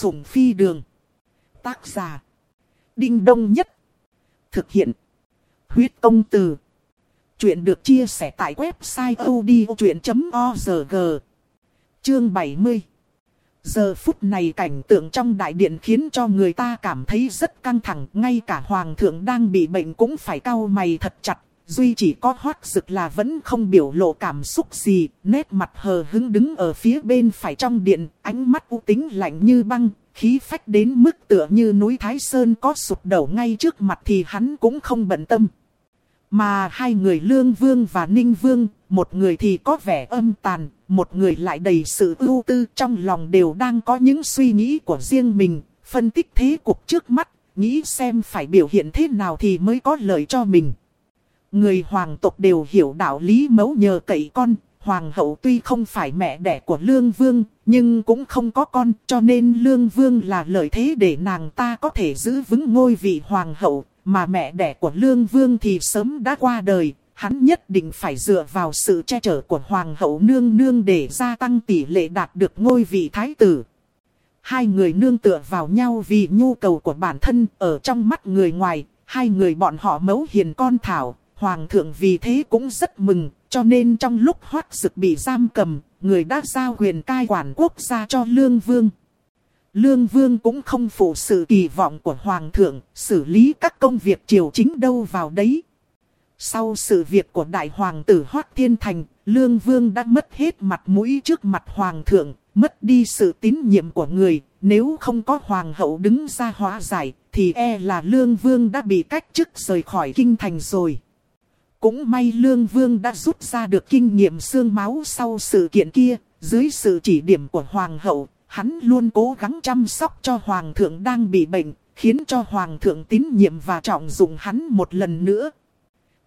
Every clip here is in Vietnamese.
sủng phi đường. Tác giả. Đinh Đông Nhất. Thực hiện. Huyết công từ. Chuyện được chia sẻ tại website odchuyện.org. Chương 70. Giờ phút này cảnh tượng trong đại điện khiến cho người ta cảm thấy rất căng thẳng. Ngay cả hoàng thượng đang bị bệnh cũng phải cau mày thật chặt. Duy chỉ có hoác dực là vẫn không biểu lộ cảm xúc gì, nét mặt hờ hứng đứng ở phía bên phải trong điện, ánh mắt u tính lạnh như băng, khí phách đến mức tựa như núi Thái Sơn có sụp đổ ngay trước mặt thì hắn cũng không bận tâm. Mà hai người Lương Vương và Ninh Vương, một người thì có vẻ âm tàn, một người lại đầy sự ưu tư trong lòng đều đang có những suy nghĩ của riêng mình, phân tích thế cục trước mắt, nghĩ xem phải biểu hiện thế nào thì mới có lợi cho mình. Người hoàng tộc đều hiểu đạo lý mẫu nhờ cậy con, hoàng hậu tuy không phải mẹ đẻ của lương vương, nhưng cũng không có con, cho nên lương vương là lợi thế để nàng ta có thể giữ vững ngôi vị hoàng hậu, mà mẹ đẻ của lương vương thì sớm đã qua đời, hắn nhất định phải dựa vào sự che chở của hoàng hậu nương nương để gia tăng tỷ lệ đạt được ngôi vị thái tử. Hai người nương tựa vào nhau vì nhu cầu của bản thân ở trong mắt người ngoài, hai người bọn họ mấu hiền con thảo, Hoàng thượng vì thế cũng rất mừng, cho nên trong lúc hoác sực bị giam cầm, người đã giao quyền cai quản quốc gia cho Lương Vương. Lương Vương cũng không phụ sự kỳ vọng của Hoàng thượng, xử lý các công việc triều chính đâu vào đấy. Sau sự việc của Đại Hoàng tử Hoác Thiên Thành, Lương Vương đã mất hết mặt mũi trước mặt Hoàng thượng, mất đi sự tín nhiệm của người. Nếu không có Hoàng hậu đứng ra hóa giải, thì e là Lương Vương đã bị cách chức rời khỏi kinh thành rồi. Cũng may Lương Vương đã rút ra được kinh nghiệm xương máu sau sự kiện kia, dưới sự chỉ điểm của Hoàng hậu, hắn luôn cố gắng chăm sóc cho Hoàng thượng đang bị bệnh, khiến cho Hoàng thượng tín nhiệm và trọng dụng hắn một lần nữa.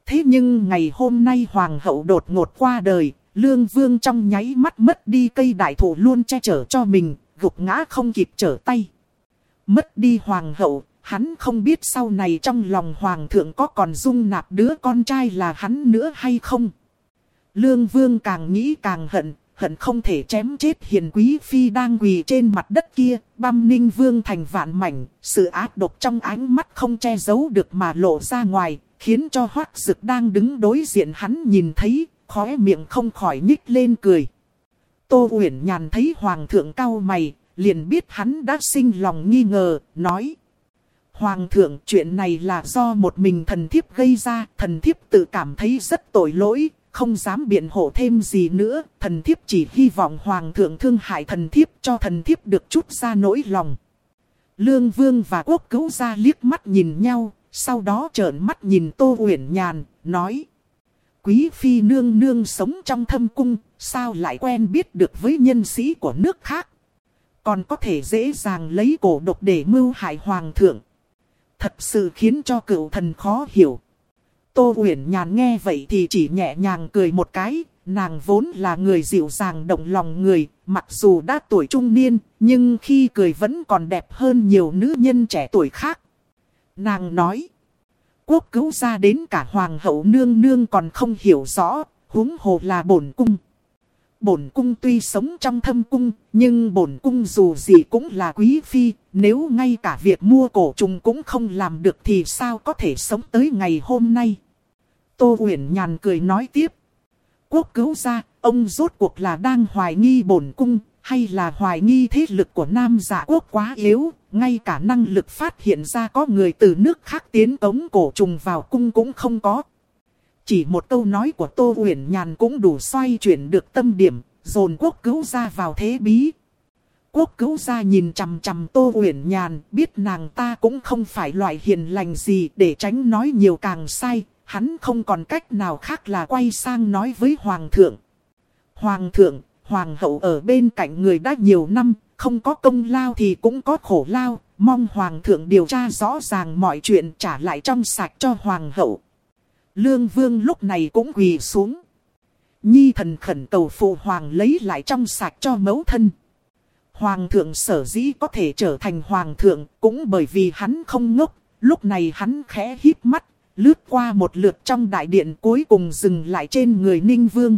Thế nhưng ngày hôm nay Hoàng hậu đột ngột qua đời, Lương Vương trong nháy mắt mất đi cây đại thụ luôn che chở cho mình, gục ngã không kịp trở tay. Mất đi Hoàng hậu, Hắn không biết sau này trong lòng hoàng thượng có còn dung nạp đứa con trai là hắn nữa hay không. Lương vương càng nghĩ càng hận, hận không thể chém chết hiền quý phi đang quỳ trên mặt đất kia, băm ninh vương thành vạn mảnh, sự ác độc trong ánh mắt không che giấu được mà lộ ra ngoài, khiến cho hoác dực đang đứng đối diện hắn nhìn thấy, khóe miệng không khỏi nhích lên cười. Tô Uyển Nhàn thấy hoàng thượng cao mày, liền biết hắn đã sinh lòng nghi ngờ, nói. Hoàng thượng chuyện này là do một mình thần thiếp gây ra, thần thiếp tự cảm thấy rất tội lỗi, không dám biện hộ thêm gì nữa, thần thiếp chỉ hy vọng hoàng thượng thương hại thần thiếp cho thần thiếp được chút ra nỗi lòng. Lương Vương và Quốc cứu ra liếc mắt nhìn nhau, sau đó trợn mắt nhìn Tô Uyển Nhàn, nói. Quý phi nương nương sống trong thâm cung, sao lại quen biết được với nhân sĩ của nước khác? Còn có thể dễ dàng lấy cổ độc để mưu hại hoàng thượng thật sự khiến cho cựu thần khó hiểu. Tô Uyển Nhàn nghe vậy thì chỉ nhẹ nhàng cười một cái, nàng vốn là người dịu dàng động lòng người, mặc dù đã tuổi trung niên, nhưng khi cười vẫn còn đẹp hơn nhiều nữ nhân trẻ tuổi khác. Nàng nói, quốc cứu ra đến cả hoàng hậu nương nương còn không hiểu rõ, huống hồ là bổn cung bổn cung tuy sống trong thâm cung, nhưng bổn cung dù gì cũng là quý phi, nếu ngay cả việc mua cổ trùng cũng không làm được thì sao có thể sống tới ngày hôm nay. Tô Uyển Nhàn cười nói tiếp. Quốc cứu ra, ông rốt cuộc là đang hoài nghi bổn cung, hay là hoài nghi thế lực của Nam giả quốc quá yếu, ngay cả năng lực phát hiện ra có người từ nước khác tiến tống cổ trùng vào cung cũng không có. Chỉ một câu nói của Tô Uyển Nhàn cũng đủ xoay chuyển được tâm điểm, dồn quốc cứu ra vào thế bí. Quốc cứu ra nhìn chằm chằm Tô Uyển Nhàn, biết nàng ta cũng không phải loại hiền lành gì để tránh nói nhiều càng sai, hắn không còn cách nào khác là quay sang nói với Hoàng thượng. Hoàng thượng, Hoàng hậu ở bên cạnh người đã nhiều năm, không có công lao thì cũng có khổ lao, mong Hoàng thượng điều tra rõ ràng mọi chuyện trả lại trong sạch cho Hoàng hậu. Lương Vương lúc này cũng quỳ xuống. Nhi thần khẩn cầu phụ hoàng lấy lại trong sạch cho mẫu thân. Hoàng thượng sở dĩ có thể trở thành hoàng thượng cũng bởi vì hắn không ngốc. Lúc này hắn khẽ híp mắt, lướt qua một lượt trong đại điện cuối cùng dừng lại trên người Ninh Vương.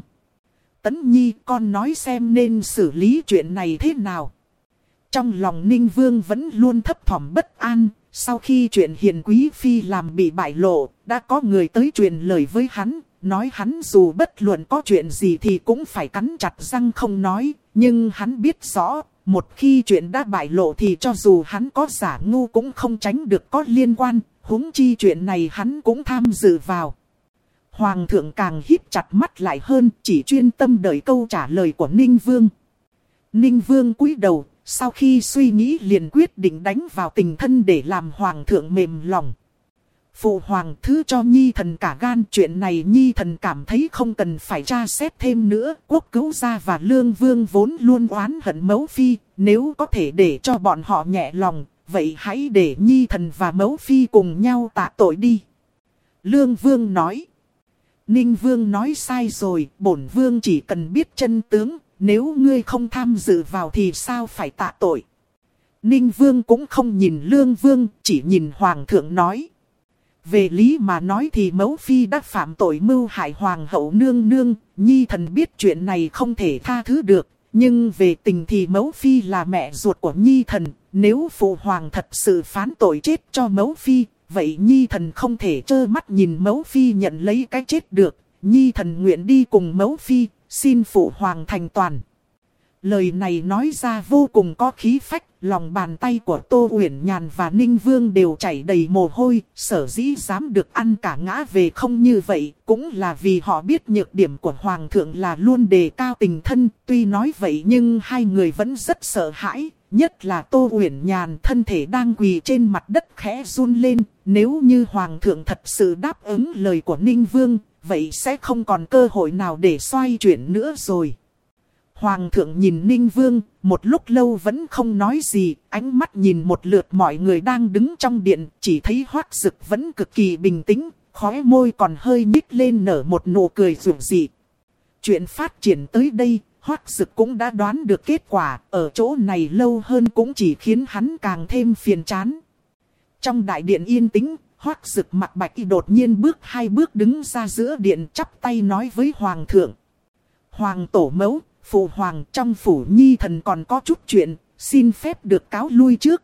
Tấn Nhi con nói xem nên xử lý chuyện này thế nào. Trong lòng Ninh Vương vẫn luôn thấp thỏm bất an, sau khi chuyện hiền quý phi làm bị bại lộ, đã có người tới truyền lời với hắn, nói hắn dù bất luận có chuyện gì thì cũng phải cắn chặt răng không nói, nhưng hắn biết rõ, một khi chuyện đã bại lộ thì cho dù hắn có giả ngu cũng không tránh được có liên quan, huống chi chuyện này hắn cũng tham dự vào. Hoàng thượng càng hít chặt mắt lại hơn, chỉ chuyên tâm đợi câu trả lời của Ninh Vương. Ninh Vương cúi đầu, sau khi suy nghĩ liền quyết định đánh vào tình thân để làm Hoàng thượng mềm lòng. Phụ hoàng thứ cho Nhi thần cả gan chuyện này Nhi thần cảm thấy không cần phải tra xét thêm nữa. Quốc cứu gia và lương vương vốn luôn oán hận mẫu phi. Nếu có thể để cho bọn họ nhẹ lòng, vậy hãy để Nhi thần và mẫu phi cùng nhau tạ tội đi. Lương vương nói. Ninh vương nói sai rồi, bổn vương chỉ cần biết chân tướng, nếu ngươi không tham dự vào thì sao phải tạ tội. Ninh vương cũng không nhìn lương vương, chỉ nhìn hoàng thượng nói. Về lý mà nói thì mẫu phi đã phạm tội mưu hại hoàng hậu nương nương, nhi thần biết chuyện này không thể tha thứ được. Nhưng về tình thì mẫu phi là mẹ ruột của nhi thần, nếu phụ hoàng thật sự phán tội chết cho mẫu phi, vậy nhi thần không thể trơ mắt nhìn mẫu phi nhận lấy cái chết được. Nhi thần nguyện đi cùng mẫu phi, xin phụ hoàng thành toàn. Lời này nói ra vô cùng có khí phách, lòng bàn tay của Tô Uyển Nhàn và Ninh Vương đều chảy đầy mồ hôi, sở dĩ dám được ăn cả ngã về không như vậy, cũng là vì họ biết nhược điểm của Hoàng thượng là luôn đề cao tình thân, tuy nói vậy nhưng hai người vẫn rất sợ hãi, nhất là Tô Uyển Nhàn thân thể đang quỳ trên mặt đất khẽ run lên, nếu như Hoàng thượng thật sự đáp ứng lời của Ninh Vương, vậy sẽ không còn cơ hội nào để xoay chuyển nữa rồi. Hoàng thượng nhìn Ninh Vương, một lúc lâu vẫn không nói gì, ánh mắt nhìn một lượt mọi người đang đứng trong điện, chỉ thấy hoác dực vẫn cực kỳ bình tĩnh, khóe môi còn hơi nhích lên nở một nụ cười rủ dị. Chuyện phát triển tới đây, hoác dực cũng đã đoán được kết quả, ở chỗ này lâu hơn cũng chỉ khiến hắn càng thêm phiền chán. Trong đại điện yên tĩnh, hoác dực mặt bạch đột nhiên bước hai bước đứng ra giữa điện chắp tay nói với Hoàng thượng. Hoàng tổ mẫu, Phụ hoàng trong phủ nhi thần còn có chút chuyện, xin phép được cáo lui trước.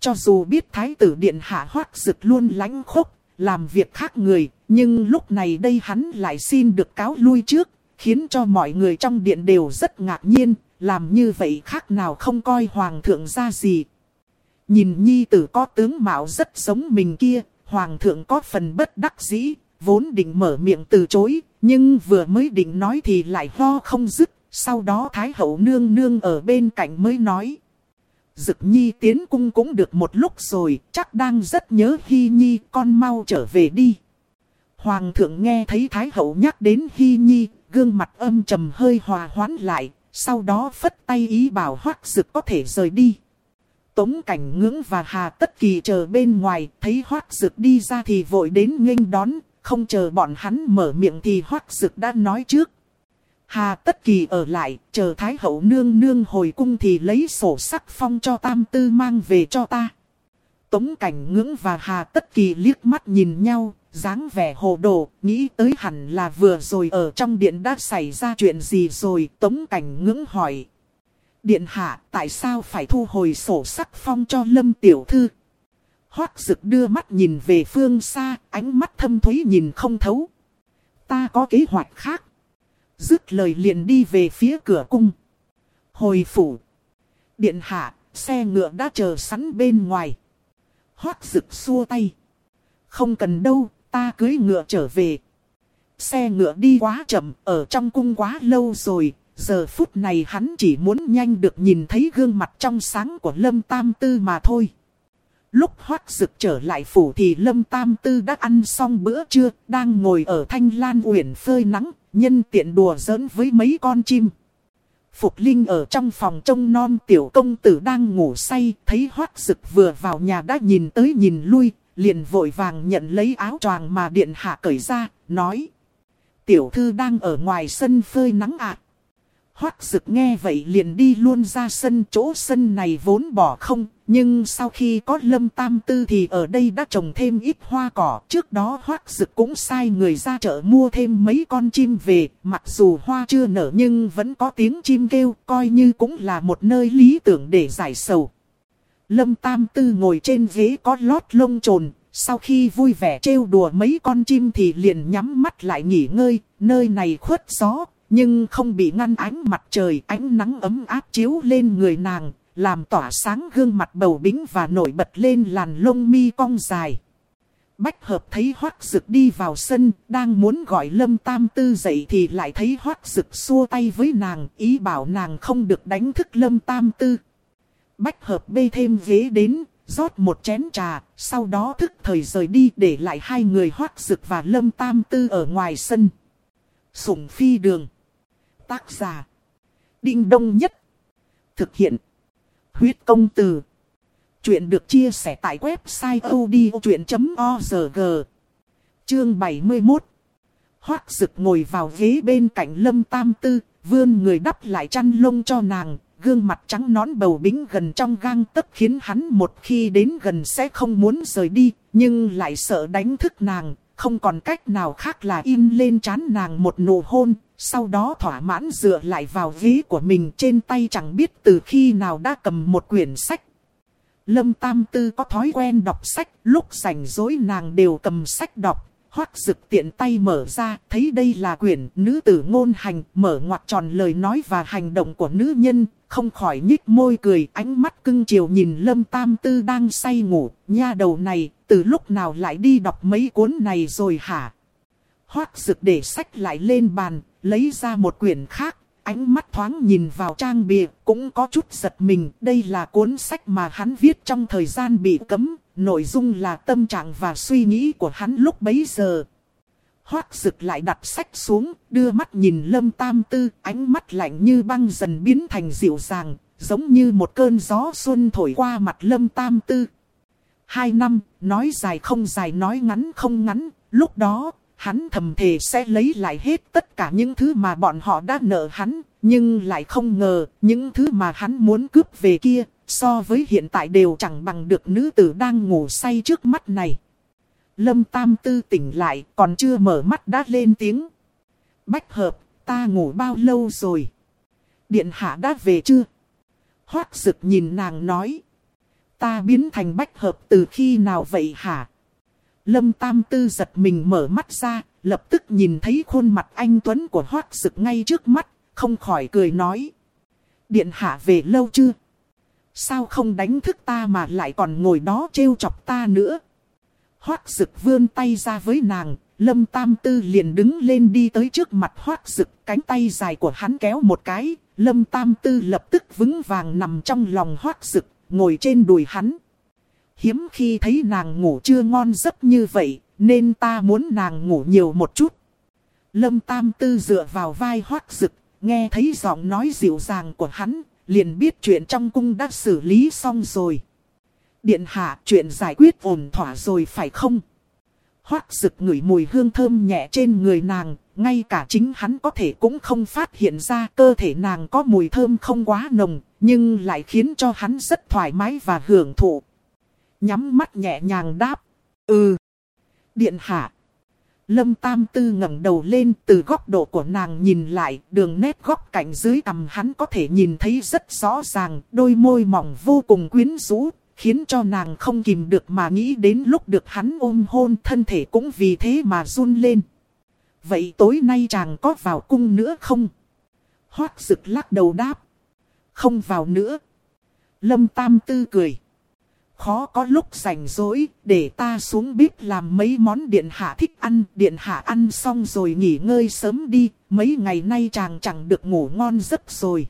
Cho dù biết thái tử điện hạ hoác dực luôn lánh khốc, làm việc khác người, nhưng lúc này đây hắn lại xin được cáo lui trước, khiến cho mọi người trong điện đều rất ngạc nhiên, làm như vậy khác nào không coi hoàng thượng ra gì. Nhìn nhi tử có tướng mạo rất giống mình kia, hoàng thượng có phần bất đắc dĩ, vốn định mở miệng từ chối, nhưng vừa mới định nói thì lại ho không dứt, sau đó Thái hậu nương nương ở bên cạnh mới nói. Dực nhi tiến cung cũng được một lúc rồi, chắc đang rất nhớ Hy Nhi, con mau trở về đi. Hoàng thượng nghe thấy Thái hậu nhắc đến Hy Nhi, gương mặt âm trầm hơi hòa hoãn lại, sau đó phất tay ý bảo hoác dực có thể rời đi. Tống cảnh ngưỡng và Hà Tất Kỳ chờ bên ngoài, thấy hoác dực đi ra thì vội đến nghênh đón, không chờ bọn hắn mở miệng thì hoác dực đã nói trước. Hà Tất Kỳ ở lại, chờ Thái Hậu nương nương hồi cung thì lấy sổ sắc phong cho Tam Tư mang về cho ta. Tống Cảnh Ngưỡng và Hà Tất Kỳ liếc mắt nhìn nhau, dáng vẻ hồ đồ, nghĩ tới hẳn là vừa rồi ở trong điện đã xảy ra chuyện gì rồi. Tống Cảnh Ngưỡng hỏi. Điện hạ, tại sao phải thu hồi sổ sắc phong cho Lâm Tiểu Thư? Hoác Dực đưa mắt nhìn về phương xa, ánh mắt thâm thúy nhìn không thấu. Ta có kế hoạch khác. Dứt lời liền đi về phía cửa cung. Hồi phủ. Điện hạ, xe ngựa đã chờ sẵn bên ngoài. Hoác rực xua tay. Không cần đâu, ta cưới ngựa trở về. Xe ngựa đi quá chậm, ở trong cung quá lâu rồi. Giờ phút này hắn chỉ muốn nhanh được nhìn thấy gương mặt trong sáng của Lâm Tam Tư mà thôi. Lúc hoác rực trở lại phủ thì Lâm Tam Tư đã ăn xong bữa trưa, đang ngồi ở thanh lan uyển phơi nắng, nhân tiện đùa giỡn với mấy con chim. Phục Linh ở trong phòng trông non tiểu công tử đang ngủ say, thấy hoác rực vừa vào nhà đã nhìn tới nhìn lui, liền vội vàng nhận lấy áo choàng mà điện hạ cởi ra, nói. Tiểu thư đang ở ngoài sân phơi nắng ạ. Hoác Dực nghe vậy liền đi luôn ra sân chỗ sân này vốn bỏ không, nhưng sau khi có lâm tam tư thì ở đây đã trồng thêm ít hoa cỏ. Trước đó Hoác Dực cũng sai người ra chợ mua thêm mấy con chim về, mặc dù hoa chưa nở nhưng vẫn có tiếng chim kêu, coi như cũng là một nơi lý tưởng để giải sầu. Lâm tam tư ngồi trên ghế có lót lông trồn, sau khi vui vẻ trêu đùa mấy con chim thì liền nhắm mắt lại nghỉ ngơi, nơi này khuất gió, nhưng không bị ngăn ánh mặt trời, ánh nắng ấm áp chiếu lên người nàng, làm tỏa sáng gương mặt bầu bính và nổi bật lên làn lông mi cong dài. Bách hợp thấy hoác rực đi vào sân, đang muốn gọi lâm tam tư dậy thì lại thấy hoác rực xua tay với nàng, ý bảo nàng không được đánh thức lâm tam tư. Bách hợp bê thêm ghế đến, rót một chén trà, sau đó thức thời rời đi để lại hai người hoác dực và lâm tam tư ở ngoài sân. Sủng phi đường. Tác giả. Đinh đông nhất. Thực hiện. Huyết công từ. Chuyện được chia sẻ tại website odchuyện.org. Chương 71. Hoác dực ngồi vào ghế bên cạnh lâm tam tư, vươn người đắp lại chăn lông cho nàng, gương mặt trắng nón bầu bính gần trong gang tấc khiến hắn một khi đến gần sẽ không muốn rời đi, nhưng lại sợ đánh thức nàng, không còn cách nào khác là in lên chán nàng một nụ hôn, sau đó thỏa mãn dựa lại vào ví của mình trên tay chẳng biết từ khi nào đã cầm một quyển sách. Lâm Tam Tư có thói quen đọc sách, lúc rảnh rỗi nàng đều cầm sách đọc, hoắc dực tiện tay mở ra, thấy đây là quyển nữ tử ngôn hành, mở ngoặt tròn lời nói và hành động của nữ nhân, không khỏi nhích môi cười, ánh mắt cưng chiều nhìn Lâm Tam Tư đang say ngủ, nha đầu này, từ lúc nào lại đi đọc mấy cuốn này rồi hả? Hoác dực để sách lại lên bàn, lấy ra một quyển khác, ánh mắt thoáng nhìn vào trang bìa, cũng có chút giật mình. Đây là cuốn sách mà hắn viết trong thời gian bị cấm, nội dung là tâm trạng và suy nghĩ của hắn lúc bấy giờ. Hoác rực lại đặt sách xuống, đưa mắt nhìn lâm tam tư, ánh mắt lạnh như băng dần biến thành dịu dàng, giống như một cơn gió xuân thổi qua mặt lâm tam tư. Hai năm, nói dài không dài nói ngắn không ngắn, lúc đó, hắn thầm thề sẽ lấy lại hết tất cả những thứ mà bọn họ đã nợ hắn, nhưng lại không ngờ, những thứ mà hắn muốn cướp về kia, so với hiện tại đều chẳng bằng được nữ tử đang ngủ say trước mắt này. Lâm Tam Tư tỉnh lại, còn chưa mở mắt đã lên tiếng. Bách hợp, ta ngủ bao lâu rồi? Điện hạ đã về chưa? Hoác rực nhìn nàng nói. Ta biến thành bách hợp từ khi nào vậy hả? Lâm Tam Tư giật mình mở mắt ra, lập tức nhìn thấy khuôn mặt anh Tuấn của Hoác Sực ngay trước mắt, không khỏi cười nói. Điện hạ về lâu chưa? Sao không đánh thức ta mà lại còn ngồi đó trêu chọc ta nữa? Hoác Sực vươn tay ra với nàng, Lâm Tam Tư liền đứng lên đi tới trước mặt Hoác Sực, cánh tay dài của hắn kéo một cái, Lâm Tam Tư lập tức vững vàng nằm trong lòng Hoác Sực, ngồi trên đùi hắn hiếm khi thấy nàng ngủ chưa ngon giấc như vậy, nên ta muốn nàng ngủ nhiều một chút. Lâm Tam Tư dựa vào vai hoác rực, nghe thấy giọng nói dịu dàng của hắn, liền biết chuyện trong cung đã xử lý xong rồi. Điện hạ chuyện giải quyết ổn thỏa rồi phải không? Hoác rực ngửi mùi hương thơm nhẹ trên người nàng, ngay cả chính hắn có thể cũng không phát hiện ra cơ thể nàng có mùi thơm không quá nồng, nhưng lại khiến cho hắn rất thoải mái và hưởng thụ nhắm mắt nhẹ nhàng đáp. Ừ. Điện hạ. Lâm Tam Tư ngẩng đầu lên từ góc độ của nàng nhìn lại, đường nét góc cạnh dưới cằm hắn có thể nhìn thấy rất rõ ràng, đôi môi mỏng vô cùng quyến rũ, khiến cho nàng không kìm được mà nghĩ đến lúc được hắn ôm hôn thân thể cũng vì thế mà run lên. Vậy tối nay chàng có vào cung nữa không? Hoác rực lắc đầu đáp. Không vào nữa. Lâm Tam Tư cười khó có lúc rảnh rỗi, để ta xuống bếp làm mấy món điện hạ thích ăn. Điện hạ ăn xong rồi nghỉ ngơi sớm đi, mấy ngày nay chàng chẳng được ngủ ngon giấc rồi.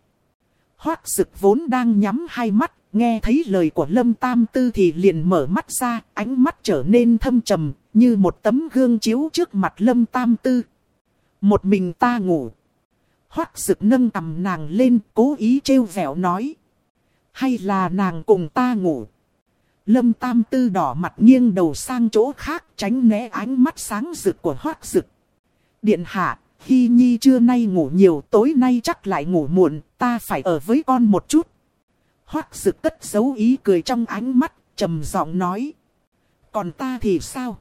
Hoác sực vốn đang nhắm hai mắt, nghe thấy lời của Lâm Tam Tư thì liền mở mắt ra, ánh mắt trở nên thâm trầm, như một tấm gương chiếu trước mặt Lâm Tam Tư. Một mình ta ngủ. Hoác sực nâng tầm nàng lên, cố ý trêu vẻo nói. Hay là nàng cùng ta ngủ? Lâm Tam Tư đỏ mặt nghiêng đầu sang chỗ khác tránh né ánh mắt sáng rực của hoác rực. Điện hạ, Hy Nhi trưa nay ngủ nhiều, tối nay chắc lại ngủ muộn, ta phải ở với con một chút. Hoác rực cất giấu ý cười trong ánh mắt, trầm giọng nói. Còn ta thì sao?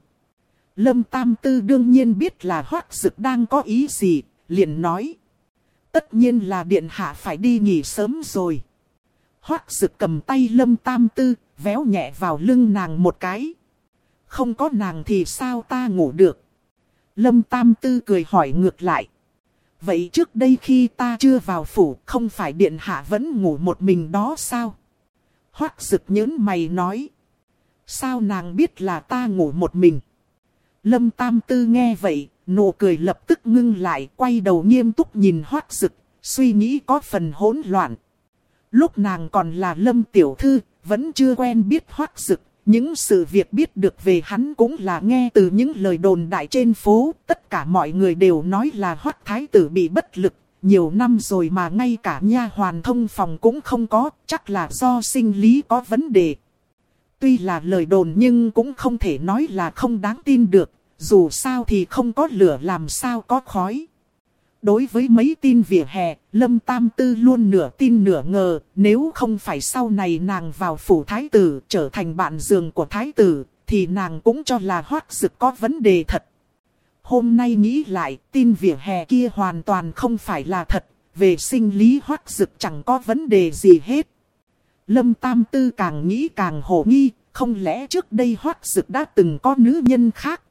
Lâm Tam Tư đương nhiên biết là Hoác rực đang có ý gì, liền nói. Tất nhiên là điện hạ phải đi nghỉ sớm rồi. Hoác rực cầm tay Lâm Tam Tư, véo nhẹ vào lưng nàng một cái. Không có nàng thì sao ta ngủ được? Lâm Tam Tư cười hỏi ngược lại. Vậy trước đây khi ta chưa vào phủ, không phải điện hạ vẫn ngủ một mình đó sao? Hoác rực nhớn mày nói. Sao nàng biết là ta ngủ một mình? Lâm Tam Tư nghe vậy, nụ cười lập tức ngưng lại, quay đầu nghiêm túc nhìn hoác rực, suy nghĩ có phần hỗn loạn. Lúc nàng còn là Lâm Tiểu Thư, vẫn chưa quen biết hoác dực. những sự việc biết được về hắn cũng là nghe từ những lời đồn đại trên phố. Tất cả mọi người đều nói là hoắc thái tử bị bất lực. Nhiều năm rồi mà ngay cả nha hoàn thông phòng cũng không có, chắc là do sinh lý có vấn đề. Tuy là lời đồn nhưng cũng không thể nói là không đáng tin được, dù sao thì không có lửa làm sao có khói. Đối với mấy tin vỉa hè, Lâm Tam Tư luôn nửa tin nửa ngờ, nếu không phải sau này nàng vào phủ thái tử trở thành bạn giường của thái tử, thì nàng cũng cho là hoác dực có vấn đề thật. Hôm nay nghĩ lại, tin vỉa hè kia hoàn toàn không phải là thật, về sinh lý hoác dực chẳng có vấn đề gì hết. Lâm Tam Tư càng nghĩ càng hồ nghi, không lẽ trước đây hoác dực đã từng có nữ nhân khác?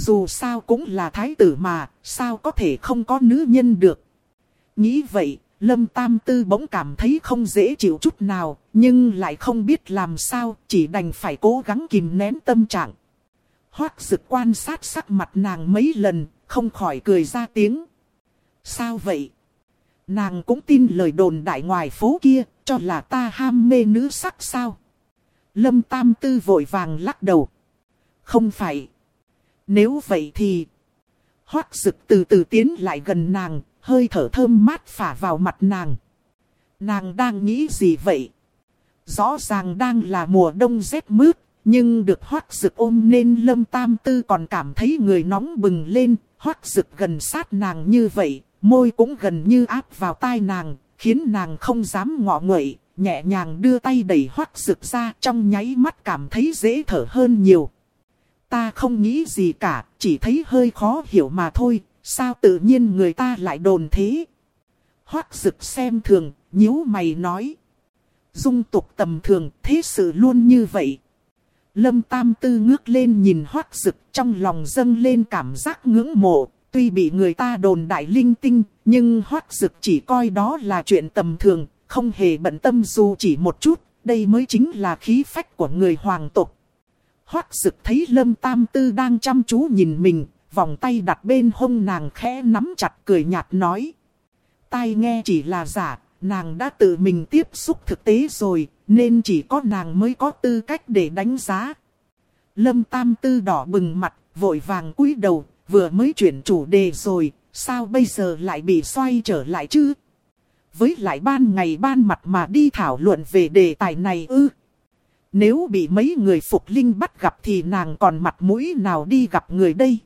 Dù sao cũng là thái tử mà, sao có thể không có nữ nhân được. Nghĩ vậy, Lâm Tam Tư bỗng cảm thấy không dễ chịu chút nào, nhưng lại không biết làm sao, chỉ đành phải cố gắng kìm nén tâm trạng. Hoác dực quan sát sắc mặt nàng mấy lần, không khỏi cười ra tiếng. Sao vậy? Nàng cũng tin lời đồn đại ngoài phố kia, cho là ta ham mê nữ sắc sao? Lâm Tam Tư vội vàng lắc đầu. Không phải. Nếu vậy thì... Hoác sực từ từ tiến lại gần nàng, hơi thở thơm mát phả vào mặt nàng. Nàng đang nghĩ gì vậy? Rõ ràng đang là mùa đông rét mướt, nhưng được hoác sực ôm nên lâm tam tư còn cảm thấy người nóng bừng lên. Hoác sực gần sát nàng như vậy, môi cũng gần như áp vào tai nàng, khiến nàng không dám ngọ nguậy, nhẹ nhàng đưa tay đẩy hoác sực ra trong nháy mắt cảm thấy dễ thở hơn nhiều. Ta không nghĩ gì cả, chỉ thấy hơi khó hiểu mà thôi, sao tự nhiên người ta lại đồn thế? Hoác rực xem thường, nhíu mày nói. Dung tục tầm thường, thế sự luôn như vậy. Lâm Tam Tư ngước lên nhìn hoác rực trong lòng dâng lên cảm giác ngưỡng mộ. Tuy bị người ta đồn đại linh tinh, nhưng hoác rực chỉ coi đó là chuyện tầm thường, không hề bận tâm dù chỉ một chút. Đây mới chính là khí phách của người hoàng tộc. Hoác sực thấy Lâm Tam Tư đang chăm chú nhìn mình, vòng tay đặt bên hông nàng khẽ nắm chặt cười nhạt nói. Tai nghe chỉ là giả, nàng đã tự mình tiếp xúc thực tế rồi, nên chỉ có nàng mới có tư cách để đánh giá. Lâm Tam Tư đỏ bừng mặt, vội vàng cúi đầu, vừa mới chuyển chủ đề rồi, sao bây giờ lại bị xoay trở lại chứ? Với lại ban ngày ban mặt mà đi thảo luận về đề tài này ư. Nếu bị mấy người phục linh bắt gặp thì nàng còn mặt mũi nào đi gặp người đây.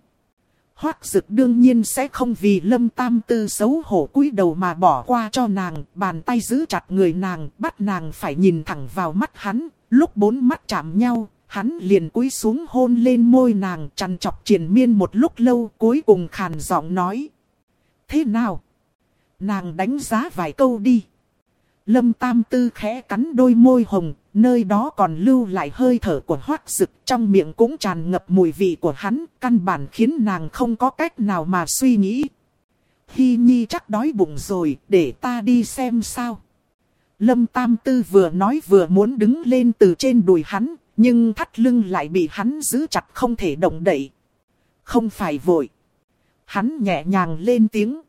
Hoác dực đương nhiên sẽ không vì lâm tam tư xấu hổ cúi đầu mà bỏ qua cho nàng, bàn tay giữ chặt người nàng, bắt nàng phải nhìn thẳng vào mắt hắn, lúc bốn mắt chạm nhau, hắn liền cúi xuống hôn lên môi nàng chăn chọc triền miên một lúc lâu cuối cùng khàn giọng nói. Thế nào? Nàng đánh giá vài câu đi. Lâm tam tư khẽ cắn đôi môi hồng, nơi đó còn lưu lại hơi thở của hoác Sực trong miệng cũng tràn ngập mùi vị của hắn, căn bản khiến nàng không có cách nào mà suy nghĩ. Hy Nhi chắc đói bụng rồi, để ta đi xem sao. Lâm Tam Tư vừa nói vừa muốn đứng lên từ trên đùi hắn, nhưng thắt lưng lại bị hắn giữ chặt không thể động đậy. Không phải vội. Hắn nhẹ nhàng lên tiếng.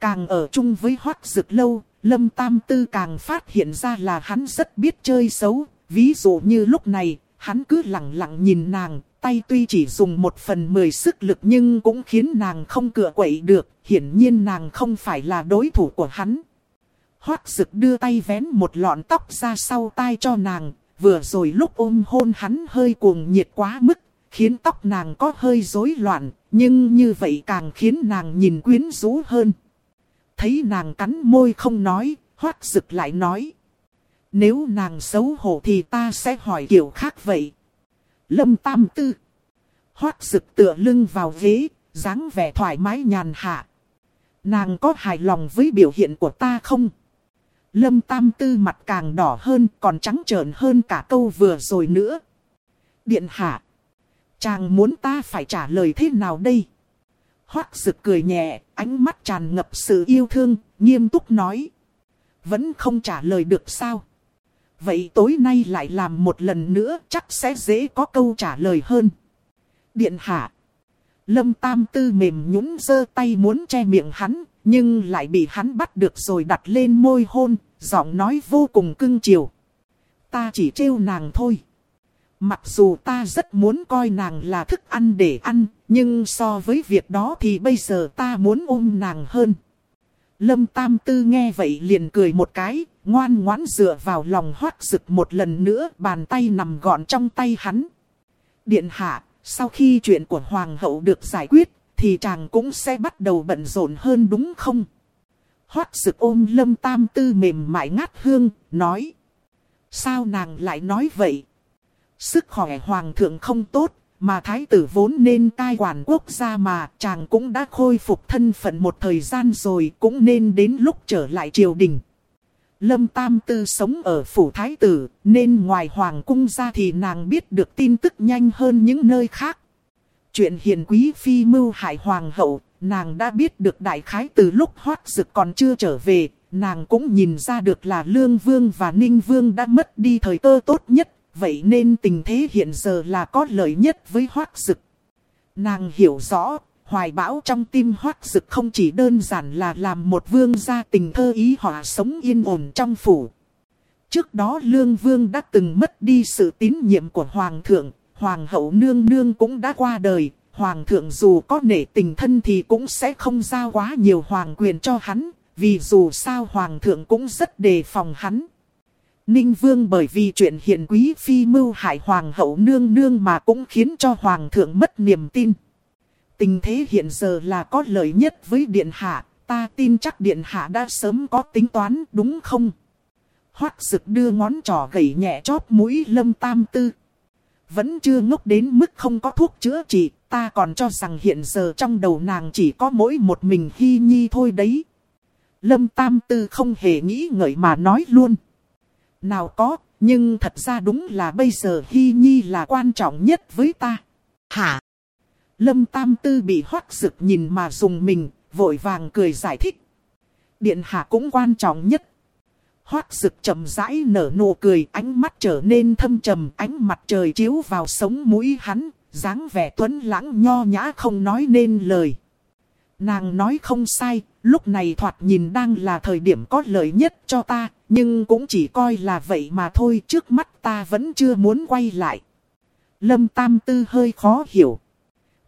Càng ở chung với hoác dực lâu, Lâm Tam Tư càng phát hiện ra là hắn rất biết chơi xấu. Ví dụ như lúc này, hắn cứ lặng lặng nhìn nàng, tay tuy chỉ dùng một phần mười sức lực nhưng cũng khiến nàng không cựa quậy được. Hiển nhiên nàng không phải là đối thủ của hắn. Hoác Dực đưa tay vén một lọn tóc ra sau tai cho nàng, vừa rồi lúc ôm hôn hắn hơi cuồng nhiệt quá mức, khiến tóc nàng có hơi rối loạn, Nhưng như vậy càng khiến nàng nhìn quyến rũ hơn. Thấy nàng cắn môi không nói, hoác rực lại nói. Nếu nàng xấu hổ thì ta sẽ hỏi kiểu khác vậy. Lâm tam tư. Hoác rực tựa lưng vào ghế, dáng vẻ thoải mái nhàn hạ. Nàng có hài lòng với biểu hiện của ta không? Lâm tam tư mặt càng đỏ hơn còn trắng trợn hơn cả câu vừa rồi nữa. Điện hạ. Chàng muốn ta phải trả lời thế nào đây? Hoác sực cười nhẹ, ánh mắt tràn ngập sự yêu thương, nghiêm túc nói. Vẫn không trả lời được sao? Vậy tối nay lại làm một lần nữa chắc sẽ dễ có câu trả lời hơn. Điện hạ. Lâm Tam Tư mềm nhũn giơ tay muốn che miệng hắn, nhưng lại bị hắn bắt được rồi đặt lên môi hôn, giọng nói vô cùng cưng chiều. Ta chỉ trêu nàng thôi. Mặc dù ta rất muốn coi nàng là thức ăn để ăn, nhưng so với việc đó thì bây giờ ta muốn ôm nàng hơn. Lâm Tam Tư nghe vậy liền cười một cái, ngoan ngoãn dựa vào lòng hoác rực một lần nữa, bàn tay nằm gọn trong tay hắn. Điện hạ, sau khi chuyện của Hoàng hậu được giải quyết, thì chàng cũng sẽ bắt đầu bận rộn hơn đúng không? Hoác rực ôm Lâm Tam Tư mềm mại ngát hương, nói. Sao nàng lại nói vậy? Sức khỏe hoàng thượng không tốt, mà thái tử vốn nên cai quản quốc gia mà chàng cũng đã khôi phục thân phận một thời gian rồi cũng nên đến lúc trở lại triều đình. Lâm Tam Tư sống ở phủ thái tử nên ngoài hoàng cung ra thì nàng biết được tin tức nhanh hơn những nơi khác. Chuyện hiền quý phi mưu hại hoàng hậu, nàng đã biết được đại khái từ lúc hoát dực còn chưa trở về, nàng cũng nhìn ra được là Lương Vương và Ninh Vương đã mất đi thời cơ tốt nhất vậy nên tình thế hiện giờ là có lợi nhất với hoác dực. Nàng hiểu rõ, hoài bão trong tim hoác dực không chỉ đơn giản là làm một vương gia tình thơ ý họa sống yên ổn trong phủ. Trước đó lương vương đã từng mất đi sự tín nhiệm của hoàng thượng, hoàng hậu nương nương cũng đã qua đời. Hoàng thượng dù có nể tình thân thì cũng sẽ không giao quá nhiều hoàng quyền cho hắn, vì dù sao hoàng thượng cũng rất đề phòng hắn. Ninh Vương bởi vì chuyện hiện quý phi mưu hại hoàng hậu nương nương mà cũng khiến cho hoàng thượng mất niềm tin. Tình thế hiện giờ là có lợi nhất với điện hạ, ta tin chắc điện hạ đã sớm có tính toán đúng không? Hoác sực đưa ngón trỏ gẩy nhẹ chóp mũi lâm tam tư. Vẫn chưa ngốc đến mức không có thuốc chữa trị, ta còn cho rằng hiện giờ trong đầu nàng chỉ có mỗi một mình hy nhi thôi đấy. Lâm tam tư không hề nghĩ ngợi mà nói luôn. Nào có, nhưng thật ra đúng là bây giờ Hy Nhi là quan trọng nhất với ta. Hả? Lâm Tam Tư bị hoắc rực nhìn mà dùng mình, vội vàng cười giải thích. Điện hạ cũng quan trọng nhất. Hoác rực chậm rãi nở nụ cười, ánh mắt trở nên thâm trầm, ánh mặt trời chiếu vào sống mũi hắn, dáng vẻ tuấn lãng nho nhã không nói nên lời. Nàng nói không sai, lúc này thoạt nhìn đang là thời điểm có lợi nhất cho ta, nhưng cũng chỉ coi là vậy mà thôi, trước mắt ta vẫn chưa muốn quay lại. Lâm Tam Tư hơi khó hiểu.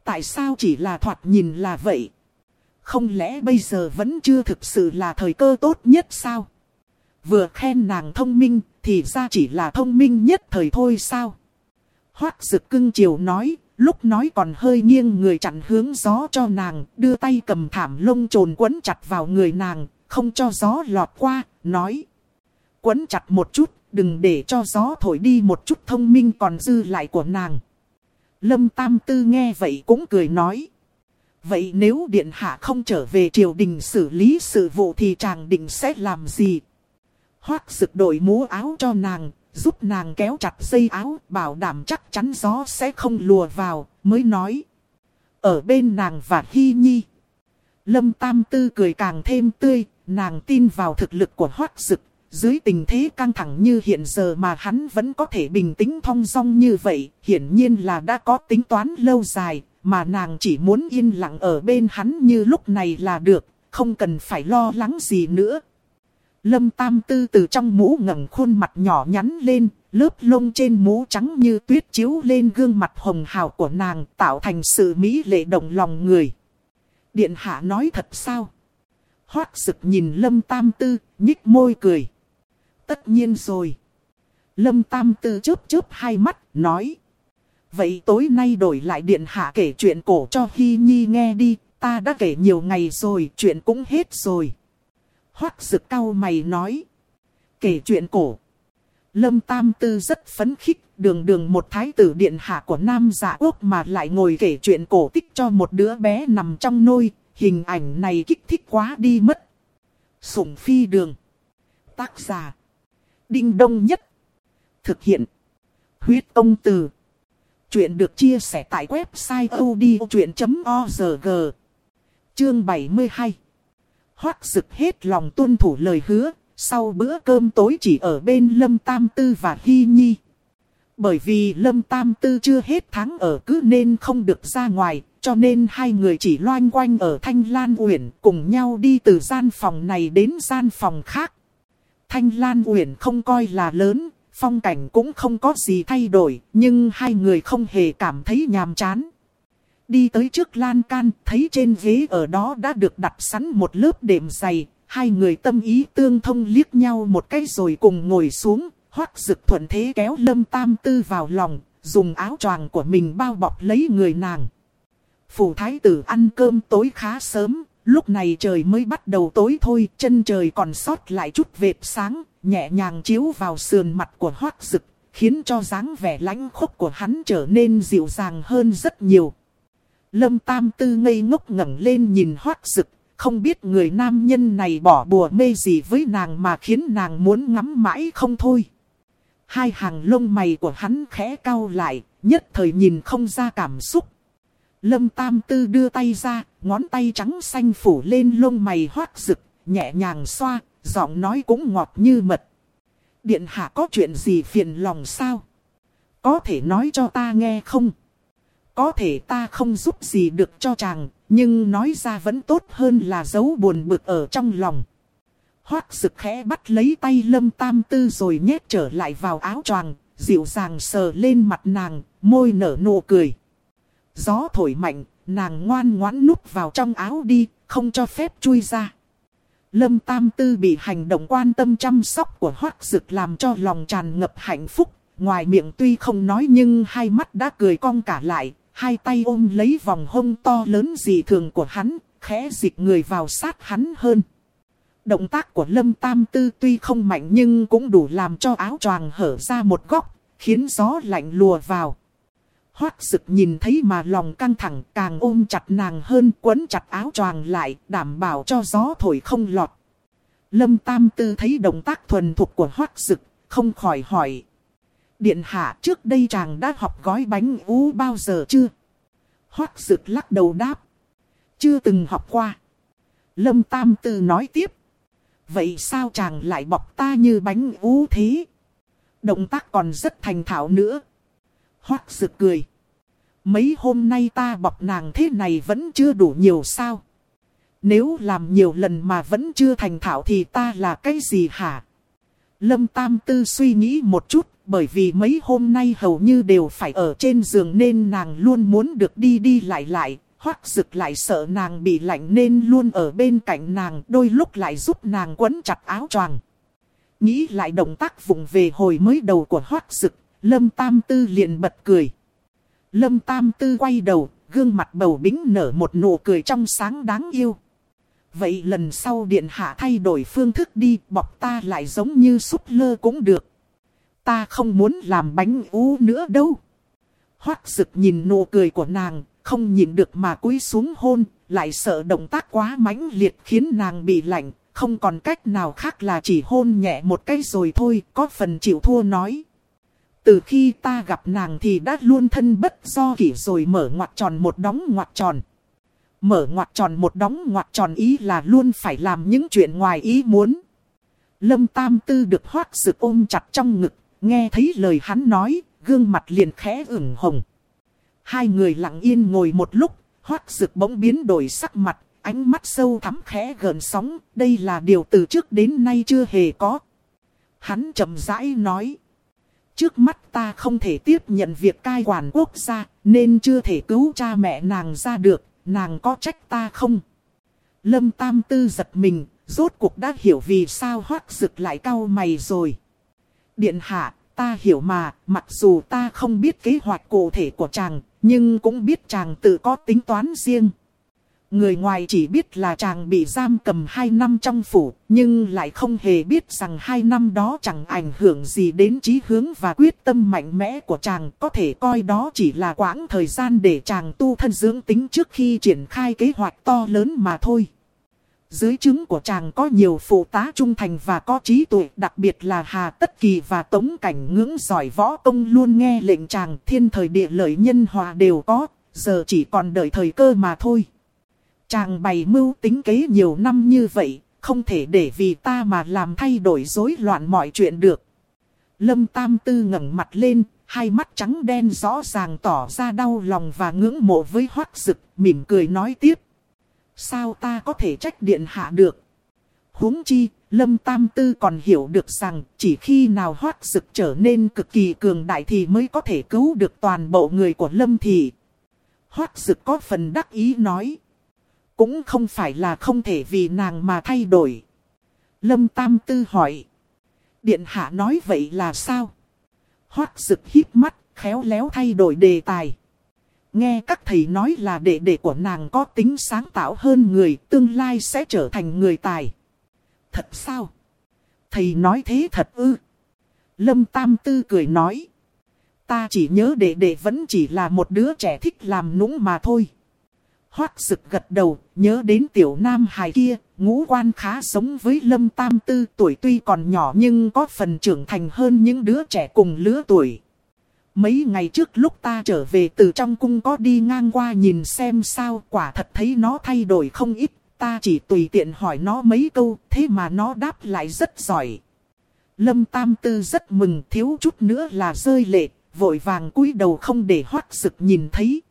Tại sao chỉ là thoạt nhìn là vậy? Không lẽ bây giờ vẫn chưa thực sự là thời cơ tốt nhất sao? Vừa khen nàng thông minh, thì ra chỉ là thông minh nhất thời thôi sao? Hoác dực cưng chiều nói, lúc nói còn hơi nghiêng người chặn hướng gió cho nàng, đưa tay cầm thảm lông trồn quấn chặt vào người nàng, không cho gió lọt qua, nói. Quấn chặt một chút, đừng để cho gió thổi đi một chút thông minh còn dư lại của nàng. Lâm Tam Tư nghe vậy cũng cười nói. Vậy nếu Điện Hạ không trở về triều đình xử lý sự vụ thì chàng định sẽ làm gì? Hoác Sực đội mũ áo cho nàng, giúp nàng kéo chặt dây áo, bảo đảm chắc chắn gió sẽ không lùa vào, mới nói. Ở bên nàng và Hy Nhi. Lâm Tam Tư cười càng thêm tươi, nàng tin vào thực lực của Hoác Dực. Dưới tình thế căng thẳng như hiện giờ mà hắn vẫn có thể bình tĩnh thong dong như vậy, hiển nhiên là đã có tính toán lâu dài, mà nàng chỉ muốn yên lặng ở bên hắn như lúc này là được, không cần phải lo lắng gì nữa. Lâm Tam Tư từ trong mũ ngẩng khuôn mặt nhỏ nhắn lên, lớp lông trên mũ trắng như tuyết chiếu lên gương mặt hồng hào của nàng tạo thành sự mỹ lệ động lòng người. Điện hạ nói thật sao? Hoác sực nhìn Lâm Tam Tư, nhích môi cười. Tất nhiên rồi. Lâm Tam Tư chớp chớp hai mắt, nói. Vậy tối nay đổi lại điện hạ kể chuyện cổ cho Hy Nhi nghe đi, ta đã kể nhiều ngày rồi, chuyện cũng hết rồi. Hoác sực cao mày nói. Kể chuyện cổ. Lâm Tam Tư rất phấn khích, đường đường một thái tử điện hạ của Nam Dạ Quốc mà lại ngồi kể chuyện cổ tích cho một đứa bé nằm trong nôi, hình ảnh này kích thích quá đi mất. Sủng phi đường. Tác giả. Đinh Đông Nhất. Thực hiện. Huyết công từ. Chuyện được chia sẻ tại website odchuyện.org. Chương 72. Hoác rực hết lòng tuân thủ lời hứa, sau bữa cơm tối chỉ ở bên Lâm Tam Tư và Hy Nhi. Bởi vì Lâm Tam Tư chưa hết tháng ở cứ nên không được ra ngoài, cho nên hai người chỉ loanh quanh ở Thanh Lan Uyển cùng nhau đi từ gian phòng này đến gian phòng khác. Thanh Lan Uyển không coi là lớn, phong cảnh cũng không có gì thay đổi, nhưng hai người không hề cảm thấy nhàm chán. Đi tới trước lan can, thấy trên ghế ở đó đã được đặt sẵn một lớp đệm dày, hai người tâm ý tương thông liếc nhau một cái rồi cùng ngồi xuống, Hoắc dực thuận thế kéo lâm tam tư vào lòng, dùng áo choàng của mình bao bọc lấy người nàng. Phủ thái tử ăn cơm tối khá sớm, lúc này trời mới bắt đầu tối thôi, chân trời còn sót lại chút vệt sáng, nhẹ nhàng chiếu vào sườn mặt của hoác dực, khiến cho dáng vẻ lãnh khốc của hắn trở nên dịu dàng hơn rất nhiều. Lâm Tam Tư ngây ngốc ngẩng lên nhìn hoác dực, không biết người nam nhân này bỏ bùa mê gì với nàng mà khiến nàng muốn ngắm mãi không thôi. Hai hàng lông mày của hắn khẽ cau lại, nhất thời nhìn không ra cảm xúc. Lâm Tam Tư đưa tay ra, ngón tay trắng xanh phủ lên lông mày hoác rực, nhẹ nhàng xoa, giọng nói cũng ngọt như mật. Điện hạ có chuyện gì phiền lòng sao? Có thể nói cho ta nghe không? Có thể ta không giúp gì được cho chàng, nhưng nói ra vẫn tốt hơn là giấu buồn bực ở trong lòng. Hoác sực khẽ bắt lấy tay lâm tam tư rồi nhét trở lại vào áo choàng, dịu dàng sờ lên mặt nàng, môi nở nụ cười. Gió thổi mạnh, nàng ngoan ngoãn núp vào trong áo đi, không cho phép chui ra. Lâm Tam Tư bị hành động quan tâm chăm sóc của Hoắc Dực làm cho lòng tràn ngập hạnh phúc. Ngoài miệng tuy không nói nhưng hai mắt đã cười cong cả lại, hai tay ôm lấy vòng hông to lớn dị thường của hắn, khẽ dịch người vào sát hắn hơn. Động tác của Lâm Tam Tư tuy không mạnh nhưng cũng đủ làm cho áo choàng hở ra một góc, khiến gió lạnh lùa vào. Hoác sực nhìn thấy mà lòng căng thẳng càng ôm chặt nàng hơn quấn chặt áo choàng lại đảm bảo cho gió thổi không lọt. Lâm Tam Tư thấy động tác thuần thục của hoác sực, không khỏi hỏi. Điện hạ trước đây chàng đã học gói bánh ú bao giờ chưa? Hoác sực lắc đầu đáp. Chưa từng học qua. Lâm Tam Tư nói tiếp. Vậy sao chàng lại bọc ta như bánh ú thế? Động tác còn rất thành thạo nữa. Hoác rực cười. Mấy hôm nay ta bọc nàng thế này vẫn chưa đủ nhiều sao? Nếu làm nhiều lần mà vẫn chưa thành thạo thì ta là cái gì hả? Lâm Tam Tư suy nghĩ một chút, bởi vì mấy hôm nay hầu như đều phải ở trên giường nên nàng luôn muốn được đi đi lại lại. Hoác rực lại sợ nàng bị lạnh nên luôn ở bên cạnh nàng, đôi lúc lại giúp nàng quấn chặt áo choàng. Nghĩ lại động tác vùng về hồi mới đầu của hoác rực, Lâm Tam Tư liền bật cười. Lâm Tam Tư quay đầu, gương mặt bầu bính nở một nụ cười trong sáng đáng yêu. Vậy lần sau điện hạ thay đổi phương thức đi, bọc ta lại giống như súp lơ cũng được. Ta không muốn làm bánh ú nữa đâu. Hoác sực nhìn nụ cười của nàng, không nhìn được mà cúi xuống hôn, lại sợ động tác quá mãnh liệt khiến nàng bị lạnh, không còn cách nào khác là chỉ hôn nhẹ một cái rồi thôi, có phần chịu thua nói. Từ khi ta gặp nàng thì đã luôn thân bất do kỷ rồi mở ngoặt tròn một đóng ngoặt tròn. Mở ngoặt tròn một đóng ngoặt tròn ý là luôn phải làm những chuyện ngoài ý muốn. Lâm Tam Tư được hoác sự ôm chặt trong ngực, nghe thấy lời hắn nói, gương mặt liền khẽ ửng hồng. Hai người lặng yên ngồi một lúc, hoác sực bỗng biến đổi sắc mặt, ánh mắt sâu thắm khẽ gần sóng, đây là điều từ trước đến nay chưa hề có. Hắn chậm rãi nói. Trước mắt ta không thể tiếp nhận việc cai quản quốc gia, nên chưa thể cứu cha mẹ nàng ra được, nàng có trách ta không? Lâm Tam Tư giật mình, rốt cuộc đã hiểu vì sao hoác rực lại cau mày rồi. Điện hạ, ta hiểu mà, mặc dù ta không biết kế hoạch cụ thể của chàng, nhưng cũng biết chàng tự có tính toán riêng. Người ngoài chỉ biết là chàng bị giam cầm 2 năm trong phủ, nhưng lại không hề biết rằng 2 năm đó chẳng ảnh hưởng gì đến trí hướng và quyết tâm mạnh mẽ của chàng. Có thể coi đó chỉ là quãng thời gian để chàng tu thân dưỡng tính trước khi triển khai kế hoạch to lớn mà thôi. Dưới chứng của chàng có nhiều phụ tá trung thành và có trí tuệ, đặc biệt là Hà Tất Kỳ và Tống Cảnh ngưỡng giỏi võ công luôn nghe lệnh chàng thiên thời địa lợi nhân hòa đều có, giờ chỉ còn đợi thời cơ mà thôi. Chàng bày mưu tính kế nhiều năm như vậy, không thể để vì ta mà làm thay đổi rối loạn mọi chuyện được. Lâm Tam Tư ngẩng mặt lên, hai mắt trắng đen rõ ràng tỏ ra đau lòng và ngưỡng mộ với hoác rực, mỉm cười nói tiếp. Sao ta có thể trách điện hạ được? huống chi, Lâm Tam Tư còn hiểu được rằng chỉ khi nào hoác rực trở nên cực kỳ cường đại thì mới có thể cứu được toàn bộ người của Lâm Thị. Hoác rực có phần đắc ý nói. Cũng không phải là không thể vì nàng mà thay đổi. Lâm Tam Tư hỏi. Điện hạ nói vậy là sao? Hoác rực hít mắt, khéo léo thay đổi đề tài. Nghe các thầy nói là đệ đệ của nàng có tính sáng tạo hơn người, tương lai sẽ trở thành người tài. Thật sao? Thầy nói thế thật ư? Lâm Tam Tư cười nói. Ta chỉ nhớ đệ đệ vẫn chỉ là một đứa trẻ thích làm nũng mà thôi. Hoác sực gật đầu, nhớ đến tiểu nam hài kia, ngũ quan khá giống với Lâm Tam Tư tuổi tuy còn nhỏ nhưng có phần trưởng thành hơn những đứa trẻ cùng lứa tuổi. Mấy ngày trước lúc ta trở về từ trong cung có đi ngang qua nhìn xem sao quả thật thấy nó thay đổi không ít. Ta chỉ tùy tiện hỏi nó mấy câu, thế mà nó đáp lại rất giỏi. Lâm Tam Tư rất mừng thiếu chút nữa là rơi lệ, vội vàng cúi đầu không để hoát sực nhìn thấy.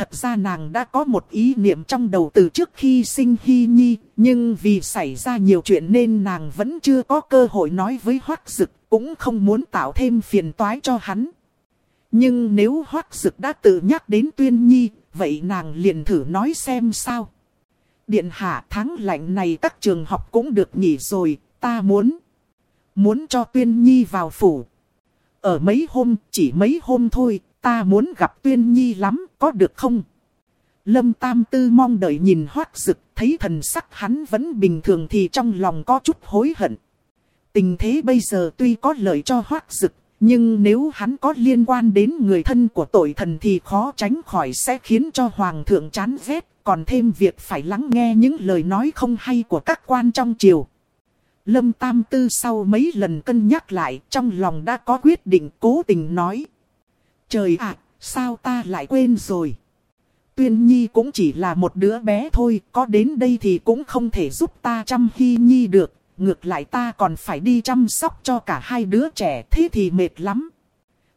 Thật ra nàng đã có một ý niệm trong đầu từ trước khi sinh Hy Nhi, nhưng vì xảy ra nhiều chuyện nên nàng vẫn chưa có cơ hội nói với Hoắc sực, cũng không muốn tạo thêm phiền toái cho hắn. Nhưng nếu hoác dực đã tự nhắc đến tuyên nhi, vậy nàng liền thử nói xem sao. Điện hạ tháng lạnh này các trường học cũng được nghỉ rồi, ta muốn. Muốn cho tuyên nhi vào phủ. Ở mấy hôm, chỉ mấy hôm thôi, ta muốn gặp tuyên nhi lắm, có được không? Lâm Tam Tư mong đợi nhìn hoác rực, thấy thần sắc hắn vẫn bình thường thì trong lòng có chút hối hận. Tình thế bây giờ tuy có lợi cho hoác rực, nhưng nếu hắn có liên quan đến người thân của tội thần thì khó tránh khỏi sẽ khiến cho hoàng thượng chán ghét, còn thêm việc phải lắng nghe những lời nói không hay của các quan trong triều. Lâm Tam Tư sau mấy lần cân nhắc lại trong lòng đã có quyết định cố tình nói. Trời ạ, sao ta lại quên rồi? Tuyên Nhi cũng chỉ là một đứa bé thôi, có đến đây thì cũng không thể giúp ta chăm hi Nhi được, ngược lại ta còn phải đi chăm sóc cho cả hai đứa trẻ thế thì mệt lắm.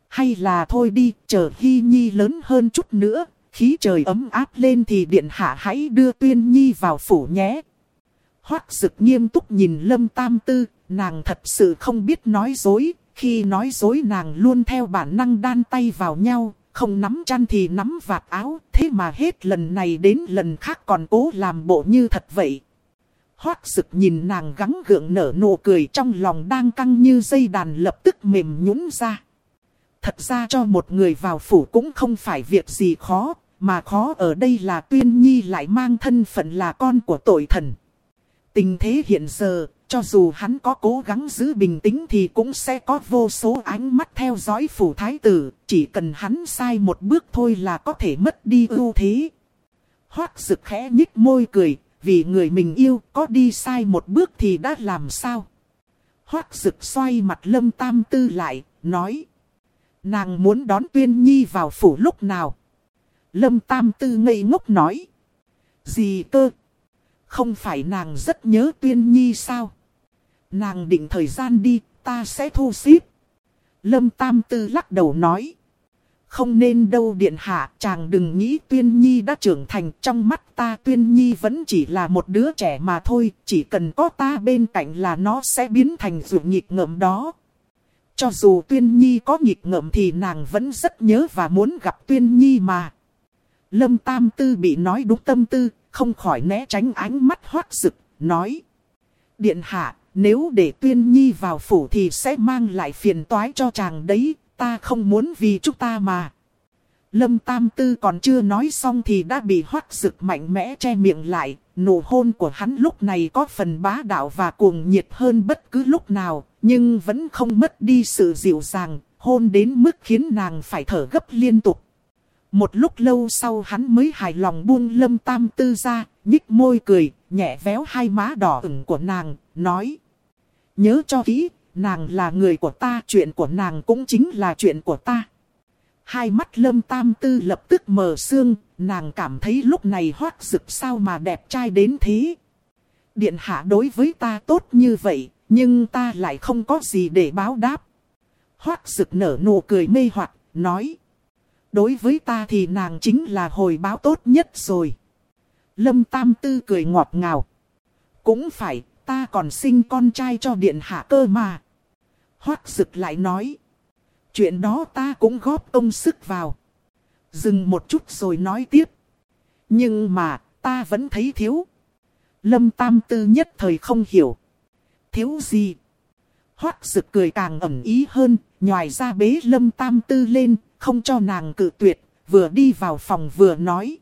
Hay là thôi đi, chờ hi Nhi lớn hơn chút nữa, khí trời ấm áp lên thì điện hạ hãy đưa Tuyên Nhi vào phủ nhé. Hoác sực nghiêm túc nhìn Lâm Tam Tư, nàng thật sự không biết nói dối, khi nói dối nàng luôn theo bản năng đan tay vào nhau, không nắm chăn thì nắm vạt áo, thế mà hết lần này đến lần khác còn cố làm bộ như thật vậy. Hoác sực nhìn nàng gắng gượng nở nụ cười trong lòng đang căng như dây đàn lập tức mềm nhũn ra. Thật ra cho một người vào phủ cũng không phải việc gì khó, mà khó ở đây là tuyên nhi lại mang thân phận là con của tội thần. Tình thế hiện giờ, cho dù hắn có cố gắng giữ bình tĩnh thì cũng sẽ có vô số ánh mắt theo dõi phủ thái tử, chỉ cần hắn sai một bước thôi là có thể mất đi ưu thế. Hoác sực khẽ nhích môi cười, vì người mình yêu có đi sai một bước thì đã làm sao? Hoác rực xoay mặt lâm tam tư lại, nói. Nàng muốn đón tuyên nhi vào phủ lúc nào? Lâm tam tư ngây ngốc nói. Gì cơ? Không phải nàng rất nhớ tuyên nhi sao? Nàng định thời gian đi, ta sẽ thu xếp. Lâm tam tư lắc đầu nói. Không nên đâu điện hạ, chàng đừng nghĩ Tuyên Nhi đã trưởng thành trong mắt ta Tuyên Nhi vẫn chỉ là một đứa trẻ mà thôi, chỉ cần có ta bên cạnh là nó sẽ biến thành dù nghịch ngợm đó. Cho dù Tuyên Nhi có nghịch ngợm thì nàng vẫn rất nhớ và muốn gặp Tuyên Nhi mà. Lâm Tam Tư bị nói đúng tâm tư, không khỏi né tránh ánh mắt hoác rực, nói. Điện hạ, nếu để tuyên nhi vào phủ thì sẽ mang lại phiền toái cho chàng đấy, ta không muốn vì chúng ta mà. Lâm Tam Tư còn chưa nói xong thì đã bị hoắc rực mạnh mẽ che miệng lại, nụ hôn của hắn lúc này có phần bá đạo và cuồng nhiệt hơn bất cứ lúc nào, nhưng vẫn không mất đi sự dịu dàng, hôn đến mức khiến nàng phải thở gấp liên tục. Một lúc lâu sau hắn mới hài lòng buông lâm tam tư ra, nhích môi cười, nhẹ véo hai má đỏ ửng của nàng, nói. Nhớ cho kỹ, nàng là người của ta, chuyện của nàng cũng chính là chuyện của ta. Hai mắt lâm tam tư lập tức mờ sương, nàng cảm thấy lúc này hoác rực sao mà đẹp trai đến thế. Điện hạ đối với ta tốt như vậy, nhưng ta lại không có gì để báo đáp. Hoác rực nở nụ cười mê hoặc, nói. Đối với ta thì nàng chính là hồi báo tốt nhất rồi. Lâm Tam Tư cười ngọt ngào. Cũng phải, ta còn sinh con trai cho điện hạ cơ mà. Hoác rực lại nói. Chuyện đó ta cũng góp công sức vào. Dừng một chút rồi nói tiếp. Nhưng mà, ta vẫn thấy thiếu. Lâm Tam Tư nhất thời không hiểu. Thiếu gì? Hoác rực cười càng ẩm ý hơn, nhòi ra bế Lâm Tam Tư lên, không cho nàng cự tuyệt, vừa đi vào phòng vừa nói.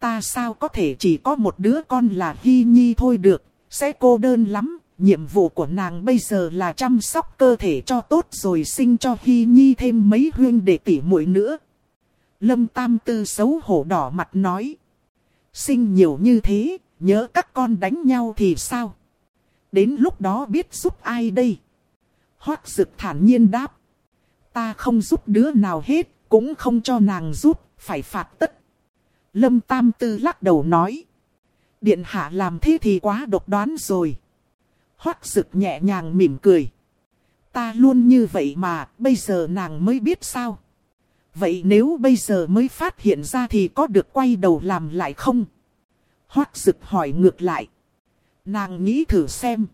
Ta sao có thể chỉ có một đứa con là Hy Nhi thôi được, sẽ cô đơn lắm, nhiệm vụ của nàng bây giờ là chăm sóc cơ thể cho tốt rồi sinh cho Hy Nhi thêm mấy huyên để tỉ muội nữa. Lâm Tam Tư xấu hổ đỏ mặt nói. Sinh nhiều như thế, nhớ các con đánh nhau thì sao? Đến lúc đó biết giúp ai đây? Hoác dực thản nhiên đáp. Ta không giúp đứa nào hết, cũng không cho nàng giúp, phải phạt tất. Lâm Tam Tư lắc đầu nói. Điện hạ làm thế thì quá độc đoán rồi. Hoác rực nhẹ nhàng mỉm cười. Ta luôn như vậy mà, bây giờ nàng mới biết sao. Vậy nếu bây giờ mới phát hiện ra thì có được quay đầu làm lại không? Hoác rực hỏi ngược lại. Nàng nghĩ thử xem.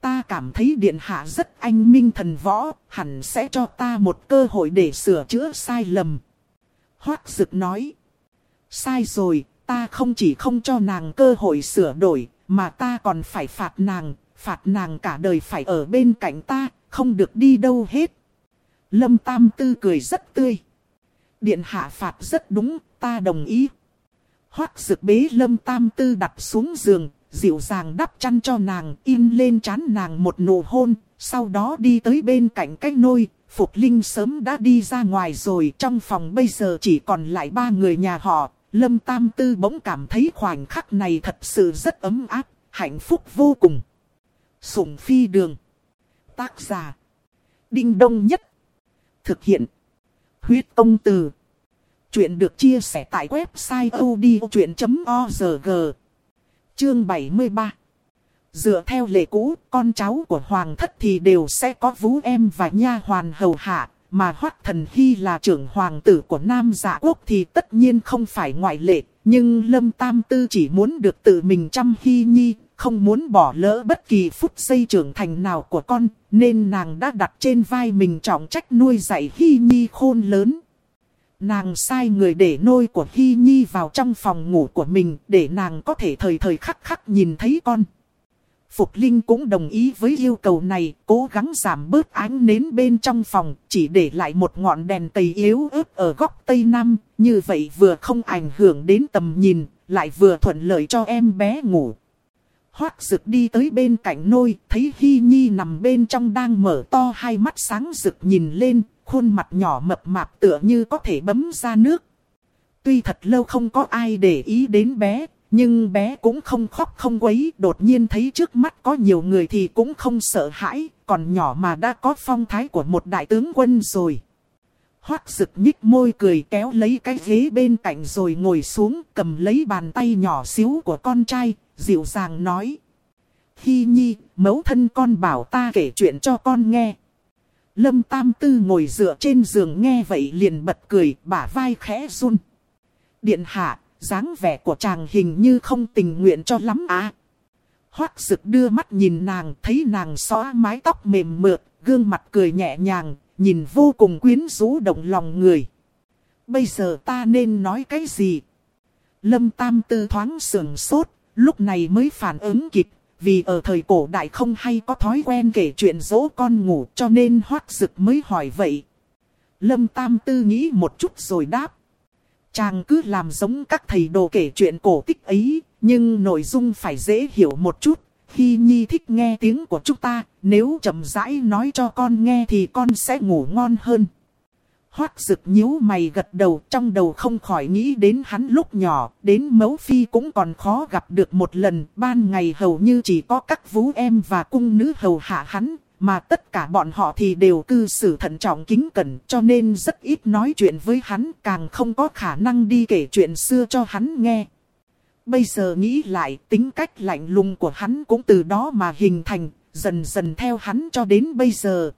Ta cảm thấy điện hạ rất anh minh thần võ, hẳn sẽ cho ta một cơ hội để sửa chữa sai lầm. Hoác rực nói. Sai rồi, ta không chỉ không cho nàng cơ hội sửa đổi, mà ta còn phải phạt nàng, phạt nàng cả đời phải ở bên cạnh ta, không được đi đâu hết. Lâm Tam Tư cười rất tươi. Điện hạ phạt rất đúng, ta đồng ý. Hoác dực bế Lâm Tam Tư đặt xuống giường, dịu dàng đắp chăn cho nàng, in lên chán nàng một nụ hôn, sau đó đi tới bên cạnh cái nôi. Phục Linh sớm đã đi ra ngoài rồi, trong phòng bây giờ chỉ còn lại ba người nhà họ. Lâm Tam Tư bỗng cảm thấy khoảnh khắc này thật sự rất ấm áp, hạnh phúc vô cùng. Sủng phi đường. Tác giả. Đinh đông nhất. Thực hiện. Huyết công từ. Chuyện được chia sẻ tại website odchuyện.org. Chương 73 Dựa theo lệ cũ, con cháu của hoàng thất thì đều sẽ có vũ em và nha hoàn hầu hạ, mà Hoắc Thần Hy là trưởng hoàng tử của Nam Dạ Quốc thì tất nhiên không phải ngoại lệ. Nhưng Lâm Tam Tư chỉ muốn được tự mình chăm Hy Nhi, không muốn bỏ lỡ bất kỳ phút giây trưởng thành nào của con, nên nàng đã đặt trên vai mình trọng trách nuôi dạy Hy Nhi khôn lớn. Nàng sai người để nôi của Hy Nhi vào trong phòng ngủ của mình để nàng có thể thời thời khắc khắc nhìn thấy con. Phục Linh cũng đồng ý với yêu cầu này, cố gắng giảm bớt ánh nến bên trong phòng, chỉ để lại một ngọn đèn tây yếu ớt ở góc tây nam, như vậy vừa không ảnh hưởng đến tầm nhìn, lại vừa thuận lợi cho em bé ngủ. Hoác rực đi tới bên cạnh nôi, thấy Hy Nhi nằm bên trong đang mở to hai mắt sáng rực nhìn lên, khuôn mặt nhỏ mập mạp tựa như có thể bấm ra nước. Tuy thật lâu không có ai để ý đến bé, nhưng bé cũng không khóc không quấy, đột nhiên thấy trước mắt có nhiều người thì cũng không sợ hãi, còn nhỏ mà đã có phong thái của một đại tướng quân rồi. Hoác rực nhích môi cười kéo lấy cái ghế bên cạnh rồi ngồi xuống cầm lấy bàn tay nhỏ xíu của con trai, dịu dàng nói. Hi nhi, mẫu thân con bảo ta kể chuyện cho con nghe. Lâm Tam Tư ngồi dựa trên giường nghe vậy liền bật cười, bả vai khẽ run. Điện hạ, dáng vẻ của chàng hình như không tình nguyện cho lắm à. Hoác Sực đưa mắt nhìn nàng, thấy nàng xóa mái tóc mềm mượt, gương mặt cười nhẹ nhàng, nhìn vô cùng quyến rũ động lòng người. Bây giờ ta nên nói cái gì? Lâm Tam Tư thoáng sườn sốt, lúc này mới phản ứng kịp, vì ở thời cổ đại không hay có thói quen kể chuyện dỗ con ngủ cho nên hoác Sực mới hỏi vậy. Lâm Tam Tư nghĩ một chút rồi đáp. Chàng cứ làm giống các thầy đồ kể chuyện cổ tích ấy, nhưng nội dung phải dễ hiểu một chút. Khi Nhi thích nghe tiếng của chúng ta, nếu chậm rãi nói cho con nghe thì con sẽ ngủ ngon hơn. Hoác rực nhíu mày gật đầu trong đầu không khỏi nghĩ đến hắn lúc nhỏ, đến mẫu phi cũng còn khó gặp được một lần, ban ngày hầu như chỉ có các vũ em và cung nữ hầu hạ hắn, mà tất cả bọn họ thì đều cư xử thận trọng kính cẩn cho nên rất ít nói chuyện với hắn càng không có khả năng đi kể chuyện xưa cho hắn nghe. Bây giờ nghĩ lại tính cách lạnh lùng của hắn cũng từ đó mà hình thành, dần dần theo hắn cho đến bây giờ.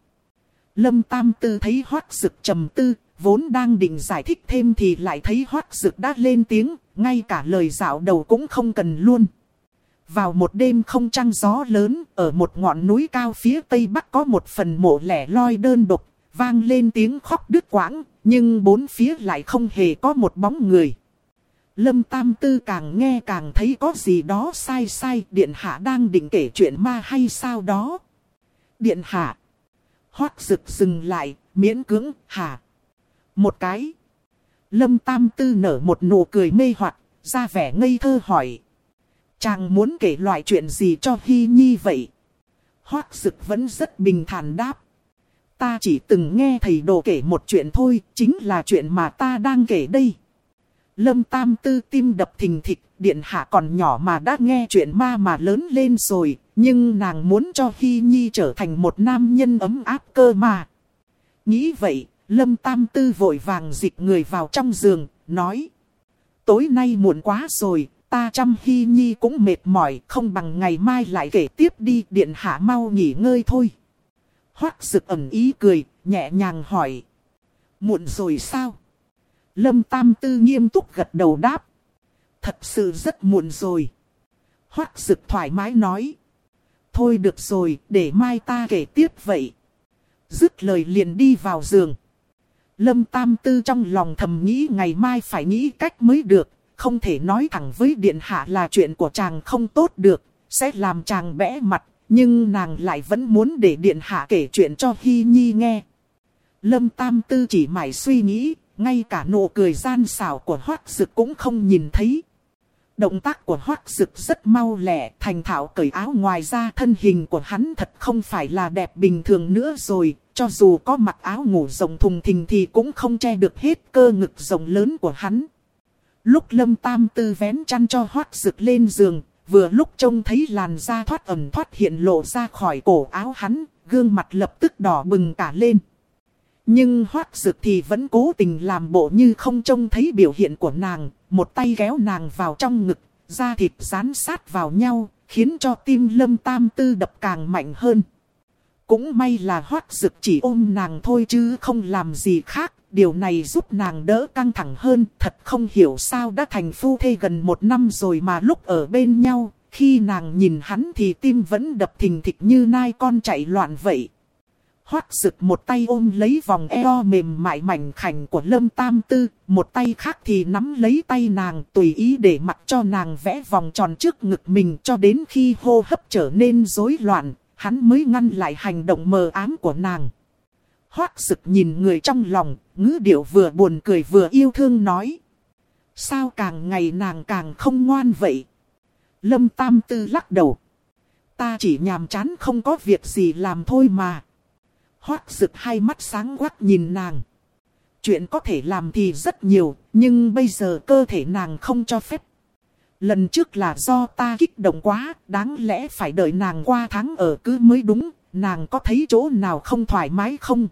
Lâm Tam Tư thấy hoác Sực trầm tư, vốn đang định giải thích thêm thì lại thấy hoác Sực đã lên tiếng, ngay cả lời dạo đầu cũng không cần luôn. Vào một đêm không trăng gió lớn, ở một ngọn núi cao phía tây bắc có một phần mộ lẻ loi đơn độc, vang lên tiếng khóc đứt quãng, nhưng bốn phía lại không hề có một bóng người. Lâm Tam Tư càng nghe càng thấy có gì đó sai sai, Điện Hạ đang định kể chuyện ma hay sao đó. Điện Hạ. Hoác rực dừng lại, miễn cưỡng, hả? Một cái. Lâm Tam Tư nở một nụ cười mê hoặc, ra vẻ ngây thơ hỏi. Chàng muốn kể loại chuyện gì cho Hy Nhi vậy? Hoác Dực vẫn rất bình thản đáp. Ta chỉ từng nghe thầy đồ kể một chuyện thôi, chính là chuyện mà ta đang kể đây. Lâm Tam Tư tim đập thình thịch, điện hạ còn nhỏ mà đã nghe chuyện ma mà lớn lên rồi, nhưng nàng muốn cho Hy Nhi trở thành một nam nhân ấm áp cơ mà. Nghĩ vậy, Lâm Tam Tư vội vàng dịch người vào trong giường, nói. Tối nay muộn quá rồi, ta chăm Hy Nhi cũng mệt mỏi, không bằng ngày mai lại kể tiếp đi, điện hạ mau nghỉ ngơi thôi. Hoác rực ẩn ý cười, nhẹ nhàng hỏi. Muộn rồi sao? Lâm Tam Tư nghiêm túc gật đầu đáp. Thật sự rất muộn rồi. Hoác rực thoải mái nói. Thôi được rồi, để mai ta kể tiếp vậy. Dứt lời liền đi vào giường. Lâm Tam Tư trong lòng thầm nghĩ ngày mai phải nghĩ cách mới được, không thể nói thẳng với điện hạ là chuyện của chàng không tốt được, sẽ làm chàng bẽ mặt, nhưng nàng lại vẫn muốn để điện hạ kể chuyện cho Hy Nhi nghe. Lâm Tam Tư chỉ mãi suy nghĩ, ngay cả nụ cười gian xảo của Hoác Dực cũng không nhìn thấy. Động tác của Hoác Dực rất mau lẹ, thành thạo cởi áo ngoài ra thân hình của hắn thật không phải là đẹp bình thường nữa rồi, cho dù có mặc áo ngủ rộng thùng thình thì cũng không che được hết cơ ngực rộng lớn của hắn. Lúc lâm tam tư vén chăn cho hoác rực lên giường, vừa lúc trông thấy làn da thoát ẩm thoát hiện lộ ra khỏi cổ áo hắn, gương mặt lập tức đỏ bừng cả lên. Nhưng hoác rực thì vẫn cố tình làm bộ như không trông thấy biểu hiện của nàng, một tay kéo nàng vào trong ngực, da thịt dán sát vào nhau, khiến cho tim lâm tam tư đập càng mạnh hơn. Cũng may là hoác rực chỉ ôm nàng thôi chứ không làm gì khác, điều này giúp nàng đỡ căng thẳng hơn, thật không hiểu sao đã thành phu thê gần một năm rồi mà lúc ở bên nhau, khi nàng nhìn hắn thì tim vẫn đập thình thịch như nai con chạy loạn vậy. Hoác rực một tay ôm lấy vòng eo mềm mại mảnh khảnh của Lâm Tam Tư, một tay khác thì nắm lấy tay nàng tùy ý để mặc cho nàng vẽ vòng tròn trước ngực mình cho đến khi hô hấp trở nên rối loạn, hắn mới ngăn lại hành động mờ ám của nàng. Hoác sực nhìn người trong lòng, ngữ điệu vừa buồn cười vừa yêu thương nói. Sao càng ngày nàng càng không ngoan vậy? Lâm Tam Tư lắc đầu. Ta chỉ nhàm chán không có việc gì làm thôi mà. Hoác sực hai mắt sáng quắc nhìn nàng. Chuyện có thể làm thì rất nhiều, nhưng bây giờ cơ thể nàng không cho phép. Lần trước là do ta kích động quá, đáng lẽ phải đợi nàng qua tháng ở cứ mới đúng, nàng có thấy chỗ nào không thoải mái không?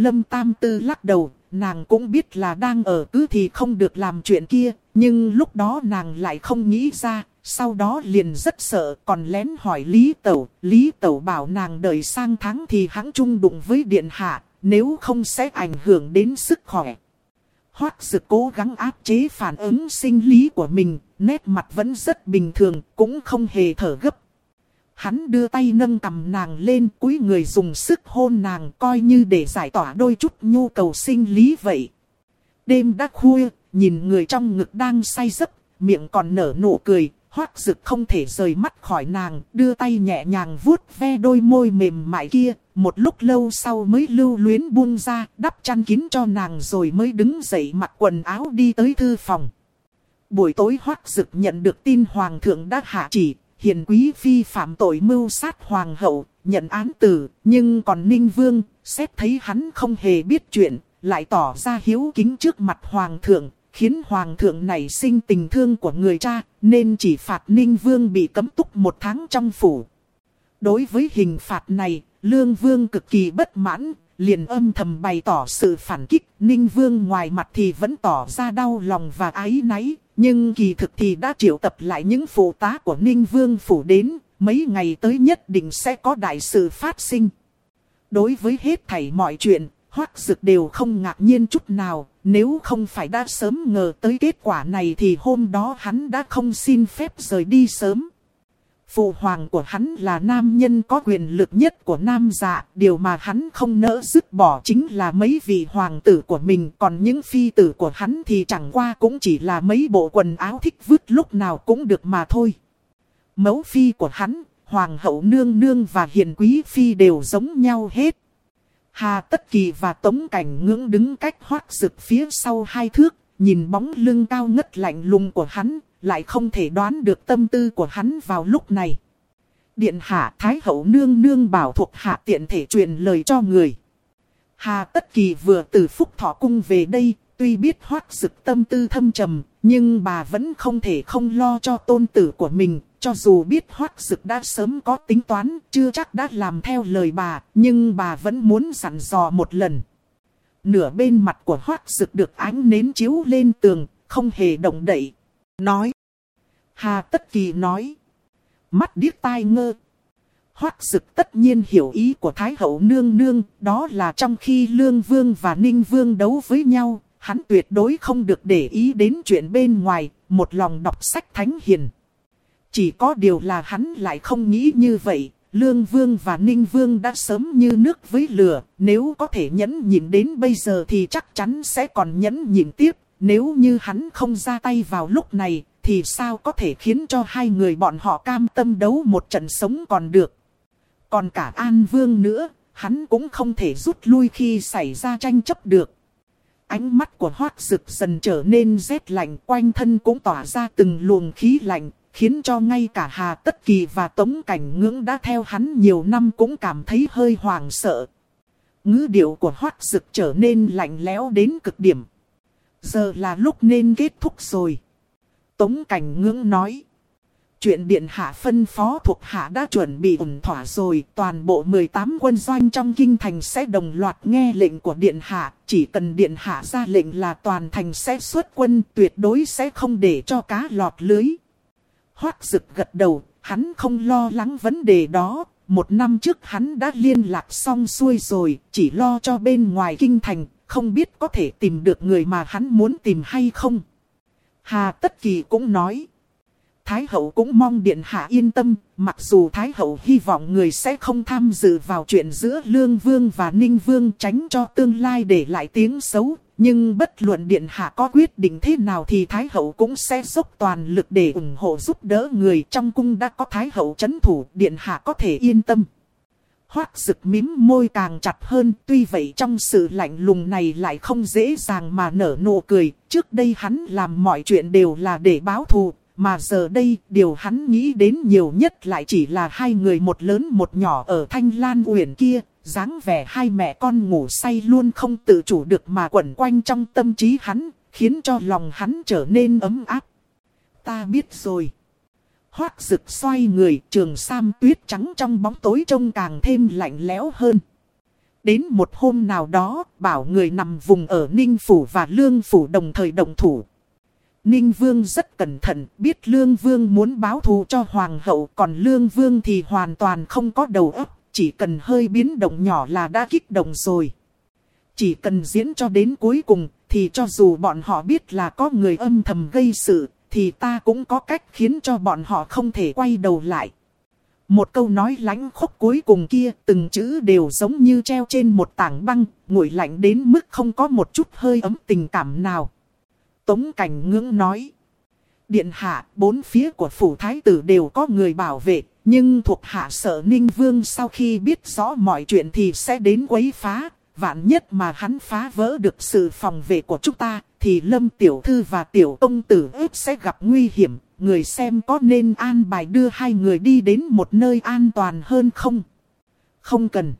Lâm Tam Tư lắc đầu, nàng cũng biết là đang ở cứ thì không được làm chuyện kia, nhưng lúc đó nàng lại không nghĩ ra, sau đó liền rất sợ còn lén hỏi Lý Tẩu, Lý Tẩu bảo nàng đợi sang tháng thì hắn chung đụng với Điện Hạ, nếu không sẽ ảnh hưởng đến sức khỏe. Hoác sự cố gắng áp chế phản ứng sinh lý của mình, nét mặt vẫn rất bình thường, cũng không hề thở gấp. Hắn đưa tay nâng cầm nàng lên cúi người dùng sức hôn nàng coi như để giải tỏa đôi chút nhu cầu sinh lý vậy. Đêm đã khuya, nhìn người trong ngực đang say giấc, miệng còn nở nụ cười, hoác dực không thể rời mắt khỏi nàng, đưa tay nhẹ nhàng vuốt ve đôi môi mềm mại kia, một lúc lâu sau mới lưu luyến buông ra, đắp chăn kín cho nàng rồi mới đứng dậy mặc quần áo đi tới thư phòng. Buổi tối hoác dực nhận được tin hoàng thượng đã hạ chỉ, hiền quý phi phạm tội mưu sát hoàng hậu, nhận án tử, nhưng còn ninh vương, xét thấy hắn không hề biết chuyện, lại tỏ ra hiếu kính trước mặt hoàng thượng, khiến hoàng thượng này sinh tình thương của người cha, nên chỉ phạt ninh vương bị cấm túc một tháng trong phủ. Đối với hình phạt này, lương vương cực kỳ bất mãn, liền âm thầm bày tỏ sự phản kích, ninh vương ngoài mặt thì vẫn tỏ ra đau lòng và ái náy, nhưng kỳ thực thì đã triệu tập lại những phụ tá của ninh vương phủ đến, mấy ngày tới nhất định sẽ có đại sự phát sinh. Đối với hết thảy mọi chuyện, hoắc dực đều không ngạc nhiên chút nào, nếu không phải đã sớm ngờ tới kết quả này thì hôm đó hắn đã không xin phép rời đi sớm. Phụ hoàng của hắn là nam nhân có quyền lực nhất của nam dạ, điều mà hắn không nỡ dứt bỏ chính là mấy vị hoàng tử của mình, còn những phi tử của hắn thì chẳng qua cũng chỉ là mấy bộ quần áo thích vứt lúc nào cũng được mà thôi. Mẫu phi của hắn, hoàng hậu nương nương và hiền quý phi đều giống nhau hết. Hà Tất Kỳ và Tống Cảnh ngưỡng đứng cách hoác rực phía sau hai thước, nhìn bóng lưng cao ngất lạnh lùng của hắn, lại không thể đoán được tâm tư của hắn vào lúc này. Điện hạ Thái Hậu Nương Nương bảo thuộc hạ tiện thể truyền lời cho người. Hà Tất Kỳ vừa từ Phúc Thọ Cung về đây, tuy biết hoác sực tâm tư thâm trầm, nhưng bà vẫn không thể không lo cho tôn tử của mình, cho dù biết hoác sực đã sớm có tính toán, chưa chắc đã làm theo lời bà, nhưng bà vẫn muốn dặn dò một lần. Nửa bên mặt của hoác sực được ánh nến chiếu lên tường, không hề động đậy. Nói. Hà Tất Kỳ nói. Mắt điếc tai ngơ. Hoác sực tất nhiên hiểu ý của Thái hậu nương nương, đó là trong khi Lương Vương và Ninh Vương đấu với nhau, hắn tuyệt đối không được để ý đến chuyện bên ngoài, một lòng đọc sách thánh hiền. Chỉ có điều là hắn lại không nghĩ như vậy. Lương Vương và Ninh Vương đã sớm như nước với lửa. Nếu có thể nhẫn nhịn đến bây giờ thì chắc chắn sẽ còn nhẫn nhịn tiếp. Nếu như hắn không ra tay vào lúc này thì sao có thể khiến cho hai người bọn họ cam tâm đấu một trận sống còn được. Còn cả An Vương nữa, hắn cũng không thể rút lui khi xảy ra tranh chấp được. Ánh mắt của hoác rực dần trở nên rét lạnh quanh thân cũng tỏa ra từng luồng khí lạnh, Khiến cho ngay cả Hà Tất Kỳ và Tống Cảnh Ngưỡng đã theo hắn nhiều năm cũng cảm thấy hơi hoàng sợ. Ngữ điệu của hoác dực trở nên lạnh lẽo đến cực điểm. Giờ là lúc nên kết thúc rồi. Tống Cảnh Ngưỡng nói. Chuyện điện hạ phân phó thuộc hạ đã chuẩn bị ổn thỏa rồi, toàn bộ 18 quân doanh trong kinh thành sẽ đồng loạt nghe lệnh của điện hạ, chỉ cần điện hạ ra lệnh là toàn thành sẽ xuất quân, tuyệt đối sẽ không để cho cá lọt lưới. Hoác rực gật đầu, hắn không lo lắng vấn đề đó. Một năm trước hắn đã liên lạc xong xuôi rồi, chỉ lo cho bên ngoài kinh thành, không biết có thể tìm được người mà hắn muốn tìm hay không. Hà Tất Kỳ cũng nói. Thái hậu cũng mong điện hạ yên tâm, mặc dù Thái hậu hy vọng người sẽ không tham dự vào chuyện giữa Lương Vương và Ninh Vương tránh cho tương lai để lại tiếng xấu, nhưng bất luận Điện Hạ có quyết định thế nào thì Thái Hậu cũng sẽ dốc toàn lực để ủng hộ giúp đỡ người trong cung đã có Thái Hậu chấn thủ, Điện Hạ có thể yên tâm. Hoác rực mím môi càng chặt hơn, tuy vậy trong sự lạnh lùng này lại không dễ dàng mà nở nụ cười. Trước đây hắn làm mọi chuyện đều là để báo thù, mà giờ đây điều hắn nghĩ đến nhiều nhất lại chỉ là hai người một lớn một nhỏ ở Thanh Lan Uyển kia, dáng vẻ hai mẹ con ngủ say luôn không tự chủ được mà quẩn quanh trong tâm trí hắn, khiến cho lòng hắn trở nên ấm áp. Ta biết rồi. Hoác rực xoay người trường sam tuyết trắng trong bóng tối trông càng thêm lạnh lẽo hơn. Đến một hôm nào đó, bảo người nằm vùng ở Ninh Phủ và Lương Phủ đồng thời đồng thủ. Ninh Vương rất cẩn thận, biết Lương Vương muốn báo thù cho Hoàng hậu, còn Lương Vương thì hoàn toàn không có đầu óc chỉ cần hơi biến động nhỏ là đã kích động rồi. Chỉ cần diễn cho đến cuối cùng, thì cho dù bọn họ biết là có người âm thầm gây sự, thì ta cũng có cách khiến cho bọn họ không thể quay đầu lại. Một câu nói lánh khốc cuối cùng kia, từng chữ đều giống như treo trên một tảng băng, nguội lạnh đến mức không có một chút hơi ấm tình cảm nào. Tống cảnh ngưỡng nói. Điện hạ, bốn phía của phủ thái tử đều có người bảo vệ, nhưng thuộc hạ sợ Ninh Vương sau khi biết rõ mọi chuyện thì sẽ đến quấy phá. Vạn nhất mà hắn phá vỡ được sự phòng vệ của chúng ta, thì Lâm Tiểu Thư và Tiểu Công Tử ếp sẽ gặp nguy hiểm. Người xem có nên an bài đưa hai người đi đến một nơi an toàn hơn không? Không cần.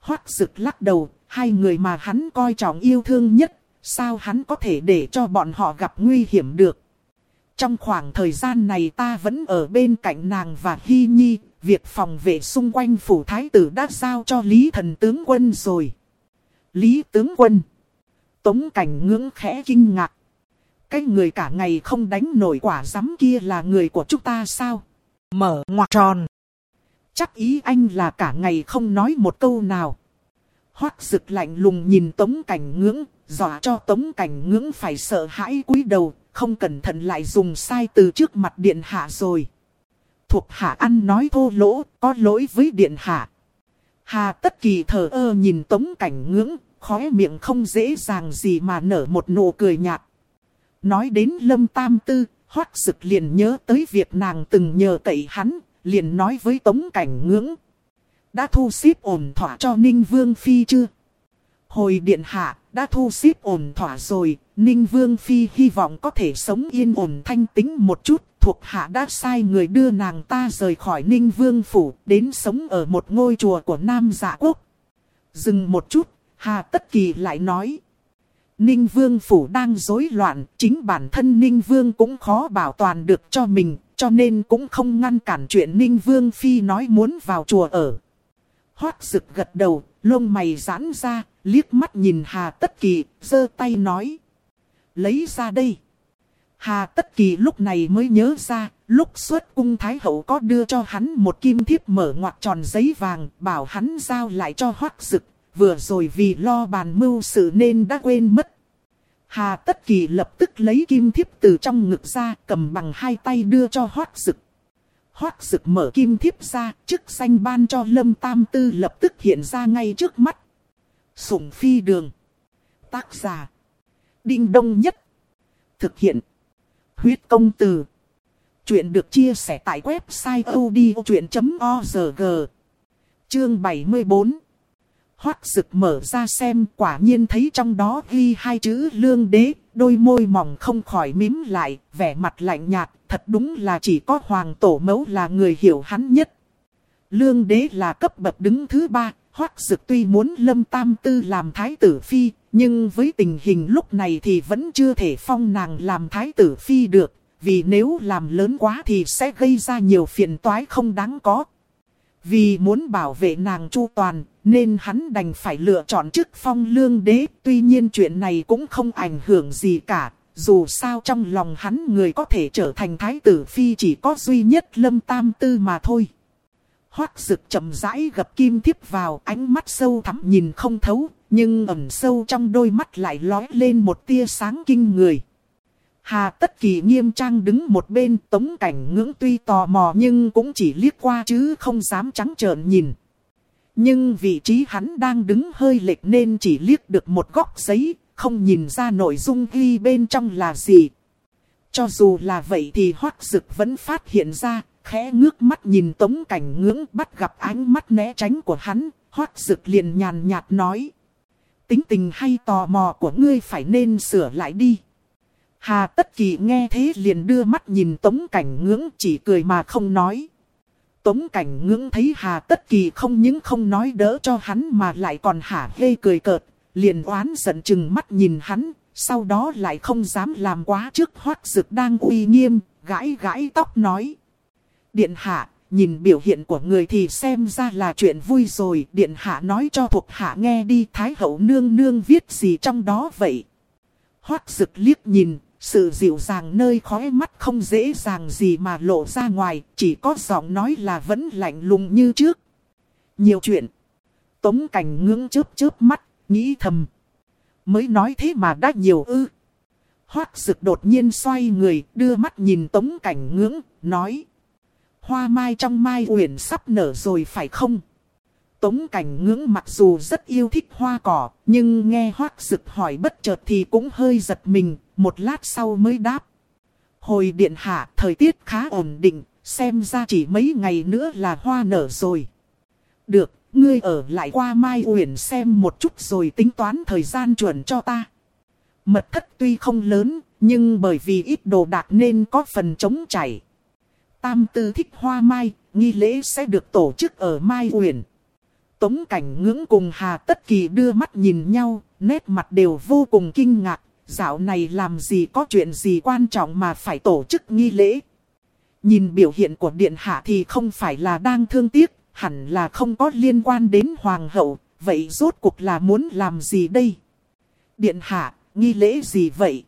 Hoác rực lắc đầu, hai người mà hắn coi trọng yêu thương nhất, sao hắn có thể để cho bọn họ gặp nguy hiểm được? Trong khoảng thời gian này ta vẫn ở bên cạnh nàng và Hy Nhi, việc phòng vệ xung quanh phủ thái tử đã giao cho Lý thần tướng quân rồi. Lý tướng quân. Tống cảnh ngưỡng khẽ kinh ngạc. Cái người cả ngày không đánh nổi quả giám kia là người của chúng ta sao? Mở ngoặc tròn. Chắc ý anh là cả ngày không nói một câu nào. Hoác rực lạnh lùng nhìn tống cảnh ngưỡng, dọa cho tống cảnh ngưỡng phải sợ hãi cúi đầu, không cẩn thận lại dùng sai từ trước mặt điện hạ rồi. Thuộc hạ ăn nói thô lỗ, có lỗi với điện hạ. Hà tất kỳ thờ ơ nhìn tống cảnh ngưỡng, khóe miệng không dễ dàng gì mà nở một nụ cười nhạt. Nói đến lâm tam tư, hoát sực liền nhớ tới việc nàng từng nhờ cậy hắn, liền nói với tống cảnh ngưỡng. Đã thu xếp ổn thỏa cho Ninh Vương Phi chưa? Hồi điện hạ, đã thu xếp ổn thỏa rồi, Ninh Vương Phi hy vọng có thể sống yên ổn thanh tính một chút. Thuộc hạ đã sai người đưa nàng ta rời khỏi Ninh Vương Phủ, đến sống ở một ngôi chùa của Nam Dạ Quốc. Dừng một chút, Hà Tất Kỳ lại nói. Ninh Vương Phủ đang rối loạn, chính bản thân Ninh Vương cũng khó bảo toàn được cho mình, cho nên cũng không ngăn cản chuyện Ninh Vương Phi nói muốn vào chùa ở. Hoác rực gật đầu, lông mày giãn ra, liếc mắt nhìn Hà Tất Kỳ, giơ tay nói. Lấy ra đây. Hà Tất Kỳ lúc này mới nhớ ra, lúc xuất cung Thái Hậu có đưa cho hắn một kim thiếp mở ngoặc tròn giấy vàng, bảo hắn giao lại cho Hoác rực, vừa rồi vì lo bàn mưu sự nên đã quên mất. Hà Tất Kỳ lập tức lấy kim thiếp từ trong ngực ra, cầm bằng hai tay đưa cho Hoác Dực. Hoác Dực mở kim thiếp ra, chức danh ban cho Lâm Tam Tư lập tức hiện ra ngay trước mắt. Sủng phi đường. Tác giả. Đinh đông nhất. Thực hiện. Huyết công từ. Chuyện được chia sẻ tại website odchuyện.org. Chương 74. Hoác sực mở ra xem quả nhiên thấy trong đó ghi hai chữ lương đế, đôi môi mỏng không khỏi mím lại, vẻ mặt lạnh nhạt, thật đúng là chỉ có hoàng tổ mẫu là người hiểu hắn nhất. Lương đế là cấp bậc đứng thứ ba, hoác Dực tuy muốn Lâm Tam Tư làm thái tử phi, nhưng với tình hình lúc này thì vẫn chưa thể phong nàng làm thái tử phi được, vì nếu làm lớn quá thì sẽ gây ra nhiều phiền toái không đáng có. Vì muốn bảo vệ nàng chu toàn, nên hắn đành phải lựa chọn chức phong lương đế, tuy nhiên chuyện này cũng không ảnh hưởng gì cả, dù sao trong lòng hắn người có thể trở thành thái tử phi chỉ có duy nhất Lâm Tam Tư mà thôi. Hoác rực chậm rãi gập kim thiếp vào ánh mắt sâu thẳm nhìn không thấu, nhưng ẩn sâu trong đôi mắt lại lói lên một tia sáng kinh người. Hà tất kỳ nghiêm trang đứng một bên tống cảnh ngưỡng tuy tò mò nhưng cũng chỉ liếc qua chứ không dám trắng trợn nhìn. Nhưng vị trí hắn đang đứng hơi lệch nên chỉ liếc được một góc giấy, không nhìn ra nội dung ghi bên trong là gì. Cho dù là vậy thì hoác dực vẫn phát hiện ra, khẽ ngước mắt nhìn tống cảnh ngưỡng bắt gặp ánh mắt né tránh của hắn, hoác dực liền nhàn nhạt nói. Tính tình hay tò mò của ngươi phải nên sửa lại đi. Hà tất kỳ nghe thế liền đưa mắt nhìn tống cảnh ngưỡng chỉ cười mà không nói. Tống cảnh ngưỡng thấy hà tất kỳ không những không nói đỡ cho hắn mà lại còn hả hê cười cợt, liền oán giận chừng mắt nhìn hắn, sau đó lại không dám làm quá trước hoác dực đang uy nghiêm, gãi gãi tóc nói. Điện hạ, nhìn biểu hiện của người thì xem ra là chuyện vui rồi. Điện hạ nói cho thuộc hạ nghe đi Thái hậu nương nương viết gì trong đó vậy. Hoác dực liếc nhìn, sự dịu dàng nơi khóe mắt không dễ dàng gì mà lộ ra ngoài, chỉ có giọng nói là vẫn lạnh lùng như trước. Nhiều chuyện. Tống cảnh ngưỡng chớp chớp mắt, nghĩ thầm. Mới nói thế mà đã nhiều ư. Hoác sực đột nhiên xoay người, đưa mắt nhìn tống cảnh ngưỡng, nói hoa mai trong mai uyển sắp nở rồi phải không? Tống cảnh ngưỡng mặc dù rất yêu thích hoa cỏ, nhưng nghe hoác sực hỏi bất chợt thì cũng hơi giật mình, một lát sau mới đáp. Hồi điện hạ, thời tiết khá ổn định, xem ra chỉ mấy ngày nữa là hoa nở rồi. Được, ngươi ở lại qua Mai Uyển xem một chút rồi tính toán thời gian chuẩn cho ta. Mật thất tuy không lớn, nhưng bởi vì ít đồ đạc nên có phần chống chảy. Tam tư thích hoa mai, nghi lễ sẽ được tổ chức ở Mai Uyển. Tống cảnh ngưỡng cùng Hà Tất Kỳ đưa mắt nhìn nhau, nét mặt đều vô cùng kinh ngạc. Dạo này làm gì có chuyện gì quan trọng mà phải tổ chức nghi lễ. Nhìn biểu hiện của Điện Hạ thì không phải là đang thương tiếc, hẳn là không có liên quan đến Hoàng hậu. Vậy rốt cuộc là muốn làm gì đây? Điện Hạ, nghi lễ gì vậy?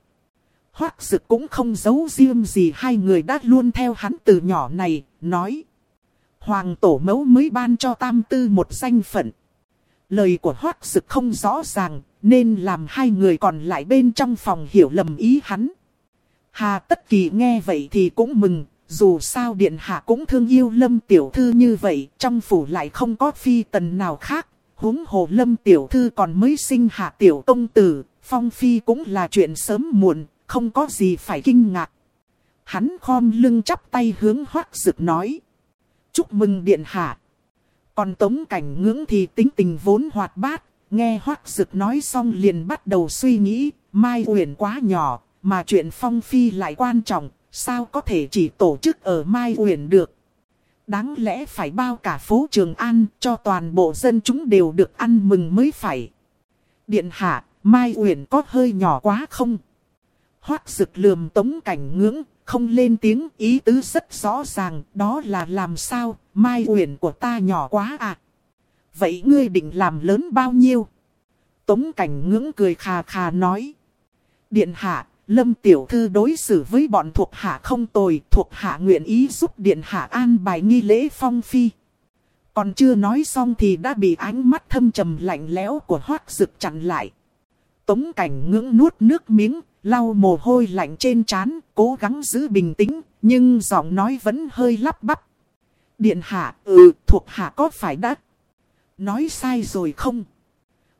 Hoác dực cũng không giấu riêng gì hai người đã luôn theo hắn từ nhỏ này, nói. Hoàng tổ mẫu mới ban cho tam tư một danh phận. Lời của hoác dực không rõ ràng, nên làm hai người còn lại bên trong phòng hiểu lầm ý hắn. Hà tất kỳ nghe vậy thì cũng mừng, dù sao điện hạ cũng thương yêu lâm tiểu thư như vậy, trong phủ lại không có phi tần nào khác. huống hồ lâm tiểu thư còn mới sinh hạ tiểu công tử, phong phi cũng là chuyện sớm muộn, không có gì phải kinh ngạc. Hắn khom lưng chắp tay hướng hoác rực nói. Chúc mừng điện hạ. Còn tống cảnh ngưỡng thì tính tình vốn hoạt bát. Nghe Hoắc dực nói xong liền bắt đầu suy nghĩ. Mai Uyển quá nhỏ, mà chuyện phong phi lại quan trọng. Sao có thể chỉ tổ chức ở Mai Uyển được. Đáng lẽ phải bao cả phố Trường An cho toàn bộ dân chúng đều được ăn mừng mới phải. Điện hạ, Mai Uyển có hơi nhỏ quá không? Hoắc Dực lườm tống cảnh ngưỡng, không lên tiếng ý tứ rất rõ ràng, đó là làm sao, mai uyển của ta nhỏ quá à. Vậy ngươi định làm lớn bao nhiêu? Tống cảnh ngưỡng cười khà khà nói. Điện hạ, lâm tiểu thư đối xử với bọn thuộc hạ không tồi, thuộc hạ nguyện ý giúp điện hạ an bài nghi lễ phong phi. Còn chưa nói xong thì đã bị ánh mắt thâm trầm lạnh lẽo của hoác rực chặn lại. Tống cảnh ngưỡng nuốt nước miếng, lau mồ hôi lạnh trên trán, cố gắng giữ bình tĩnh, nhưng giọng nói vẫn hơi lắp bắp. Điện hạ, ừ, thuộc hạ có phải đã nói sai rồi không?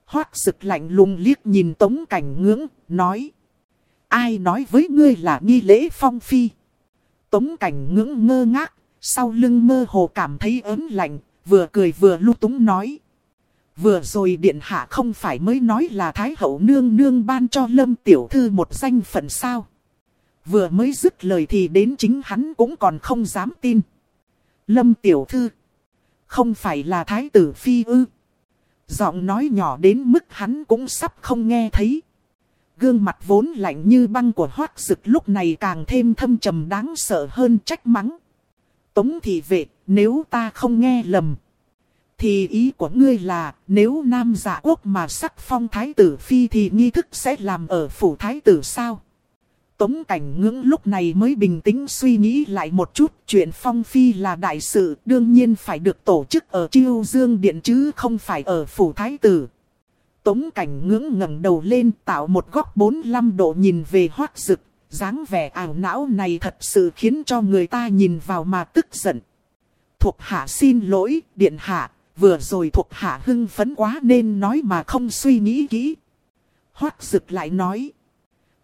Hoác sực lạnh lùng liếc nhìn tống cảnh ngưỡng, nói. Ai nói với ngươi là nghi lễ phong phi? Tống cảnh ngưỡng ngơ ngác, sau lưng mơ hồ cảm thấy ớn lạnh, vừa cười vừa lưu túng nói. Vừa rồi điện hạ không phải mới nói là Thái hậu nương nương ban cho Lâm Tiểu Thư một danh phận sao. Vừa mới dứt lời thì đến chính hắn cũng còn không dám tin. Lâm Tiểu Thư. Không phải là Thái tử Phi ư. Giọng nói nhỏ đến mức hắn cũng sắp không nghe thấy. Gương mặt vốn lạnh như băng của hoác dực lúc này càng thêm thâm trầm đáng sợ hơn trách mắng. Tống thị vệ, nếu ta không nghe lầm. Thì ý của ngươi là nếu nam giả quốc mà sắc phong thái tử phi thì nghi thức sẽ làm ở phủ thái tử sao? Tống cảnh ngưỡng lúc này mới bình tĩnh suy nghĩ lại một chút. Chuyện phong phi là đại sự đương nhiên phải được tổ chức ở chiêu dương điện chứ không phải ở phủ thái tử. Tống cảnh ngưỡng ngẩng đầu lên tạo một góc 45 độ nhìn về hoác rực. dáng vẻ ảo não này thật sự khiến cho người ta nhìn vào mà tức giận. Thuộc hạ xin lỗi, điện hạ, vừa rồi thuộc hạ hưng phấn quá nên nói mà không suy nghĩ kỹ. Hoác rực lại nói.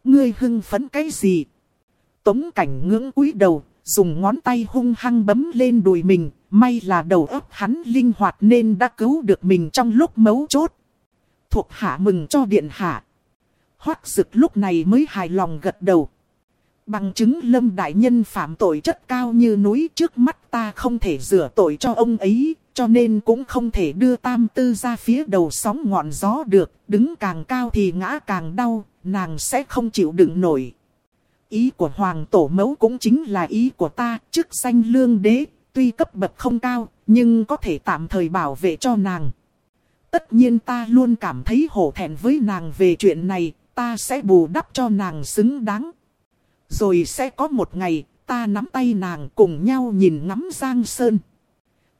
Ngươi hưng phấn cái gì? Tống cảnh ngưỡng cúi đầu, dùng ngón tay hung hăng bấm lên đùi mình. May là đầu óc hắn linh hoạt nên đã cứu được mình trong lúc mấu chốt. Thuộc hạ mừng cho điện hạ. Hoác dực lúc này mới hài lòng gật đầu. Bằng chứng lâm đại nhân phạm tội chất cao như núi trước mắt ta không thể rửa tội cho ông ấy, cho nên cũng không thể đưa tam tư ra phía đầu sóng ngọn gió được, đứng càng cao thì ngã càng đau, nàng sẽ không chịu đựng nổi. Ý của hoàng tổ mẫu cũng chính là ý của ta, chức danh lương đế, tuy cấp bậc không cao, nhưng có thể tạm thời bảo vệ cho nàng. Tất nhiên ta luôn cảm thấy hổ thẹn với nàng về chuyện này, ta sẽ bù đắp cho nàng xứng đáng. Rồi sẽ có một ngày, ta nắm tay nàng cùng nhau nhìn ngắm Giang Sơn.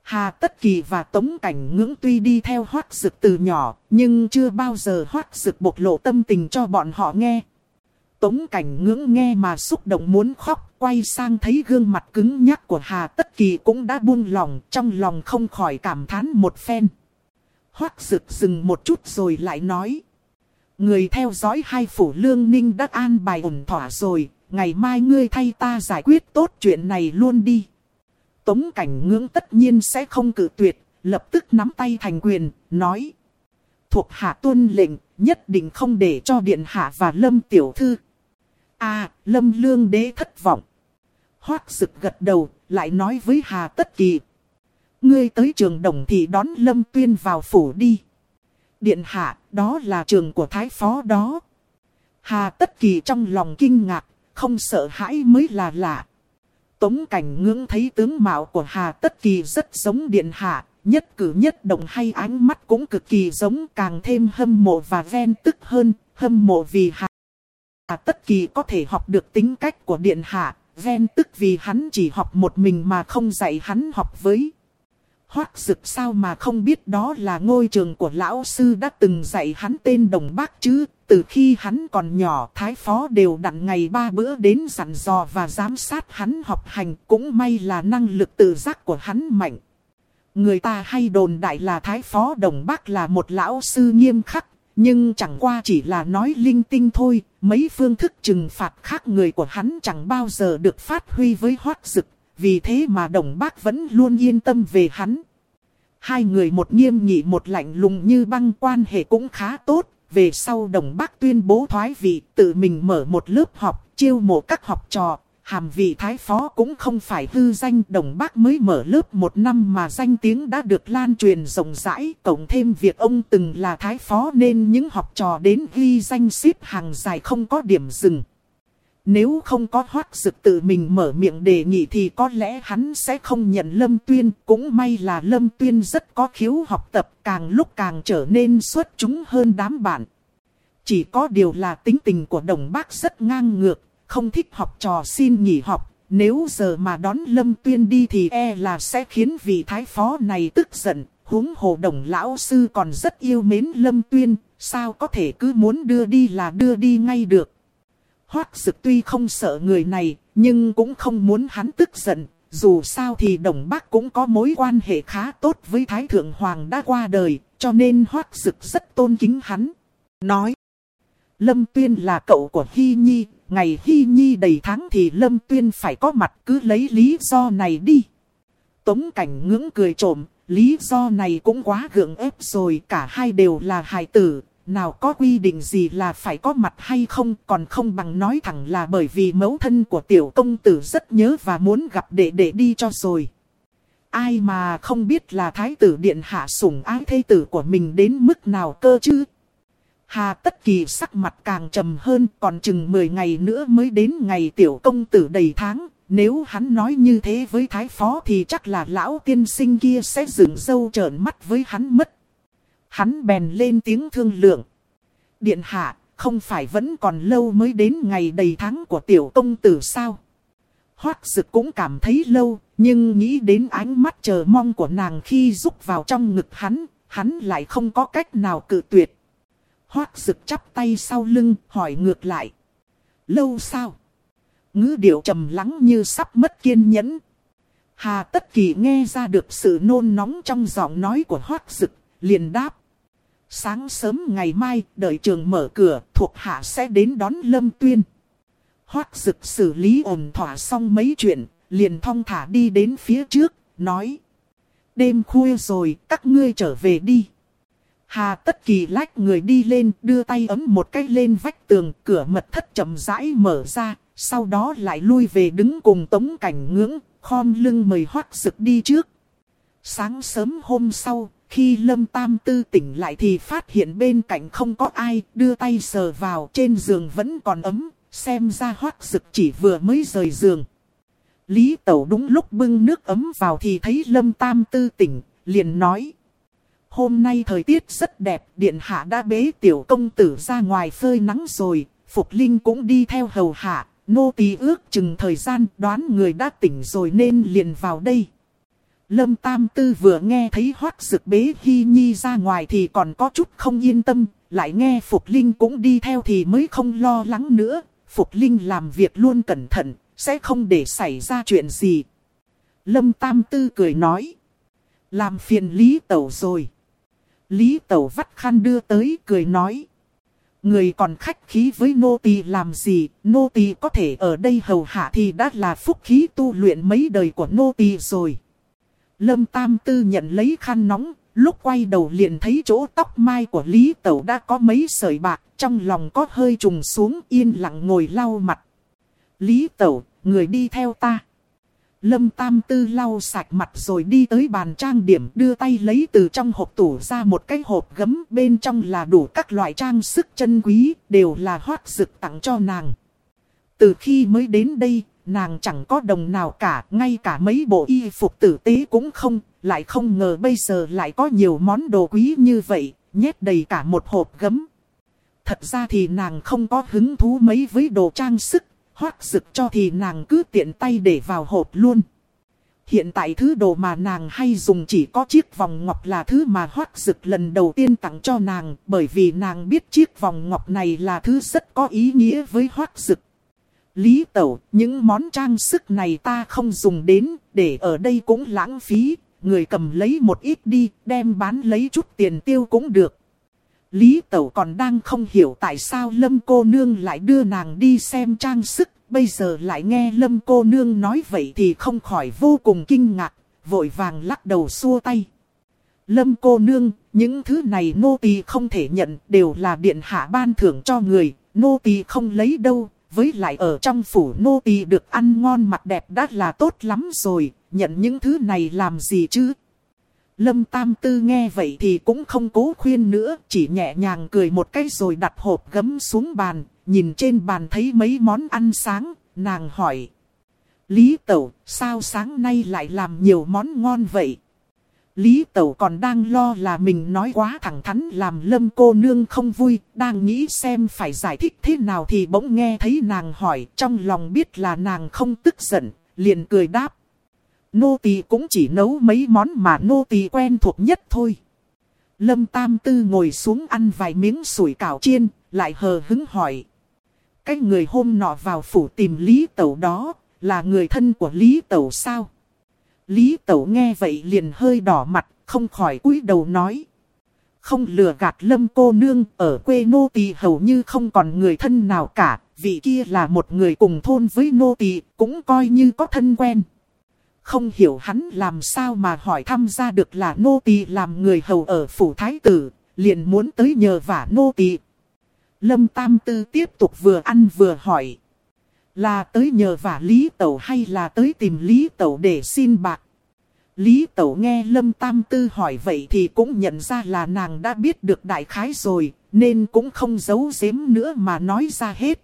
Hà Tất Kỳ và Tống Cảnh Ngưỡng tuy đi theo hoác dực từ nhỏ, nhưng chưa bao giờ hoác dực bộc lộ tâm tình cho bọn họ nghe. Tống Cảnh Ngưỡng nghe mà xúc động muốn khóc, quay sang thấy gương mặt cứng nhắc của Hà Tất Kỳ cũng đã buông lòng, trong lòng không khỏi cảm thán một phen. Hoác dực dừng một chút rồi lại nói. Người theo dõi hai phủ lương ninh đã an bài ổn thỏa rồi, ngày mai ngươi thay ta giải quyết tốt chuyện này luôn đi. Tống cảnh ngưỡng tất nhiên sẽ không cử tuyệt, lập tức nắm tay thành quyền, nói. Thuộc hạ tuân lệnh, nhất định không để cho điện hạ và lâm tiểu thư. À, lâm lương đế thất vọng. Hoác sực gật đầu, lại nói với Hà Tất Kỳ. Ngươi tới trường đồng thì đón lâm tuyên vào phủ đi. Điện hạ, đó là trường của thái phó đó. Hà Tất Kỳ trong lòng kinh ngạc, không sợ hãi mới là lạ. Tống cảnh ngưỡng thấy tướng mạo của Hà Tất Kỳ rất giống điện hạ, nhất cử nhất động hay ánh mắt cũng cực kỳ giống càng thêm hâm mộ và ven tức hơn, hâm mộ vì Hà. Hà Tất Kỳ có thể học được tính cách của điện hạ, ven tức vì hắn chỉ học một mình mà không dạy hắn học với. Hoác dực sao mà không biết đó là ngôi trường của lão sư đã từng dạy hắn tên đồng bác chứ. Từ khi hắn còn nhỏ, thái phó đều đặn ngày ba bữa đến dặn dò và giám sát hắn học hành. Cũng may là năng lực tự giác của hắn mạnh. Người ta hay đồn đại là thái phó đồng bác là một lão sư nghiêm khắc. Nhưng chẳng qua chỉ là nói linh tinh thôi. Mấy phương thức trừng phạt khác người của hắn chẳng bao giờ được phát huy với hoác dực vì thế mà đồng bác vẫn luôn yên tâm về hắn. Hai người một nghiêm nghị một lạnh lùng như băng quan hệ cũng khá tốt. Về sau đồng bác tuyên bố thoái vị tự mình mở một lớp học, chiêu mộ các học trò. Hàm vị thái phó cũng không phải hư danh đồng bác mới mở lớp một năm mà danh tiếng đã được lan truyền rộng rãi. Cộng thêm việc ông từng là thái phó nên những học trò đến ghi danh xếp hàng dài không có điểm dừng. Nếu không có hoác dực tự mình mở miệng đề nghị thì có lẽ hắn sẽ không nhận Lâm Tuyên. Cũng may là Lâm Tuyên rất có khiếu học tập càng lúc càng trở nên xuất chúng hơn đám bạn. Chỉ có điều là tính tình của đồng bác rất ngang ngược, không thích học trò xin nghỉ học. Nếu giờ mà đón Lâm Tuyên đi thì e là sẽ khiến vị thái phó này tức giận. huống hồ đồng lão sư còn rất yêu mến Lâm Tuyên, sao có thể cứ muốn đưa đi là đưa đi ngay được. Hoác Dực tuy không sợ người này, nhưng cũng không muốn hắn tức giận. Dù sao thì đồng bác cũng có mối quan hệ khá tốt với Thái Thượng Hoàng đã qua đời, cho nên Hoác Dực rất tôn kính hắn. Nói, Lâm Tuyên là cậu của Hy Nhi, ngày Hy Nhi đầy tháng thì Lâm Tuyên phải có mặt cứ lấy lý do này đi. Tống cảnh ngưỡng cười trộm, lý do này cũng quá gượng ép rồi, cả hai đều là hài tử, nào có quy định gì là phải có mặt hay không, còn không bằng nói thẳng là bởi vì mẫu thân của tiểu công tử rất nhớ và muốn gặp đệ đệ đi cho rồi. Ai mà không biết là thái tử điện hạ sủng ái thê tử của mình đến mức nào cơ chứ? Hà tất kỳ sắc mặt càng trầm hơn, còn chừng 10 ngày nữa mới đến ngày tiểu công tử đầy tháng. Nếu hắn nói như thế với thái phó thì chắc là lão tiên sinh kia sẽ dựng dâu trợn mắt với hắn mất. Hắn bèn lên tiếng thương lượng. Điện hạ, không phải vẫn còn lâu mới đến ngày đầy tháng của tiểu công tử sao? Hoác dực cũng cảm thấy lâu, nhưng nghĩ đến ánh mắt chờ mong của nàng khi rúc vào trong ngực hắn, hắn lại không có cách nào cự tuyệt. Hoác dực chắp tay sau lưng, hỏi ngược lại. Lâu sao? Ngữ điệu trầm lắng như sắp mất kiên nhẫn. Hà tất kỳ nghe ra được sự nôn nóng trong giọng nói của hoác dực, liền đáp. Sáng sớm ngày mai, đợi trường mở cửa, thuộc hạ sẽ đến đón Lâm Tuyên. Hoác dực xử lý ổn thỏa xong mấy chuyện, liền thong thả đi đến phía trước, nói. Đêm khuya rồi, các ngươi trở về đi. Hà tất kỳ lách người đi lên, đưa tay ấm một cái lên vách tường, cửa mật thất chậm rãi mở ra, sau đó lại lui về đứng cùng tống cảnh ngưỡng, khom lưng mời hoác dực đi trước. Sáng sớm hôm sau, khi Lâm Tam Tư tỉnh lại thì phát hiện bên cạnh không có ai, đưa tay sờ vào trên giường vẫn còn ấm, xem ra hoác dực chỉ vừa mới rời giường. Lý Tẩu đúng lúc bưng nước ấm vào thì thấy Lâm Tam Tư tỉnh, liền nói. Hôm nay thời tiết rất đẹp, Điện Hạ đã bế tiểu công tử ra ngoài phơi nắng rồi, Phục Linh cũng đi theo hầu hạ, nô tỳ ước chừng thời gian đoán người đã tỉnh rồi nên liền vào đây. Lâm Tam Tư vừa nghe thấy hoác dực bế Hy Nhi ra ngoài thì còn có chút không yên tâm, lại nghe Phục Linh cũng đi theo thì mới không lo lắng nữa. Phục Linh làm việc luôn cẩn thận, sẽ không để xảy ra chuyện gì. Lâm Tam Tư cười nói. Làm phiền Lý Tẩu rồi. Lý Tẩu vắt khăn đưa tới cười nói. người còn khách khí với nô tỳ làm gì, nô tỳ có thể ở đây hầu hạ thì đã là phúc khí tu luyện mấy đời của nô tỳ rồi. Lâm Tam Tư nhận lấy khăn nóng, lúc quay đầu liền thấy chỗ tóc mai của Lý Tẩu đã có mấy sợi bạc, trong lòng có hơi trùng xuống yên lặng ngồi lau mặt. Lý Tẩu, người đi theo ta. Lâm Tam Tư lau sạch mặt rồi đi tới bàn trang điểm đưa tay lấy từ trong hộp tủ ra một cái hộp gấm bên trong là đủ các loại trang sức chân quý đều là hoác dực tặng cho nàng. Từ khi mới đến đây, nàng chẳng có đồng nào cả, ngay cả mấy bộ y phục tử tế cũng không, lại không ngờ bây giờ lại có nhiều món đồ quý như vậy, nhét đầy cả một hộp gấm. Thật ra thì nàng không có hứng thú mấy với đồ trang sức, hoác rực cho thì nàng cứ tiện tay để vào hộp luôn. Hiện tại thứ đồ mà nàng hay dùng chỉ có chiếc vòng ngọc là thứ mà hoác rực lần đầu tiên tặng cho nàng, bởi vì nàng biết chiếc vòng ngọc này là thứ rất có ý nghĩa với hoác rực. Lý Tẩu, những món trang sức này ta không dùng đến, để ở đây cũng lãng phí, người cầm lấy một ít đi, đem bán lấy chút tiền tiêu cũng được. Lý Tẩu còn đang không hiểu tại sao Lâm cô nương lại đưa nàng đi xem trang sức, bây giờ lại nghe Lâm cô nương nói vậy thì không khỏi vô cùng kinh ngạc, vội vàng lắc đầu xua tay. Lâm cô nương, những thứ này nô tỳ không thể nhận, đều là điện hạ ban thưởng cho người, nô tỳ không lấy đâu, với lại ở trong phủ nô tỳ được ăn ngon mặc đẹp đã là tốt lắm rồi, nhận những thứ này làm gì chứ? Lâm Tam Tư nghe vậy thì cũng không cố khuyên nữa, chỉ nhẹ nhàng cười một cái rồi đặt hộp gấm xuống bàn, nhìn trên bàn thấy mấy món ăn sáng, nàng hỏi. Lý Tẩu, sao sáng nay lại làm nhiều món ngon vậy? Lý Tẩu còn đang lo là mình nói quá thẳng thắn làm lâm cô nương không vui, đang nghĩ xem phải giải thích thế nào thì bỗng nghe thấy nàng hỏi, trong lòng biết là nàng không tức giận, liền cười đáp nô tỳ cũng chỉ nấu mấy món mà nô tỳ quen thuộc nhất thôi. Lâm Tam Tư ngồi xuống ăn vài miếng sủi cảo chiên, lại hờ hứng hỏi. Cái người hôm nọ vào phủ tìm Lý Tẩu đó, là người thân của Lý Tẩu sao? Lý Tẩu nghe vậy liền hơi đỏ mặt, không khỏi cúi đầu nói. Không lừa gạt lâm cô nương, ở quê nô tỳ hầu như không còn người thân nào cả, vị kia là một người cùng thôn với nô tỳ, cũng coi như có thân quen. Không hiểu hắn làm sao mà hỏi thăm ra được là nô tỳ làm người hầu ở phủ thái tử, liền muốn tới nhờ vả nô tỳ. Lâm Tam Tư tiếp tục vừa ăn vừa hỏi. Là tới nhờ vả Lý Tẩu hay là tới tìm Lý Tẩu để xin bạc? Lý Tẩu nghe Lâm Tam Tư hỏi vậy thì cũng nhận ra là nàng đã biết được đại khái rồi, nên cũng không giấu giếm nữa mà nói ra hết.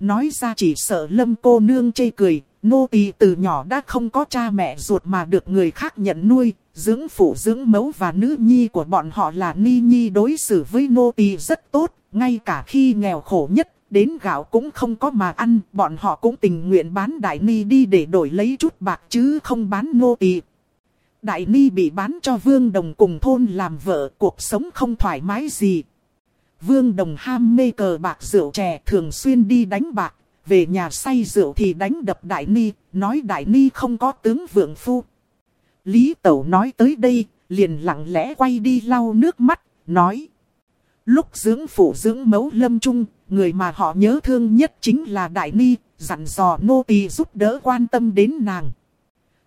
Nói ra chỉ sợ Lâm cô nương chê cười, Nô tỳ từ nhỏ đã không có cha mẹ ruột mà được người khác nhận nuôi, dưỡng phụ dưỡng mẫu và nữ nhi của bọn họ là ni nhi đối xử với nô tỳ rất tốt, ngay cả khi nghèo khổ nhất, đến gạo cũng không có mà ăn, bọn họ cũng tình nguyện bán đại ni đi để đổi lấy chút bạc chứ không bán nô tỳ. Đại ni bị bán cho Vương Đồng cùng thôn làm vợ, cuộc sống không thoải mái gì. Vương Đồng ham mê cờ bạc rượu chè thường xuyên đi đánh bạc, về nhà say rượu thì đánh đập Đại Ni, nói Đại Ni không có tướng vượng phu. Lý Tẩu nói tới đây, liền lặng lẽ quay đi lau nước mắt, nói. Lúc dưỡng phụ dưỡng mẫu lâm trung, người mà họ nhớ thương nhất chính là Đại Ni, dặn dò nô tỳ giúp đỡ quan tâm đến nàng.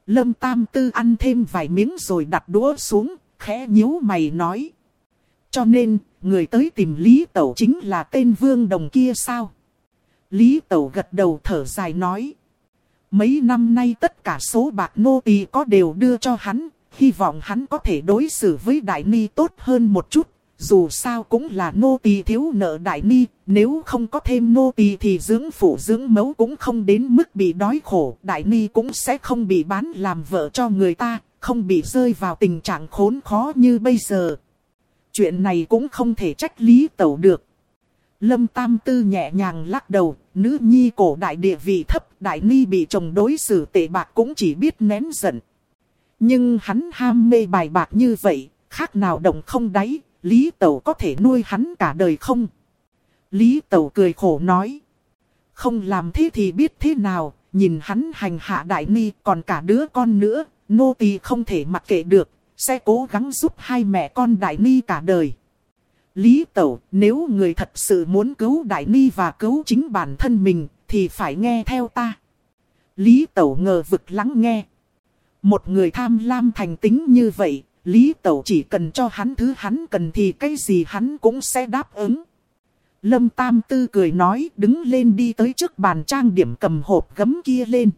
Lâm Tam Tư ăn thêm vài miếng rồi đặt đũa xuống, khẽ nhíu mày nói. Cho nên, người tới tìm Lý Tẩu chính là tên Vương Đồng kia sao? Lý Tẩu gật đầu thở dài nói. Mấy năm nay tất cả số bạc nô tỳ có đều đưa cho hắn, hy vọng hắn có thể đối xử với Đại Ni tốt hơn một chút. Dù sao cũng là nô tỳ thiếu nợ Đại Ni, nếu không có thêm nô tỳ thì dưỡng phụ dưỡng mẫu cũng không đến mức bị đói khổ. Đại Ni cũng sẽ không bị bán làm vợ cho người ta, không bị rơi vào tình trạng khốn khó như bây giờ. Chuyện này cũng không thể trách Lý Tẩu được. Lâm Tam Tư nhẹ nhàng lắc đầu, nữ nhi cổ đại địa vị thấp, đại ni bị chồng đối xử tệ bạc cũng chỉ biết nén giận. Nhưng hắn ham mê bài bạc như vậy, khác nào động không đáy, Lý Tẩu có thể nuôi hắn cả đời không? Lý Tẩu cười khổ nói. Không làm thế thì biết thế nào, nhìn hắn hành hạ đại ni còn cả đứa con nữa, nô tỳ không thể mặc kệ được, sẽ cố gắng giúp hai mẹ con đại ni cả đời. Lý Tẩu, nếu người thật sự muốn cứu Đại Ni và cứu chính bản thân mình, thì phải nghe theo ta. Lý Tẩu ngờ vực lắng nghe. Một người tham lam thành tính như vậy, Lý Tẩu chỉ cần cho hắn thứ hắn cần thì cái gì hắn cũng sẽ đáp ứng. Lâm Tam Tư cười nói đứng lên đi tới trước bàn trang điểm cầm hộp gấm kia lên.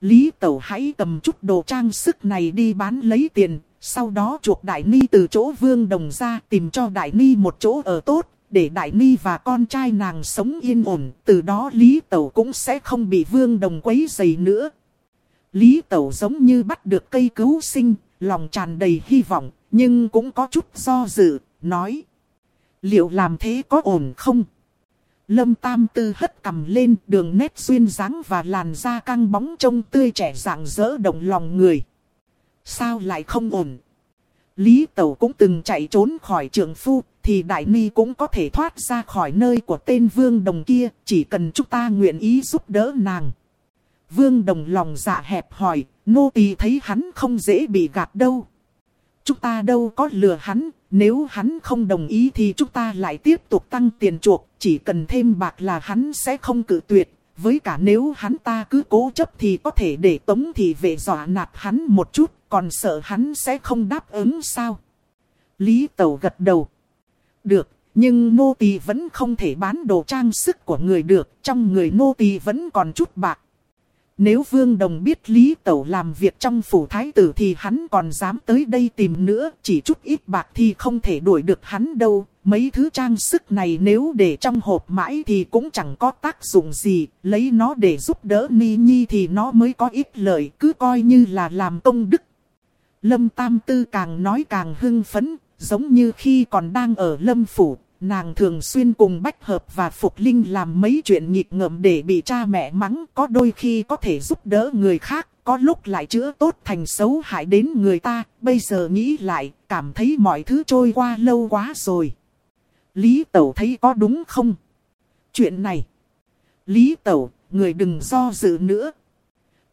Lý Tẩu hãy cầm chút đồ trang sức này đi bán lấy tiền, sau đó chuộc Đại Ni từ chỗ Vương Đồng ra tìm cho Đại Ni một chỗ ở tốt, để Đại Ni và con trai nàng sống yên ổn, từ đó Lý Tẩu cũng sẽ không bị Vương Đồng quấy dày nữa. Lý Tẩu giống như bắt được cây cứu sinh, lòng tràn đầy hy vọng, nhưng cũng có chút do dự, nói. Liệu làm thế có ổn không? Lâm Tam Tư hất cầm lên đường nét xuyên dáng và làn da căng bóng trông tươi trẻ dạng dỡ động lòng người. Sao lại không ổn? Lý Tẩu cũng từng chạy trốn khỏi trường phu, thì Đại Ni cũng có thể thoát ra khỏi nơi của tên Vương Đồng kia, chỉ cần chúng ta nguyện ý giúp đỡ nàng. Vương Đồng lòng dạ hẹp hỏi, nô tỳ thấy hắn không dễ bị gạt đâu. Chúng ta đâu có lừa hắn, nếu hắn không đồng ý thì chúng ta lại tiếp tục tăng tiền chuộc, chỉ cần thêm bạc là hắn sẽ không cự tuyệt. Với cả nếu hắn ta cứ cố chấp thì có thể để tống thì về dọa nạt hắn một chút, còn sợ hắn sẽ không đáp ứng sao. Lý Tẩu gật đầu. Được, nhưng nô tỳ vẫn không thể bán đồ trang sức của người được, trong người nô tỳ vẫn còn chút bạc. Nếu Vương Đồng biết Lý Tẩu làm việc trong phủ thái tử thì hắn còn dám tới đây tìm nữa, chỉ chút ít bạc thì không thể đuổi được hắn đâu. Mấy thứ trang sức này nếu để trong hộp mãi thì cũng chẳng có tác dụng gì, lấy nó để giúp đỡ Ni Nhi thì nó mới có ít lợi, cứ coi như là làm công đức. Lâm Tam Tư càng nói càng hưng phấn, giống như khi còn đang ở Lâm Phủ, Nàng thường xuyên cùng Bách Hợp và Phục Linh làm mấy chuyện nghịch ngợm để bị cha mẹ mắng, có đôi khi có thể giúp đỡ người khác, có lúc lại chữa tốt thành xấu hại đến người ta, bây giờ nghĩ lại, cảm thấy mọi thứ trôi qua lâu quá rồi. Lý Tẩu thấy có đúng không? Chuyện này, Lý Tẩu, người đừng do dự nữa.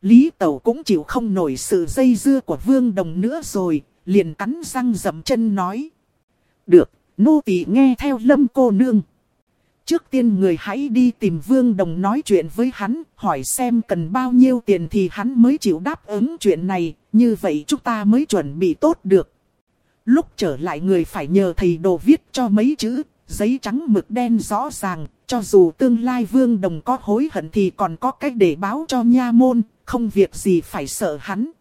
Lý Tẩu cũng chịu không nổi sự dây dưa của Vương Đồng nữa rồi, liền cắn răng dậm chân nói. Được, nô tỳ nghe theo lâm cô nương. Trước tiên người hãy đi tìm Vương Đồng nói chuyện với hắn, hỏi xem cần bao nhiêu tiền thì hắn mới chịu đáp ứng chuyện này, như vậy chúng ta mới chuẩn bị tốt được. Lúc trở lại người phải nhờ thầy đồ viết cho mấy chữ, giấy trắng mực đen rõ ràng, cho dù tương lai Vương Đồng có hối hận thì còn có cách để báo cho nha môn, không việc gì phải sợ hắn.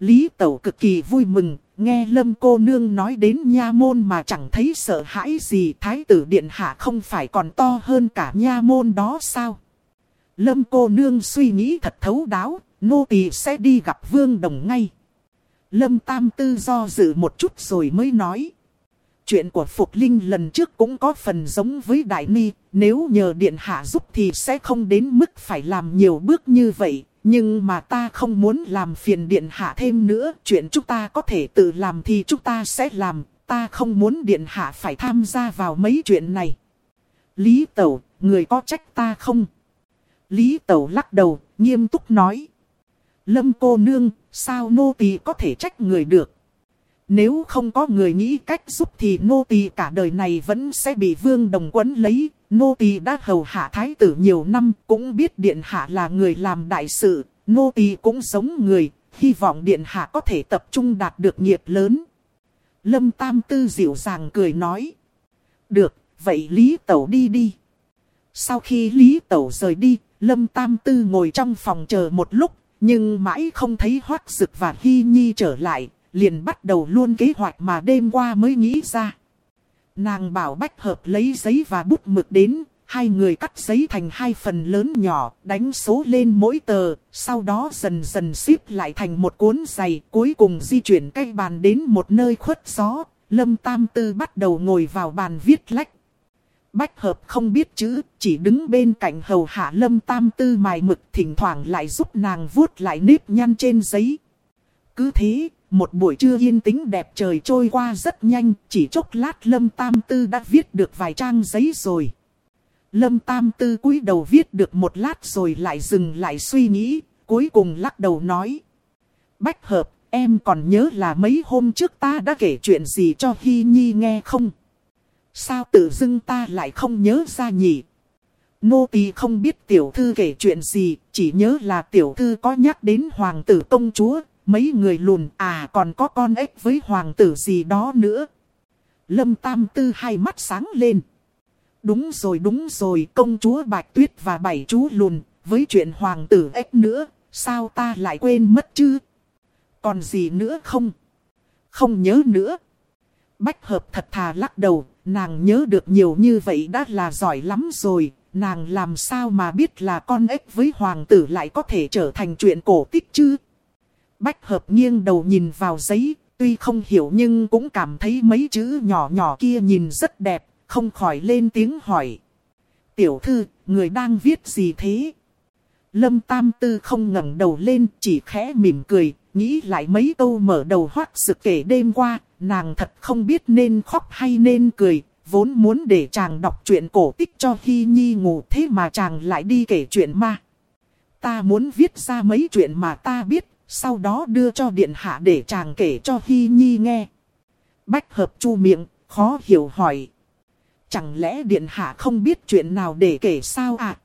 Lý Tẩu cực kỳ vui mừng, Nghe lâm cô nương nói đến nha môn mà chẳng thấy sợ hãi gì thái tử điện hạ không phải còn to hơn cả nha môn đó sao? Lâm cô nương suy nghĩ thật thấu đáo, nô tỳ sẽ đi gặp vương đồng ngay. Lâm tam tư do dự một chút rồi mới nói. Chuyện của Phục Linh lần trước cũng có phần giống với Đại Ni, nếu nhờ Điện Hạ giúp thì sẽ không đến mức phải làm nhiều bước như vậy, nhưng mà ta không muốn làm phiền điện hạ thêm nữa, chuyện chúng ta có thể tự làm thì chúng ta sẽ làm, ta không muốn điện hạ phải tham gia vào mấy chuyện này. Lý Tẩu, người có trách ta không? Lý Tẩu lắc đầu, nghiêm túc nói. Lâm cô nương, sao nô tỳ có thể trách người được? Nếu không có người nghĩ cách giúp thì nô tỳ cả đời này vẫn sẽ bị vương đồng quấn lấy. Nô tỳ đã hầu hạ thái tử nhiều năm, cũng biết điện hạ là người làm đại sự. Nô tỳ cũng giống người, hy vọng điện hạ có thể tập trung đạt được nghiệp lớn. Lâm Tam Tư dịu dàng cười nói. Được, vậy Lý Tẩu đi đi. Sau khi Lý Tẩu rời đi, Lâm Tam Tư ngồi trong phòng chờ một lúc, nhưng mãi không thấy Hoác Dực và Hy Nhi trở lại, liền bắt đầu luôn kế hoạch mà đêm qua mới nghĩ ra. Nàng bảo Bách Hợp lấy giấy và bút mực đến, hai người cắt giấy thành hai phần lớn nhỏ, đánh số lên mỗi tờ, sau đó dần dần xếp lại thành một cuốn dày, cuối cùng di chuyển cây bàn đến một nơi khuất gió, Lâm Tam Tư bắt đầu ngồi vào bàn viết lách. Bách Hợp không biết chữ, chỉ đứng bên cạnh hầu hạ Lâm Tam Tư mài mực thỉnh thoảng lại giúp nàng vuốt lại nếp nhăn trên giấy. Cứ thế, một buổi trưa yên tĩnh đẹp trời trôi qua rất nhanh, chỉ chốc lát Lâm Tam Tư đã viết được vài trang giấy rồi. Lâm Tam Tư cúi đầu viết được một lát rồi lại dừng lại suy nghĩ, cuối cùng lắc đầu nói. Bách hợp, em còn nhớ là mấy hôm trước ta đã kể chuyện gì cho Hy Nhi nghe không? Sao tự dưng ta lại không nhớ ra nhỉ? Nô tỳ không biết tiểu thư kể chuyện gì, chỉ nhớ là tiểu thư có nhắc đến hoàng tử công chúa, mấy người lùn à còn có con ếch với hoàng tử gì đó nữa. Lâm Tam Tư hai mắt sáng lên. Đúng rồi đúng rồi công chúa Bạch Tuyết và bảy chú lùn, với chuyện hoàng tử ếch nữa, sao ta lại quên mất chứ? Còn gì nữa không? Không nhớ nữa. Bách hợp thật thà lắc đầu, nàng nhớ được nhiều như vậy đã là giỏi lắm rồi, nàng làm sao mà biết là con ếch với hoàng tử lại có thể trở thành chuyện cổ tích chứ? Bách hợp nghiêng đầu nhìn vào giấy, tuy không hiểu nhưng cũng cảm thấy mấy chữ nhỏ nhỏ kia nhìn rất đẹp, không khỏi lên tiếng hỏi. Tiểu thư, người đang viết gì thế? Lâm Tam Tư không ngẩng đầu lên, chỉ khẽ mỉm cười, nghĩ lại mấy câu mở đầu hoác sự kể đêm qua, nàng thật không biết nên khóc hay nên cười, vốn muốn để chàng đọc truyện cổ tích cho Hy Nhi ngủ thế mà chàng lại đi kể chuyện ma. Ta muốn viết ra mấy chuyện mà ta biết, sau đó đưa cho điện hạ để chàng kể cho Hy Nhi nghe. Bách hợp chu miệng, khó hiểu hỏi. Chẳng lẽ điện hạ không biết chuyện nào để kể sao ạ? À?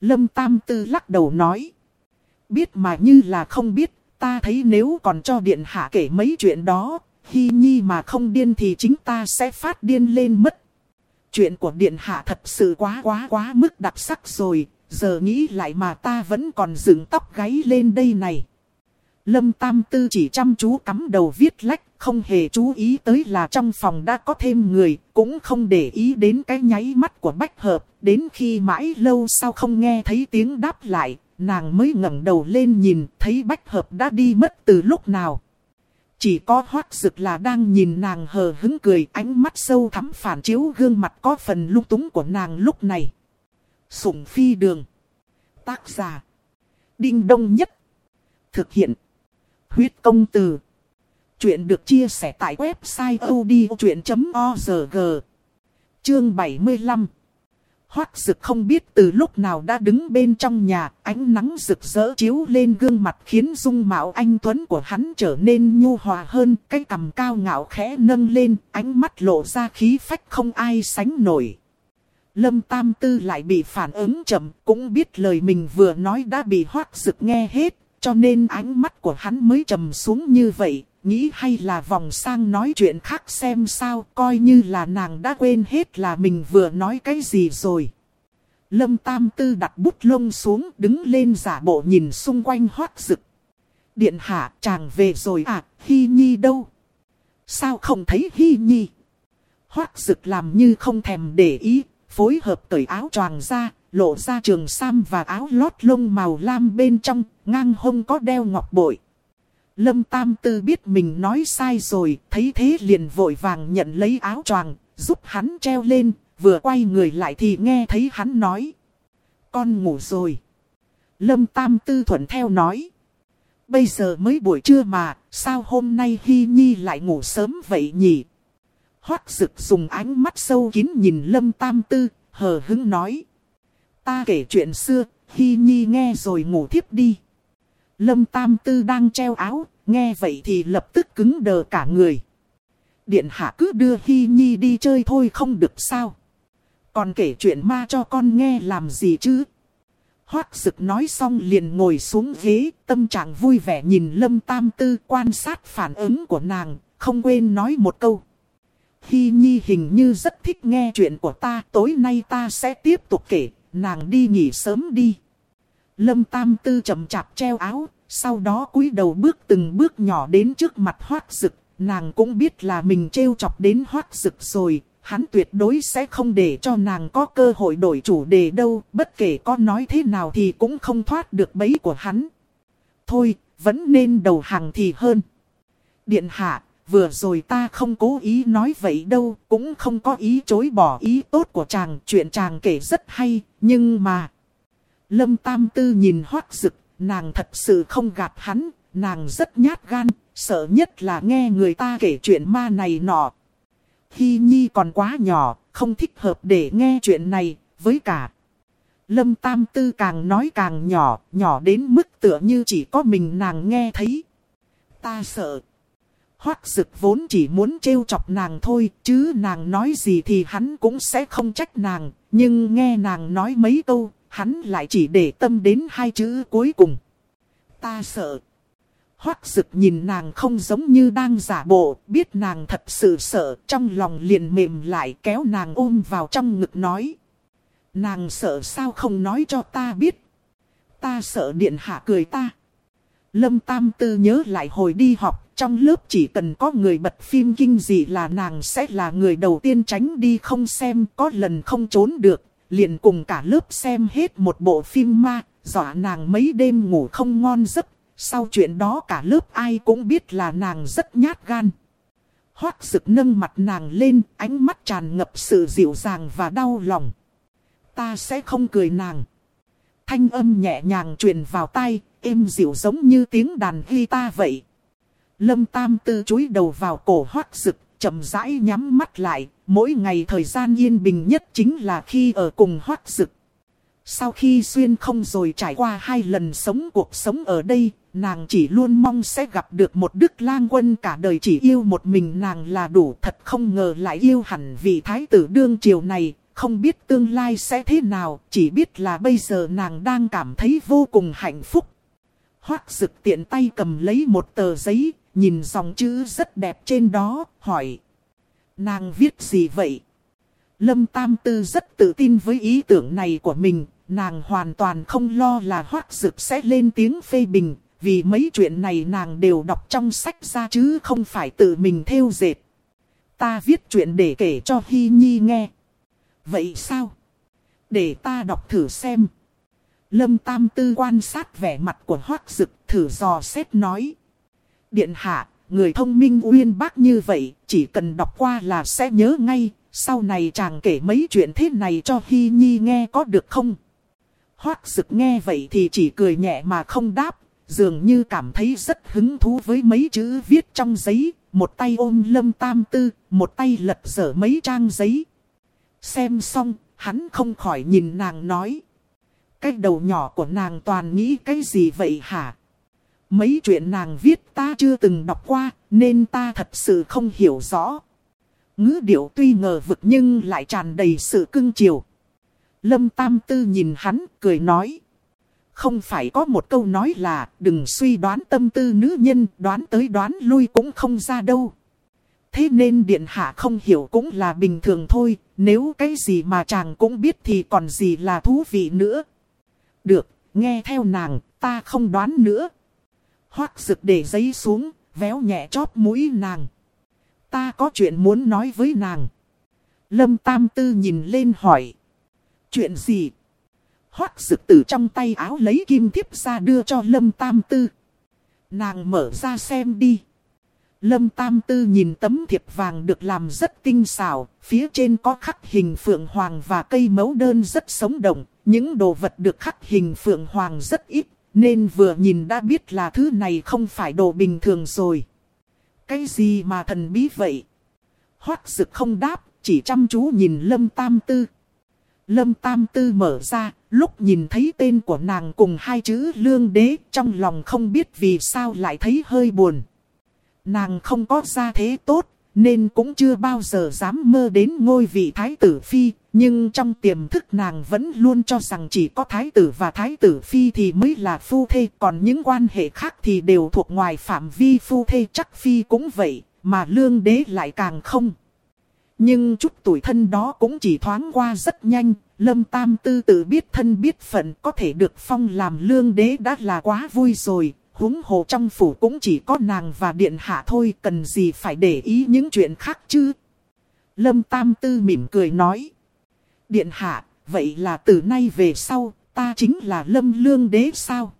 Lâm Tam Tư lắc đầu nói. Biết mà như là không biết, ta thấy nếu còn cho điện hạ kể mấy chuyện đó, Hy Nhi mà không điên thì chính ta sẽ phát điên lên mất. Chuyện của điện hạ thật sự quá quá quá mức đặc sắc rồi, giờ nghĩ lại mà ta vẫn còn dựng tóc gáy lên đây này. Lâm Tam Tư chỉ chăm chú cắm đầu viết lách, không hề chú ý tới là trong phòng đã có thêm người, cũng không để ý đến cái nháy mắt của Bách Hợp. Đến khi mãi lâu sau không nghe thấy tiếng đáp lại, nàng mới ngẩng đầu lên nhìn thấy Bách Hợp đã đi mất từ lúc nào. Chỉ có hoác rực là đang nhìn nàng hờ hứng cười ánh mắt sâu thắm phản chiếu gương mặt có phần lung túng của nàng lúc này. Sủng phi đường. Tác giả. Đinh đông nhất. Thực hiện. Huyết công từ. Chuyện được chia sẻ tại website odchuyện.org. Chương 75 Hoác rực không biết từ lúc nào đã đứng bên trong nhà, ánh nắng rực rỡ chiếu lên gương mặt khiến dung mạo anh Tuấn của hắn trở nên nhu hòa hơn, cái cằm cao ngạo khẽ nâng lên, ánh mắt lộ ra khí phách không ai sánh nổi. Lâm Tam Tư lại bị phản ứng chậm, cũng biết lời mình vừa nói đã bị hoác rực nghe hết, cho nên ánh mắt của hắn mới trầm xuống như vậy, nghĩ hay là vòng sang nói chuyện khác xem sao, coi như là nàng đã quên hết là mình vừa nói cái gì rồi. Lâm Tam Tư đặt bút lông xuống đứng lên giả bộ nhìn xung quanh hót rực. Điện hạ chàng về rồi à, Hy Nhi đâu? Sao không thấy Hy Nhi? Hoác rực làm như không thèm để ý, phối hợp cởi áo choàng ra, lộ ra trường sam và áo lót lông màu lam bên trong, ngang hông có đeo ngọc bội. Lâm Tam Tư biết mình nói sai rồi, thấy thế liền vội vàng nhận lấy áo choàng, giúp hắn treo lên, vừa quay người lại thì nghe thấy hắn nói. Con ngủ rồi. Lâm Tam Tư thuận theo nói. Bây giờ mới buổi trưa mà, sao hôm nay Hy Nhi lại ngủ sớm vậy nhỉ? Hoác rực dùng ánh mắt sâu kín nhìn Lâm Tam Tư, hờ hứng nói. Ta kể chuyện xưa, Hy Nhi nghe rồi ngủ thiếp đi. Lâm Tam Tư đang treo áo, nghe vậy thì lập tức cứng đờ cả người. Điện hạ cứ đưa Hy Nhi đi chơi thôi không được sao. Còn kể chuyện ma cho con nghe làm gì chứ? Hoác Sực nói xong liền ngồi xuống ghế, tâm trạng vui vẻ nhìn Lâm Tam Tư quan sát phản ứng của nàng, không quên nói một câu. Hy Nhi hình như rất thích nghe chuyện của ta, tối nay ta sẽ tiếp tục kể, nàng đi nghỉ sớm đi. Lâm Tam Tư chậm chạp treo áo, sau đó cúi đầu bước từng bước nhỏ đến trước mặt hoác Dực. nàng cũng biết là mình trêu chọc đến hoác Dực rồi, hắn tuyệt đối sẽ không để cho nàng có cơ hội đổi chủ đề đâu, bất kể có nói thế nào thì cũng không thoát được bẫy của hắn. Thôi, vẫn nên đầu hàng thì hơn. Điện hạ, vừa rồi ta không cố ý nói vậy đâu, cũng không có ý chối bỏ ý tốt của chàng, chuyện chàng kể rất hay, nhưng mà... Lâm Tam Tư nhìn hoác rực, nàng thật sự không gạt hắn, nàng rất nhát gan, sợ nhất là nghe người ta kể chuyện ma này nọ, Hy Nhi còn quá nhỏ, không thích hợp để nghe chuyện này, với cả. Lâm Tam Tư càng nói càng nhỏ, nhỏ đến mức tựa như chỉ có mình nàng nghe thấy. Ta sợ. Hoác dực vốn chỉ muốn trêu chọc nàng thôi, chứ nàng nói gì thì hắn cũng sẽ không trách nàng. Nhưng nghe nàng nói mấy câu, hắn lại chỉ để tâm đến hai chữ cuối cùng. Ta sợ. Hoác dực nhìn nàng không giống như đang giả bộ, biết nàng thật sự sợ, trong lòng liền mềm lại kéo nàng ôm vào trong ngực nói. Nàng sợ sao không nói cho ta biết. Ta sợ điện hạ cười ta. Lâm Tam Tư nhớ lại hồi đi học, trong lớp chỉ cần có người bật phim kinh dị là nàng sẽ là người đầu tiên tránh đi không xem, có lần không trốn được, liền cùng cả lớp xem hết một bộ phim ma, dọa nàng mấy đêm ngủ không ngon giấc. Sau chuyện đó cả lớp ai cũng biết là nàng rất nhát gan. Hoác sực nâng mặt nàng lên, ánh mắt tràn ngập sự dịu dàng và đau lòng. Ta sẽ không cười nàng. Thanh âm nhẹ nhàng truyền vào tai, êm dịu giống như tiếng đàn guitar vậy. Lâm Tam Tư chúi đầu vào cổ hoác rực, chậm rãi nhắm mắt lại, mỗi ngày thời gian yên bình nhất chính là khi ở cùng hoác rực. Sau khi xuyên không rồi trải qua hai lần sống cuộc sống ở đây, nàng chỉ luôn mong sẽ gặp được một đức lang quân cả đời chỉ yêu một mình nàng là đủ thật không ngờ lại yêu hẳn vị thái tử đương triều này, không biết tương lai sẽ thế nào, chỉ biết là bây giờ nàng đang cảm thấy vô cùng hạnh phúc. Hoác dực tiện tay cầm lấy một tờ giấy, nhìn dòng chữ rất đẹp trên đó, hỏi. Nàng viết gì vậy? Lâm Tam Tư rất tự tin với ý tưởng này của mình, nàng hoàn toàn không lo là hoác dực sẽ lên tiếng phê bình, vì mấy chuyện này nàng đều đọc trong sách ra chứ không phải tự mình theo dệt. Ta viết chuyện để kể cho Hy Nhi nghe. Vậy sao? Để ta đọc thử xem. Lâm Tam Tư quan sát vẻ mặt của Hoác Dực thử dò xét nói. Điện hạ, người thông minh uyên bác như vậy, chỉ cần đọc qua là sẽ nhớ ngay. Sau này chàng kể mấy chuyện thế này cho Hy Nhi nghe có được không? Hoác Sực nghe vậy thì chỉ cười nhẹ mà không đáp. Dường như cảm thấy rất hứng thú với mấy chữ viết trong giấy. Một tay ôm Lâm Tam Tư, một tay lật dở mấy trang giấy. Xem xong, hắn không khỏi nhìn nàng nói. Cái đầu nhỏ của nàng toàn nghĩ cái gì vậy hả? Mấy chuyện nàng viết ta chưa từng đọc qua, nên ta thật sự không hiểu rõ. Ngữ điệu tuy ngờ vực nhưng lại tràn đầy sự cưng chiều. Lâm Tam Tư nhìn hắn, cười nói. Không phải có một câu nói là đừng suy đoán tâm tư nữ nhân, đoán tới đoán lui cũng không ra đâu. Thế nên điện hạ không hiểu cũng là bình thường thôi, nếu cái gì mà chàng cũng biết thì còn gì là thú vị nữa. Được, nghe theo nàng, ta không đoán nữa. Hoác rực để giấy xuống, véo nhẹ chóp mũi nàng. Ta có chuyện muốn nói với nàng. Lâm Tam Tư nhìn lên hỏi. Chuyện gì? Hoác rực từ trong tay áo lấy kim thiếp ra đưa cho Lâm Tam Tư. Nàng mở ra xem đi. Lâm Tam Tư nhìn tấm thiệp vàng được làm rất tinh xảo, phía trên có khắc hình phượng hoàng và cây mẫu đơn rất sống động. Những đồ vật được khắc hình phượng hoàng rất ít, nên vừa nhìn đã biết là thứ này không phải đồ bình thường rồi. Cái gì mà thần bí vậy? Hoác dực không đáp, chỉ chăm chú nhìn Lâm Tam Tư. Lâm Tam Tư mở ra, lúc nhìn thấy tên của nàng cùng hai chữ lương đế, trong lòng không biết vì sao lại thấy hơi buồn. Nàng không có gia thế tốt, nên cũng chưa bao giờ dám mơ đến ngôi vị thái tử phi. Nhưng trong tiềm thức nàng vẫn luôn cho rằng chỉ có thái tử và thái tử phi thì mới là phu thê. Còn những quan hệ khác thì đều thuộc ngoài phạm vi phu thê chắc phi cũng vậy, mà lương đế lại càng không. Nhưng chút tuổi thân đó cũng chỉ thoáng qua rất nhanh, Lâm Tam Tư tự biết thân biết phận có thể được phong làm lương đế đã là quá vui rồi, huống hồ trong phủ cũng chỉ có nàng và điện hạ thôi, cần gì phải để ý những chuyện khác chứ. Lâm Tam Tư mỉm cười nói. Điện hạ, vậy là từ nay về sau, ta chính là Lâm Lương Đế sao?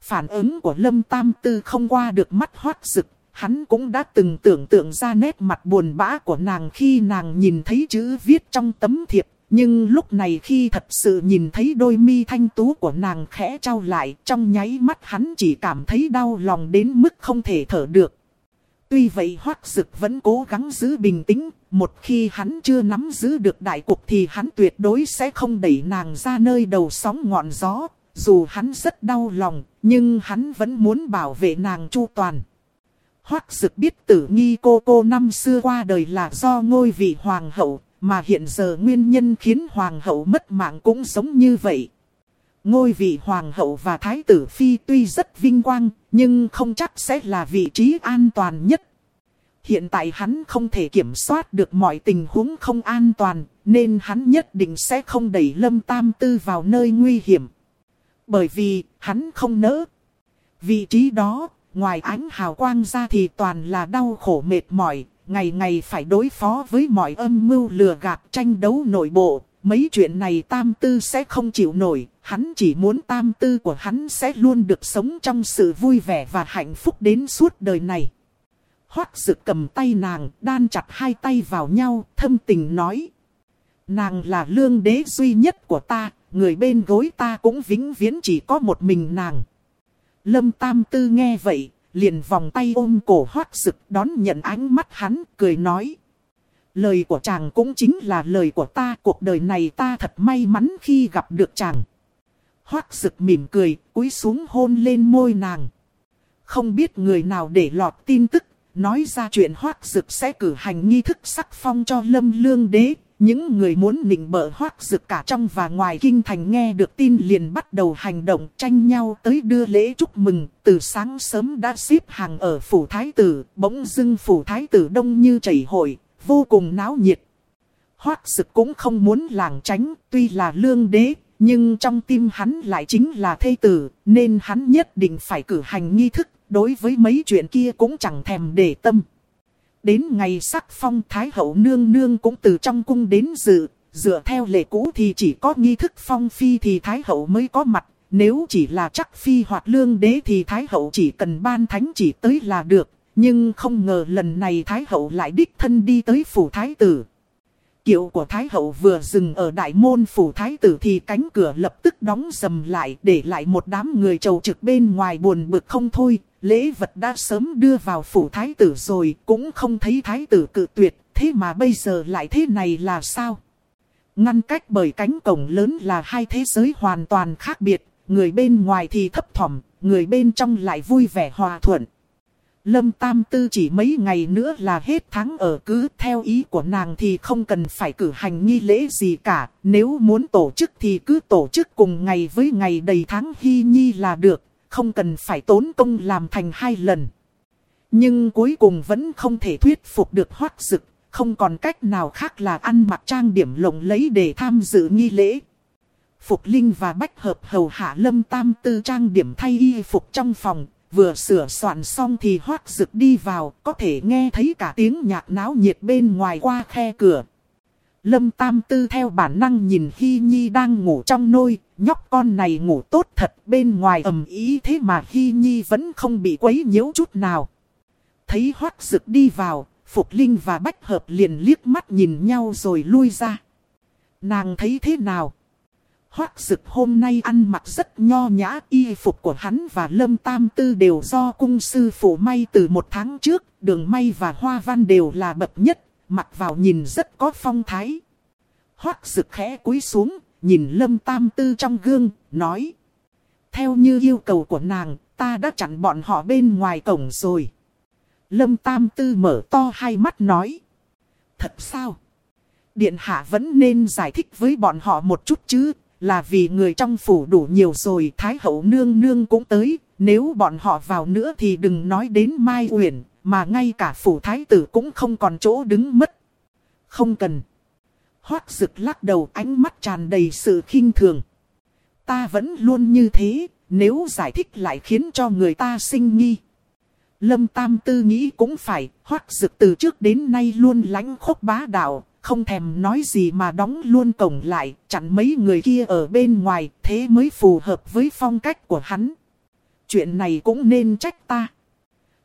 Phản ứng của Lâm Tam Tư không qua được mắt hoát rực, hắn cũng đã từng tưởng tượng ra nét mặt buồn bã của nàng khi nàng nhìn thấy chữ viết trong tấm thiệp nhưng lúc này khi thật sự nhìn thấy đôi mi thanh tú của nàng khẽ trao lại, trong nháy mắt hắn chỉ cảm thấy đau lòng đến mức không thể thở được. Tuy vậy Hoác Dực vẫn cố gắng giữ bình tĩnh, một khi hắn chưa nắm giữ được đại cục thì hắn tuyệt đối sẽ không đẩy nàng ra nơi đầu sóng ngọn gió. Dù hắn rất đau lòng, nhưng hắn vẫn muốn bảo vệ nàng chu toàn. Hoắc Dực biết tử nghi cô cô năm xưa qua đời là do ngôi vị hoàng hậu, mà hiện giờ nguyên nhân khiến hoàng hậu mất mạng cũng giống như vậy. Ngôi vị hoàng hậu và thái tử phi tuy rất vinh quang, nhưng không chắc sẽ là vị trí an toàn nhất. Hiện tại hắn không thể kiểm soát được mọi tình huống không an toàn, nên hắn nhất định sẽ không đẩy Lâm Tam Tư vào nơi nguy hiểm. Bởi vì, hắn không nỡ. Vị trí đó, ngoài ánh hào quang ra thì toàn là đau khổ mệt mỏi, ngày ngày phải đối phó với mọi âm mưu lừa gạt tranh đấu nội bộ. Mấy chuyện này Tam Tư sẽ không chịu nổi, hắn chỉ muốn Tam Tư của hắn sẽ luôn được sống trong sự vui vẻ và hạnh phúc đến suốt đời này. Hoác Dực cầm tay nàng, đan chặt hai tay vào nhau, thâm tình nói. Nàng là lương đế duy nhất của ta, người bên gối ta cũng vĩnh viễn chỉ có một mình nàng. Lâm Tam Tư nghe vậy, liền vòng tay ôm cổ Hoác sực đón nhận ánh mắt hắn, cười nói. Lời của chàng cũng chính là lời của ta, cuộc đời này ta thật may mắn khi gặp được chàng. Hoác sực mỉm cười, cúi xuống hôn lên môi nàng. Không biết người nào để lọt tin tức nói ra chuyện hoác sực sẽ cử hành nghi thức sắc phong cho lâm lương đế. Những người muốn nịnh bợ hoác sực cả trong và ngoài kinh thành nghe được tin liền bắt đầu hành động tranh nhau tới đưa lễ chúc mừng. Từ sáng sớm đã xếp hàng ở phủ thái tử, bỗng dưng phủ thái tử đông như chảy hội, vô cùng náo nhiệt. Hoác sực cũng không muốn làng tránh, tuy là lương đế, nhưng trong tim hắn lại chính là thê tử, nên hắn nhất định phải cử hành nghi thức đối với mấy chuyện kia cũng chẳng thèm để tâm. Đến ngày sắc phong Thái hậu nương nương cũng từ trong cung đến dự, dựa theo lệ cũ thì chỉ có nghi thức phong phi thì Thái hậu mới có mặt, nếu chỉ là chắc phi hoặc lương đế thì Thái hậu chỉ cần ban thánh chỉ tới là được, nhưng không ngờ lần này Thái hậu lại đích thân đi tới phủ Thái tử. Kiệu của Thái hậu vừa dừng ở đại môn phủ Thái tử thì cánh cửa lập tức đóng sầm lại để lại một đám người trầu trực bên ngoài buồn bực không thôi, lễ vật đã sớm đưa vào phủ thái tử rồi, cũng không thấy thái tử cự tuyệt, thế mà bây giờ lại thế này là sao? Ngăn cách bởi cánh cổng lớn là hai thế giới hoàn toàn khác biệt, người bên ngoài thì thấp thỏm, người bên trong lại vui vẻ hòa thuận. Lâm Tam Tư chỉ mấy ngày nữa là hết tháng ở cứ theo ý của nàng thì không cần phải cử hành nghi lễ gì cả. Nếu muốn tổ chức thì cứ tổ chức cùng ngày với ngày đầy tháng hy nhi là được không cần phải tốn công làm thành hai lần. Nhưng cuối cùng vẫn không thể thuyết phục được hoác dực, không còn cách nào khác là ăn mặc trang điểm lộng lấy để tham dự nghi lễ. Phục Linh và Bách Hợp hầu hạ lâm tam tư trang điểm thay y phục trong phòng, vừa sửa soạn xong thì hoác dực đi vào, có thể nghe thấy cả tiếng nhạc náo nhiệt bên ngoài qua khe cửa. Lâm Tam Tư theo bản năng nhìn Hy Nhi đang ngủ trong nôi, nhóc con này ngủ tốt thật bên ngoài ầm ý thế mà Hy Nhi vẫn không bị quấy nhiễu chút nào. Thấy hoác rực đi vào, Phục Linh và Bách Hợp liền liếc mắt nhìn nhau rồi lui ra. Nàng thấy thế nào? Hoác Dực hôm nay ăn mặc rất nho nhã y phục của hắn và Lâm Tam Tư đều do cung sư phụ may từ một tháng trước, đường may và hoa văn đều là bậc nhất, mặc vào nhìn rất có phong thái. Hoác Sực khẽ cúi xuống, nhìn lâm tam tư trong gương, nói. Theo như yêu cầu của nàng, ta đã chặn bọn họ bên ngoài cổng rồi. Lâm tam tư mở to hai mắt nói. Thật sao? Điện hạ vẫn nên giải thích với bọn họ một chút chứ, là vì người trong phủ đủ nhiều rồi, Thái hậu nương nương cũng tới, nếu bọn họ vào nữa thì đừng nói đến Mai Uyển, mà ngay cả phủ thái tử cũng không còn chỗ đứng mất. Không cần. Hoác rực lắc đầu ánh mắt tràn đầy sự khinh thường. Ta vẫn luôn như thế, nếu giải thích lại khiến cho người ta sinh nghi. Lâm Tam Tư nghĩ cũng phải, hoác rực từ trước đến nay luôn lánh khốc bá đạo, không thèm nói gì mà đóng luôn cổng lại, chặn mấy người kia ở bên ngoài, thế mới phù hợp với phong cách của hắn. Chuyện này cũng nên trách ta.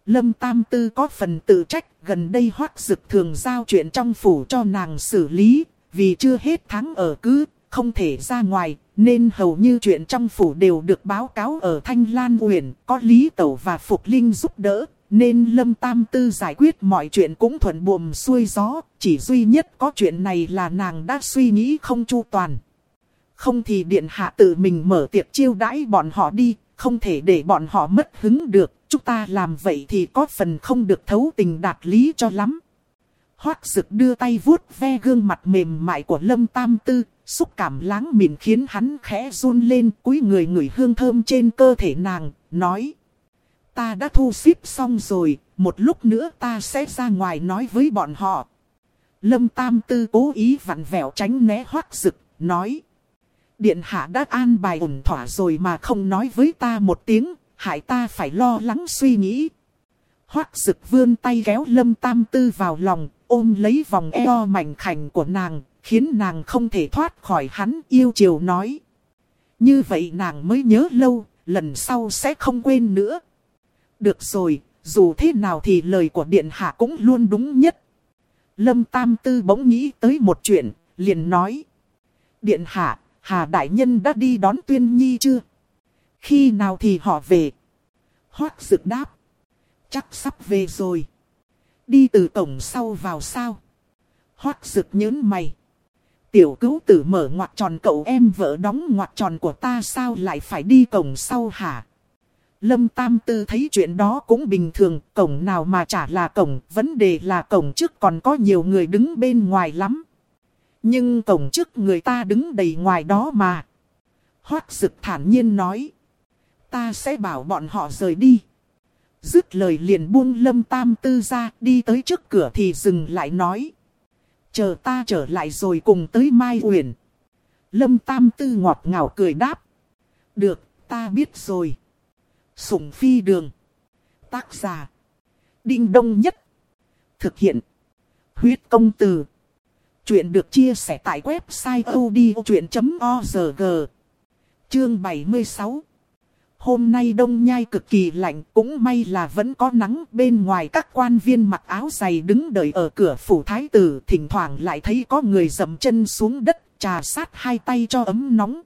Lâm Tam Tư có phần tự trách, gần đây Hoắc dực thường giao chuyện trong phủ cho nàng xử lý, vì chưa hết tháng ở cứ, không thể ra ngoài, nên hầu như chuyện trong phủ đều được báo cáo ở Thanh Lan Uyển, có Lý Tẩu và Phục Linh giúp đỡ, nên Lâm Tam Tư giải quyết mọi chuyện cũng thuận buồm xuôi gió, chỉ duy nhất có chuyện này là nàng đã suy nghĩ không chu toàn. Không thì điện hạ tự mình mở tiệc chiêu đãi bọn họ đi, không thể để bọn họ mất hứng được, chúng ta làm vậy thì có phần không được thấu tình đạt lý cho lắm. Hoác sực đưa tay vuốt ve gương mặt mềm mại của Lâm Tam Tư, xúc cảm láng mịn khiến hắn khẽ run lên cúi người ngửi hương thơm trên cơ thể nàng, nói. Ta đã thu xếp xong rồi, một lúc nữa ta sẽ ra ngoài nói với bọn họ. Lâm Tam Tư cố ý vặn vẹo tránh né Hoác rực, nói. Điện hạ đã an bài ổn thỏa rồi mà không nói với ta một tiếng, hại ta phải lo lắng suy nghĩ. Hoác rực vươn tay kéo Lâm Tam Tư vào lòng, ôm lấy vòng eo mảnh khảnh của nàng, khiến nàng không thể thoát khỏi hắn yêu chiều nói. Như vậy nàng mới nhớ lâu, lần sau sẽ không quên nữa. Được rồi, dù thế nào thì lời của Điện Hạ cũng luôn đúng nhất. Lâm Tam Tư bỗng nghĩ tới một chuyện, liền nói. Điện Hạ, Hà Đại Nhân đã đi đón Tuyên Nhi chưa? Khi nào thì họ về? Hoác Dực đáp. Chắc sắp về rồi. Đi từ cổng sau vào sao? Hoác Dực nhớn mày. Tiểu cứu tử mở ngoặt tròn cậu em vợ đóng ngoặt tròn của ta sao lại phải đi cổng sau hả? Lâm Tam Tư thấy chuyện đó cũng bình thường, cổng nào mà chả là cổng, vấn đề là cổng trước còn có nhiều người đứng bên ngoài lắm. Nhưng cổng trước người ta đứng đầy ngoài đó mà. Hoác sực thản nhiên nói. Ta sẽ bảo bọn họ rời đi. Dứt lời liền buông Lâm Tam Tư ra, đi tới trước cửa thì dừng lại nói. Chờ ta trở lại rồi cùng tới Mai Uyển. Lâm Tam Tư ngọt ngào cười đáp. Được, ta biết rồi. Sủng phi đường. Tác giả. Đinh đông nhất. Thực hiện. Huyết công từ. Chuyện được chia sẻ tại website odchuyện.org. Chương 76 Hôm nay đông nhai cực kỳ lạnh, cũng may là vẫn có nắng bên ngoài các quan viên mặc áo dày đứng đợi ở cửa phủ thái tử, thỉnh thoảng lại thấy có người dầm chân xuống đất, trà sát hai tay cho ấm nóng.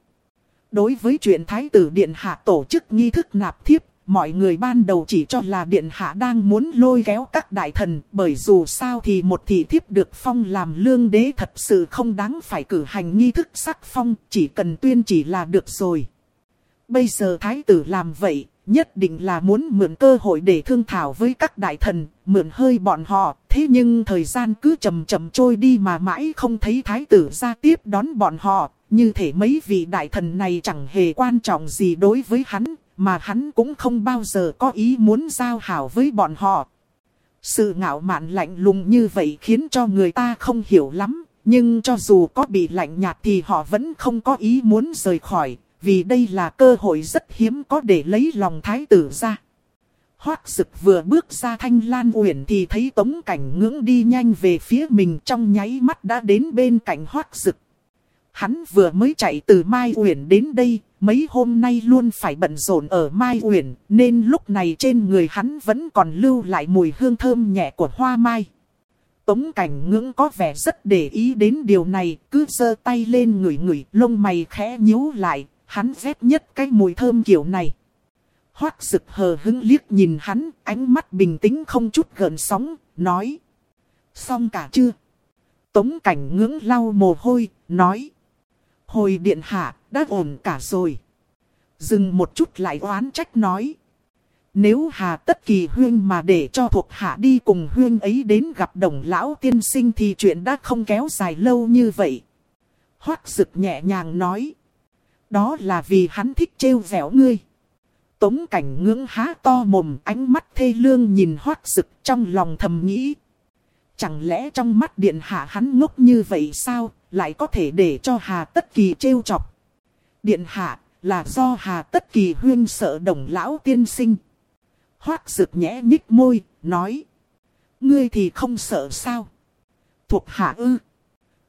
Đối với chuyện thái tử điện hạ tổ chức nghi thức nạp thiếp, mọi người ban đầu chỉ cho là điện hạ đang muốn lôi kéo các đại thần, bởi dù sao thì một thị thiếp được phong làm lương đế thật sự không đáng phải cử hành nghi thức sắc phong, chỉ cần tuyên chỉ là được rồi. Bây giờ thái tử làm vậy, nhất định là muốn mượn cơ hội để thương thảo với các đại thần, mượn hơi bọn họ. Thế nhưng thời gian cứ chậm chậm trôi đi mà mãi không thấy thái tử ra tiếp đón bọn họ. Như thể mấy vị đại thần này chẳng hề quan trọng gì đối với hắn, mà hắn cũng không bao giờ có ý muốn giao hảo với bọn họ. Sự ngạo mạn lạnh lùng như vậy khiến cho người ta không hiểu lắm, nhưng cho dù có bị lạnh nhạt thì họ vẫn không có ý muốn rời khỏi, vì đây là cơ hội rất hiếm có để lấy lòng thái tử ra. Hoác sực vừa bước ra thanh lan uyển thì thấy tống cảnh ngưỡng đi nhanh về phía mình trong nháy mắt đã đến bên cạnh Hoác sực. Hắn vừa mới chạy từ Mai Uyển đến đây, mấy hôm nay luôn phải bận rộn ở Mai Uyển, nên lúc này trên người hắn vẫn còn lưu lại mùi hương thơm nhẹ của hoa mai. Tống cảnh ngưỡng có vẻ rất để ý đến điều này, cứ giơ tay lên ngửi ngửi, lông mày khẽ nhíu lại, hắn ghét nhất cái mùi thơm kiểu này. Hoác sực hờ hứng liếc nhìn hắn, ánh mắt bình tĩnh không chút gợn sóng, nói. Xong cả chưa? Tống cảnh ngưỡng lau mồ hôi, nói. Hồi điện hạ, đã ổn cả rồi. Dừng một chút lại oán trách nói. Nếu Hà Tất Kỳ Huyên mà để cho thuộc hạ đi cùng Huyên ấy đến gặp đồng lão tiên sinh thì chuyện đã không kéo dài lâu như vậy. Hoác sực nhẹ nhàng nói. Đó là vì hắn thích trêu vẻo ngươi. Tống cảnh ngưỡng há to mồm ánh mắt thê lương nhìn hoác sực trong lòng thầm nghĩ. Chẳng lẽ trong mắt điện hạ hắn ngốc như vậy sao, lại có thể để cho Hà Tất Kỳ trêu chọc. Điện hạ, là do Hà Tất Kỳ huyên sợ đồng lão tiên sinh. Hoác rực nhẽ nhích môi, nói. Ngươi thì không sợ sao? Thuộc hạ ư.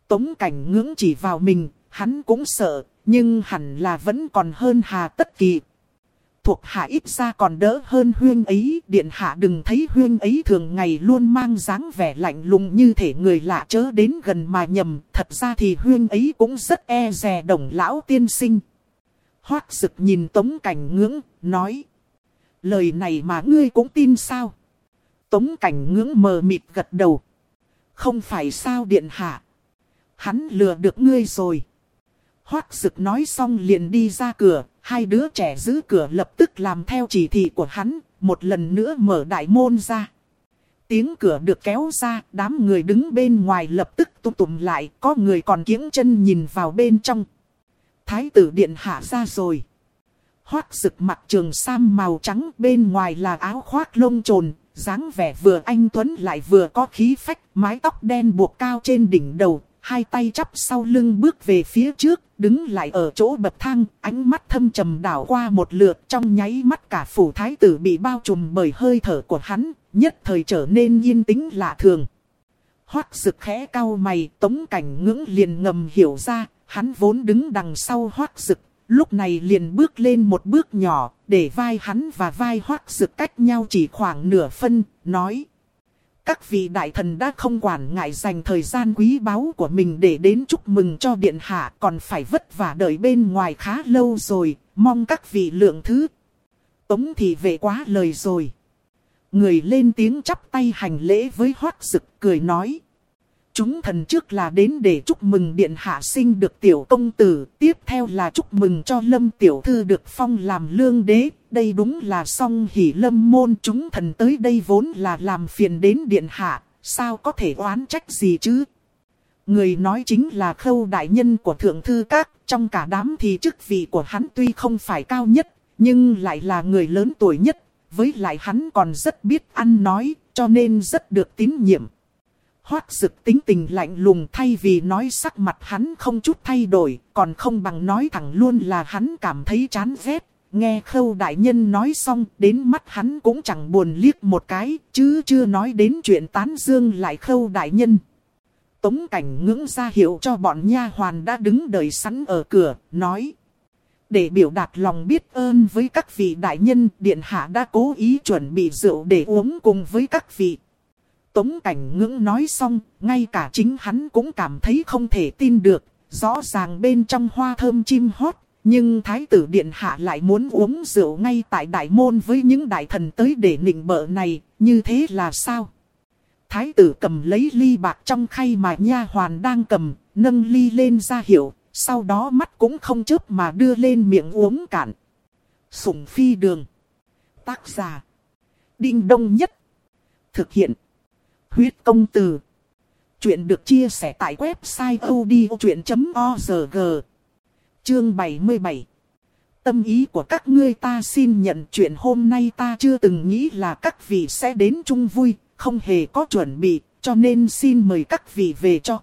Tống cảnh ngưỡng chỉ vào mình, hắn cũng sợ, nhưng hẳn là vẫn còn hơn Hà Tất Kỳ thuộc hạ ít ra còn đỡ hơn huyên ấy. Điện hạ đừng thấy huyên ấy thường ngày luôn mang dáng vẻ lạnh lùng như thể người lạ chớ đến gần mà nhầm. Thật ra thì huyên ấy cũng rất e rè đồng lão tiên sinh. Hoác sực nhìn tống cảnh ngưỡng, nói. Lời này mà ngươi cũng tin sao? Tống cảnh ngưỡng mờ mịt gật đầu. Không phải sao điện hạ. Hắn lừa được ngươi rồi. Hoác sực nói xong liền đi ra cửa, hai đứa trẻ giữ cửa lập tức làm theo chỉ thị của hắn, một lần nữa mở đại môn ra. Tiếng cửa được kéo ra, đám người đứng bên ngoài lập tức tụm tụm lại, có người còn kiếng chân nhìn vào bên trong. Thái tử điện hạ ra rồi. Hoác rực mặt trường sam màu trắng bên ngoài là áo khoác lông trồn, dáng vẻ vừa anh Tuấn lại vừa có khí phách, mái tóc đen buộc cao trên đỉnh đầu, hai tay chắp sau lưng bước về phía trước, đứng lại ở chỗ bậc thang, ánh mắt thâm trầm đảo qua một lượt trong nháy mắt cả phủ thái tử bị bao trùm bởi hơi thở của hắn, nhất thời trở nên yên tĩnh lạ thường. Hoác rực khẽ cau mày, tống cảnh ngưỡng liền ngầm hiểu ra, hắn vốn đứng đằng sau hoác rực, lúc này liền bước lên một bước nhỏ, để vai hắn và vai hoác rực cách nhau chỉ khoảng nửa phân, nói. Các vị đại thần đã không quản ngại dành thời gian quý báu của mình để đến chúc mừng cho điện hạ còn phải vất vả đợi bên ngoài khá lâu rồi, mong các vị lượng thứ. Tống thì về quá lời rồi. Người lên tiếng chắp tay hành lễ với hoác sực cười nói. Chúng thần trước là đến để chúc mừng điện hạ sinh được tiểu công tử, tiếp theo là chúc mừng cho lâm tiểu thư được phong làm lương đế. Đây đúng là song hỷ lâm môn chúng thần tới đây vốn là làm phiền đến điện hạ, sao có thể oán trách gì chứ? Người nói chính là khâu đại nhân của thượng thư các, trong cả đám thì chức vị của hắn tuy không phải cao nhất, nhưng lại là người lớn tuổi nhất, với lại hắn còn rất biết ăn nói, cho nên rất được tín nhiệm. Hoác dực tính tình lạnh lùng thay vì nói sắc mặt hắn không chút thay đổi, còn không bằng nói thẳng luôn là hắn cảm thấy chán ghét. Nghe khâu đại nhân nói xong, đến mắt hắn cũng chẳng buồn liếc một cái, chứ chưa nói đến chuyện tán dương lại khâu đại nhân. Tống cảnh ngưỡng ra hiệu cho bọn nha hoàn đã đứng đợi sẵn ở cửa, nói. Để biểu đạt lòng biết ơn với các vị đại nhân, Điện Hạ đã cố ý chuẩn bị rượu để uống cùng với các vị. Tống cảnh ngưỡng nói xong, ngay cả chính hắn cũng cảm thấy không thể tin được. Rõ ràng bên trong hoa thơm chim hót, nhưng Thái tử Điện Hạ lại muốn uống rượu ngay tại đại môn với những đại thần tới để nịnh bợ này, như thế là sao? Thái tử cầm lấy ly bạc trong khay mà nha hoàn đang cầm, nâng ly lên ra hiệu, sau đó mắt cũng không chớp mà đưa lên miệng uống cạn. Sủng phi đường. Tác giả. Đinh đông nhất. Thực hiện. Huyết công từ. Chuyện được chia sẻ tại website odchuyện.org. Chương 77. Tâm ý của các ngươi ta xin nhận chuyện hôm nay ta chưa từng nghĩ là các vị sẽ đến chung vui, không hề có chuẩn bị, cho nên xin mời các vị về cho.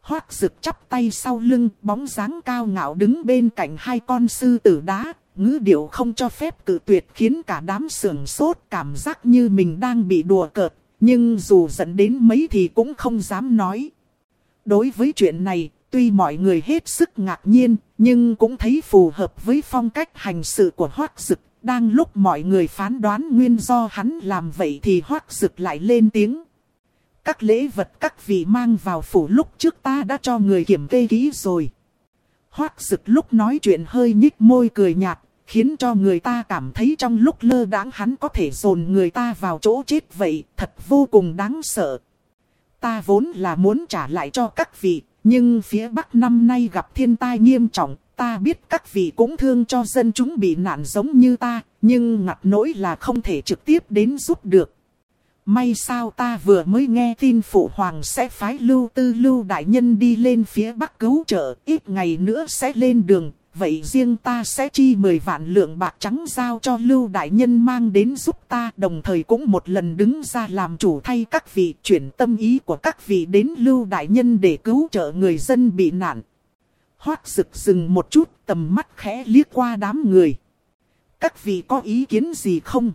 Hoác rực chắp tay sau lưng, bóng dáng cao ngạo đứng bên cạnh hai con sư tử đá, ngữ điệu không cho phép cự tuyệt khiến cả đám sưởng sốt cảm giác như mình đang bị đùa cợt, nhưng dù dẫn đến mấy thì cũng không dám nói. Đối với chuyện này, tuy mọi người hết sức ngạc nhiên, nhưng cũng thấy phù hợp với phong cách hành sự của Hoác Dực. Đang lúc mọi người phán đoán nguyên do hắn làm vậy thì Hoác Dực lại lên tiếng. Các lễ vật các vị mang vào phủ lúc trước ta đã cho người kiểm kê kỹ rồi. Hoác Dực lúc nói chuyện hơi nhích môi cười nhạt, Khiến cho người ta cảm thấy trong lúc lơ đãng hắn có thể dồn người ta vào chỗ chết vậy, thật vô cùng đáng sợ. Ta vốn là muốn trả lại cho các vị, nhưng phía Bắc năm nay gặp thiên tai nghiêm trọng, ta biết các vị cũng thương cho dân chúng bị nạn giống như ta, nhưng ngặt nỗi là không thể trực tiếp đến giúp được. May sao ta vừa mới nghe tin phụ hoàng sẽ phái lưu tư lưu đại nhân đi lên phía bắc cứu trợ, ít ngày nữa sẽ lên đường, vậy riêng ta sẽ chi 10 vạn lượng bạc trắng giao cho Lưu Đại Nhân mang đến giúp ta, đồng thời cũng một lần đứng ra làm chủ thay các vị chuyển tâm ý của các vị đến Lưu Đại Nhân để cứu trợ người dân bị nạn. Hoác rực dừng một chút, tầm mắt khẽ liếc qua đám người. Các vị có ý kiến gì không?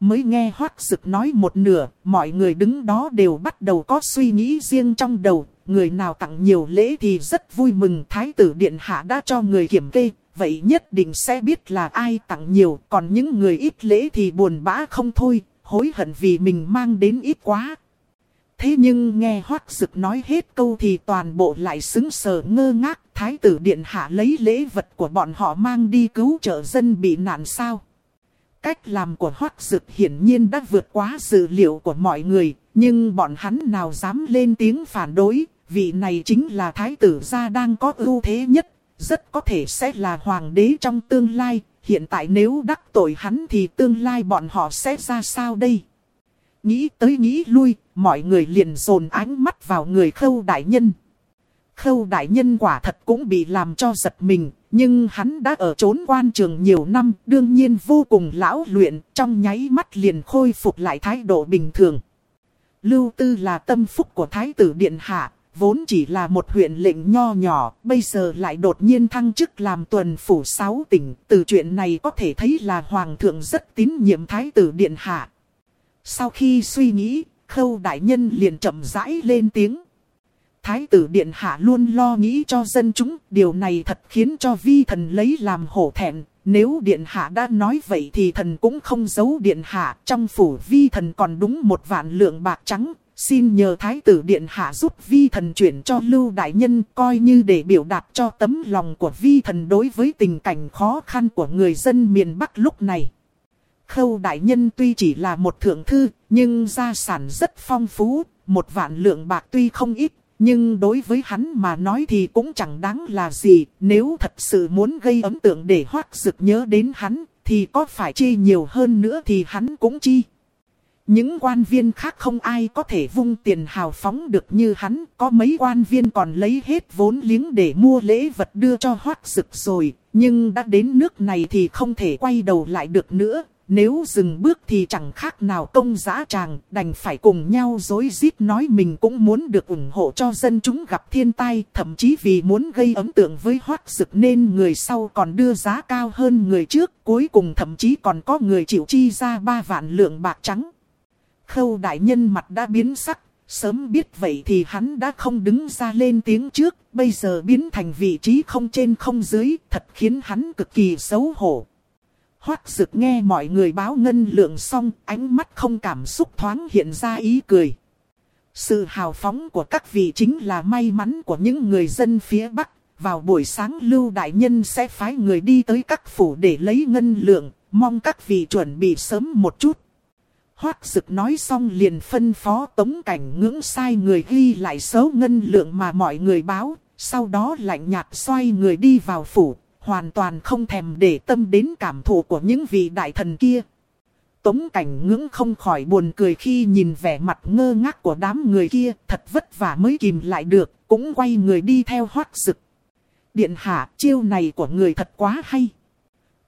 Mới nghe hoác sực nói một nửa, mọi người đứng đó đều bắt đầu có suy nghĩ riêng trong đầu, người nào tặng nhiều lễ thì rất vui mừng Thái tử Điện Hạ đã cho người kiểm kê, vậy nhất định sẽ biết là ai tặng nhiều, còn những người ít lễ thì buồn bã không thôi, hối hận vì mình mang đến ít quá. Thế nhưng nghe hoác sực nói hết câu thì toàn bộ lại xứng sờ ngơ ngác, Thái tử Điện Hạ lấy lễ vật của bọn họ mang đi cứu trợ dân bị nạn sao. Cách làm của hoác sực hiển nhiên đã vượt quá dự liệu của mọi người, nhưng bọn hắn nào dám lên tiếng phản đối, vị này chính là thái tử gia đang có ưu thế nhất, rất có thể sẽ là hoàng đế trong tương lai, hiện tại nếu đắc tội hắn thì tương lai bọn họ sẽ ra sao đây? Nghĩ tới nghĩ lui, mọi người liền dồn ánh mắt vào người khâu đại nhân. Khâu đại nhân quả thật cũng bị làm cho giật mình, nhưng hắn đã ở trốn quan trường nhiều năm, đương nhiên vô cùng lão luyện, trong nháy mắt liền khôi phục lại thái độ bình thường. Lưu Tư là tâm phúc của Thái tử Điện Hạ, vốn chỉ là một huyện lệnh nho nhỏ, bây giờ lại đột nhiên thăng chức làm tuần phủ sáu tỉnh. Từ chuyện này có thể thấy là Hoàng thượng rất tín nhiệm Thái tử Điện Hạ. Sau khi suy nghĩ, khâu đại nhân liền chậm rãi lên tiếng. Thái tử Điện Hạ luôn lo nghĩ cho dân chúng, điều này thật khiến cho vi thần lấy làm hổ thẹn. Nếu Điện Hạ đã nói vậy thì thần cũng không giấu Điện Hạ, trong phủ vi thần còn đúng một vạn lượng bạc trắng. Xin nhờ Thái tử Điện Hạ giúp vi thần chuyển cho Lưu Đại Nhân coi như để biểu đạt cho tấm lòng của vi thần đối với tình cảnh khó khăn của người dân miền Bắc lúc này. Khâu Đại Nhân tuy chỉ là một thượng thư, nhưng gia sản rất phong phú, một vạn lượng bạc tuy không ít, nhưng đối với hắn mà nói thì cũng chẳng đáng là gì, nếu thật sự muốn gây ấn tượng để hoác dực nhớ đến hắn, thì có phải chi nhiều hơn nữa thì hắn cũng chi. Những quan viên khác không ai có thể vung tiền hào phóng được như hắn, có mấy quan viên còn lấy hết vốn liếng để mua lễ vật đưa cho hoác dực rồi, nhưng đã đến nước này thì không thể quay đầu lại được nữa, nếu dừng bước thì chẳng khác nào công giã tràng, đành phải cùng nhau dối rít nói mình cũng muốn được ủng hộ cho dân chúng gặp thiên tai, thậm chí vì muốn gây ấn tượng với hoác sực nên người sau còn đưa giá cao hơn người trước, cuối cùng thậm chí còn có người chịu chi ra ba vạn lượng bạc trắng. Khâu đại nhân mặt đã biến sắc, sớm biết vậy thì hắn đã không đứng ra lên tiếng trước, bây giờ biến thành vị trí không trên không dưới, thật khiến hắn cực kỳ xấu hổ. Hoác Dực nghe mọi người báo ngân lượng xong, ánh mắt không cảm xúc thoáng hiện ra ý cười. Sự hào phóng của các vị chính là may mắn của những người dân phía Bắc. Vào buổi sáng Lưu Đại Nhân sẽ phái người đi tới các phủ để lấy ngân lượng, mong các vị chuẩn bị sớm một chút. Hoác Dực nói xong liền phân phó tống cảnh ngưỡng sai người ghi lại số ngân lượng mà mọi người báo, sau đó lạnh nhạt xoay người đi vào phủ, hoàn toàn không thèm để tâm đến cảm thụ của những vị đại thần kia. Tống cảnh ngưỡng không khỏi buồn cười khi nhìn vẻ mặt ngơ ngác của đám người kia, thật vất vả mới kìm lại được, cũng quay người đi theo hoác sực. Điện hạ, chiêu này của người thật quá hay.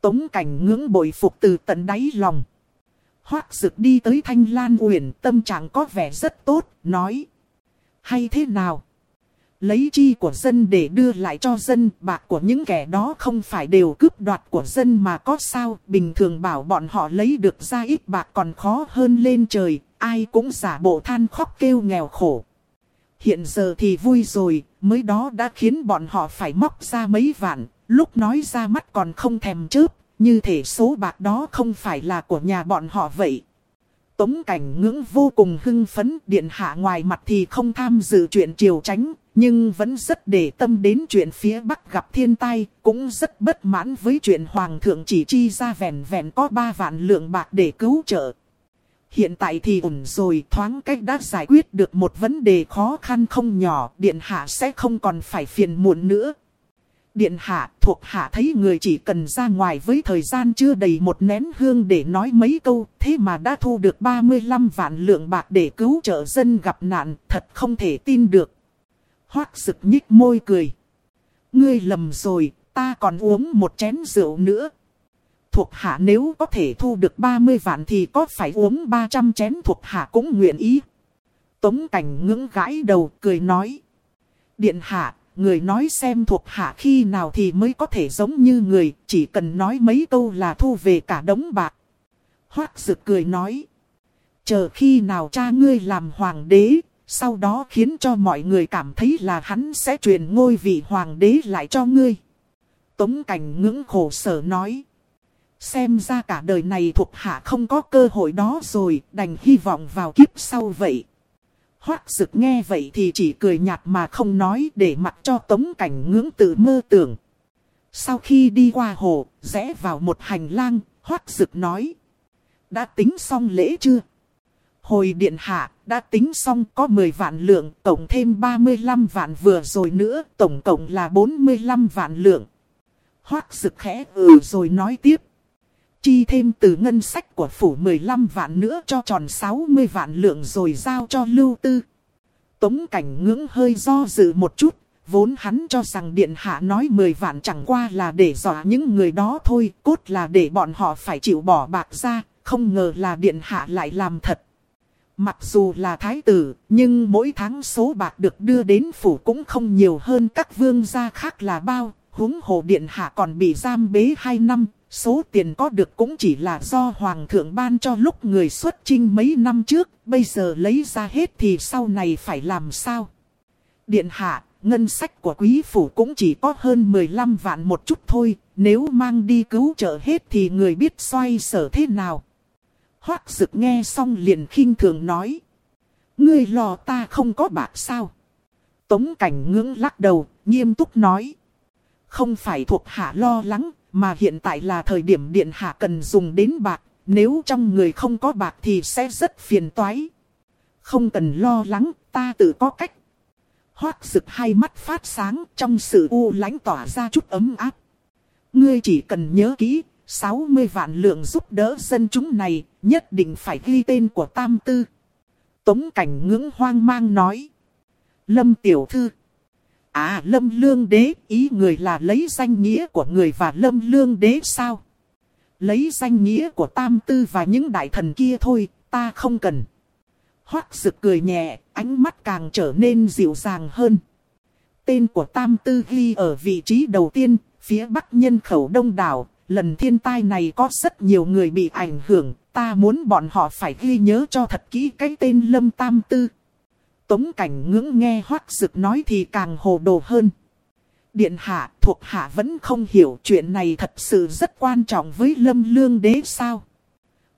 Tống cảnh ngưỡng bội phục từ tận đáy lòng. Hoác sực đi tới thanh lan uyển, tâm trạng có vẻ rất tốt, nói. Hay thế nào? Lấy chi của dân để đưa lại cho dân, bạc của những kẻ đó không phải đều cướp đoạt của dân mà có sao, bình thường bảo bọn họ lấy được ra ít bạc còn khó hơn lên trời, ai cũng giả bộ than khóc kêu nghèo khổ. Hiện giờ thì vui rồi, mới đó đã khiến bọn họ phải móc ra mấy vạn, lúc nói ra mắt còn không thèm chớp, như thể số bạc đó không phải là của nhà bọn họ vậy. Tống cảnh ngưỡng vô cùng hưng phấn, điện hạ ngoài mặt thì không tham dự chuyện triều tránh, nhưng vẫn rất để tâm đến chuyện phía Bắc gặp thiên tai, cũng rất bất mãn với chuyện Hoàng thượng chỉ chi ra vẹn vẹn có 3 vạn lượng bạc để cứu trợ. Hiện tại thì ổn rồi thoáng cách đã giải quyết được một vấn đề khó khăn không nhỏ, Điện Hạ sẽ không còn phải phiền muộn nữa. Điện Hạ thuộc Hạ thấy người chỉ cần ra ngoài với thời gian chưa đầy một nén hương để nói mấy câu, thế mà đã thu được 35 vạn lượng bạc để cứu trợ dân gặp nạn, thật không thể tin được. Hoác sực nhích môi cười. Ngươi lầm rồi, ta còn uống một chén rượu nữa. Thuộc hạ nếu có thể thu được 30 vạn thì có phải uống 300 chén thuộc hạ cũng nguyện ý. Tống cảnh ngưỡng gãi đầu cười nói. Điện hạ, người nói xem thuộc hạ khi nào thì mới có thể giống như người, chỉ cần nói mấy câu là thu về cả đống bạc. Hoác sực cười nói. Chờ khi nào cha ngươi làm hoàng đế, sau đó khiến cho mọi người cảm thấy là hắn sẽ truyền ngôi vị hoàng đế lại cho ngươi. Tống cảnh ngưỡng khổ sở nói. Xem ra cả đời này thuộc hạ không có cơ hội đó rồi, đành hy vọng vào kiếp sau vậy. Hoác dực nghe vậy thì chỉ cười nhạt mà không nói để mặc cho tống cảnh ngưỡng tự mơ tưởng. Sau khi đi qua hồ, rẽ vào một hành lang, hoác dực nói. Đã tính xong lễ chưa? Hồi điện hạ, đã tính xong có 10 vạn lượng, tổng thêm 35 vạn vừa rồi nữa, tổng cộng là 45 vạn lượng. Hoác rực khẽ ừ rồi nói tiếp. Chi thêm từ ngân sách của phủ 15 vạn nữa cho tròn 60 vạn lượng rồi giao cho lưu tư. Tống cảnh ngưỡng hơi do dự một chút, vốn hắn cho rằng điện hạ nói 10 vạn chẳng qua là để dọa những người đó thôi, cốt là để bọn họ phải chịu bỏ bạc ra, không ngờ là điện hạ lại làm thật. Mặc dù là thái tử, nhưng mỗi tháng số bạc được đưa đến phủ cũng không nhiều hơn các vương gia khác là bao, huống hồ điện hạ còn bị giam bế 2 năm, số tiền có được cũng chỉ là do hoàng thượng ban cho lúc người xuất chinh mấy năm trước, bây giờ lấy ra hết thì sau này phải làm sao? Điện hạ, ngân sách của quý phủ cũng chỉ có hơn 15 vạn một chút thôi, nếu mang đi cứu trợ hết thì người biết xoay sở thế nào? Hoác dực nghe xong liền khinh thường nói. Ngươi lo ta không có bạc sao? Tống cảnh ngưỡng lắc đầu, nghiêm túc nói. Không phải thuộc hạ lo lắng, mà hiện tại là thời điểm điện hạ cần dùng đến bạc. Nếu trong người không có bạc thì sẽ rất phiền toái. Không cần lo lắng, ta tự có cách. Hoác rực hai mắt phát sáng trong sự u lãnh tỏa ra chút ấm áp. Ngươi chỉ cần nhớ kỹ, 60 vạn lượng giúp đỡ dân chúng này, nhất định phải ghi tên của Tam Tư. Tống cảnh ngưỡng hoang mang nói. Lâm Tiểu Thư. À Lâm Lương Đế, ý người là lấy danh nghĩa của người và Lâm Lương Đế sao? Lấy danh nghĩa của Tam Tư và những đại thần kia thôi, ta không cần. Hoác rực cười nhẹ, ánh mắt càng trở nên dịu dàng hơn. Tên của Tam Tư ghi ở vị trí đầu tiên, phía bắc nhân khẩu đông đảo, lần thiên tai này có rất nhiều người bị ảnh hưởng, ta muốn bọn họ phải ghi nhớ cho thật kỹ cái tên Lâm Tam Tư. Tống cảnh ngưỡng nghe hoác dực nói thì càng hồ đồ hơn. Điện hạ thuộc hạ vẫn không hiểu chuyện này thật sự rất quan trọng với lâm lương đế sao.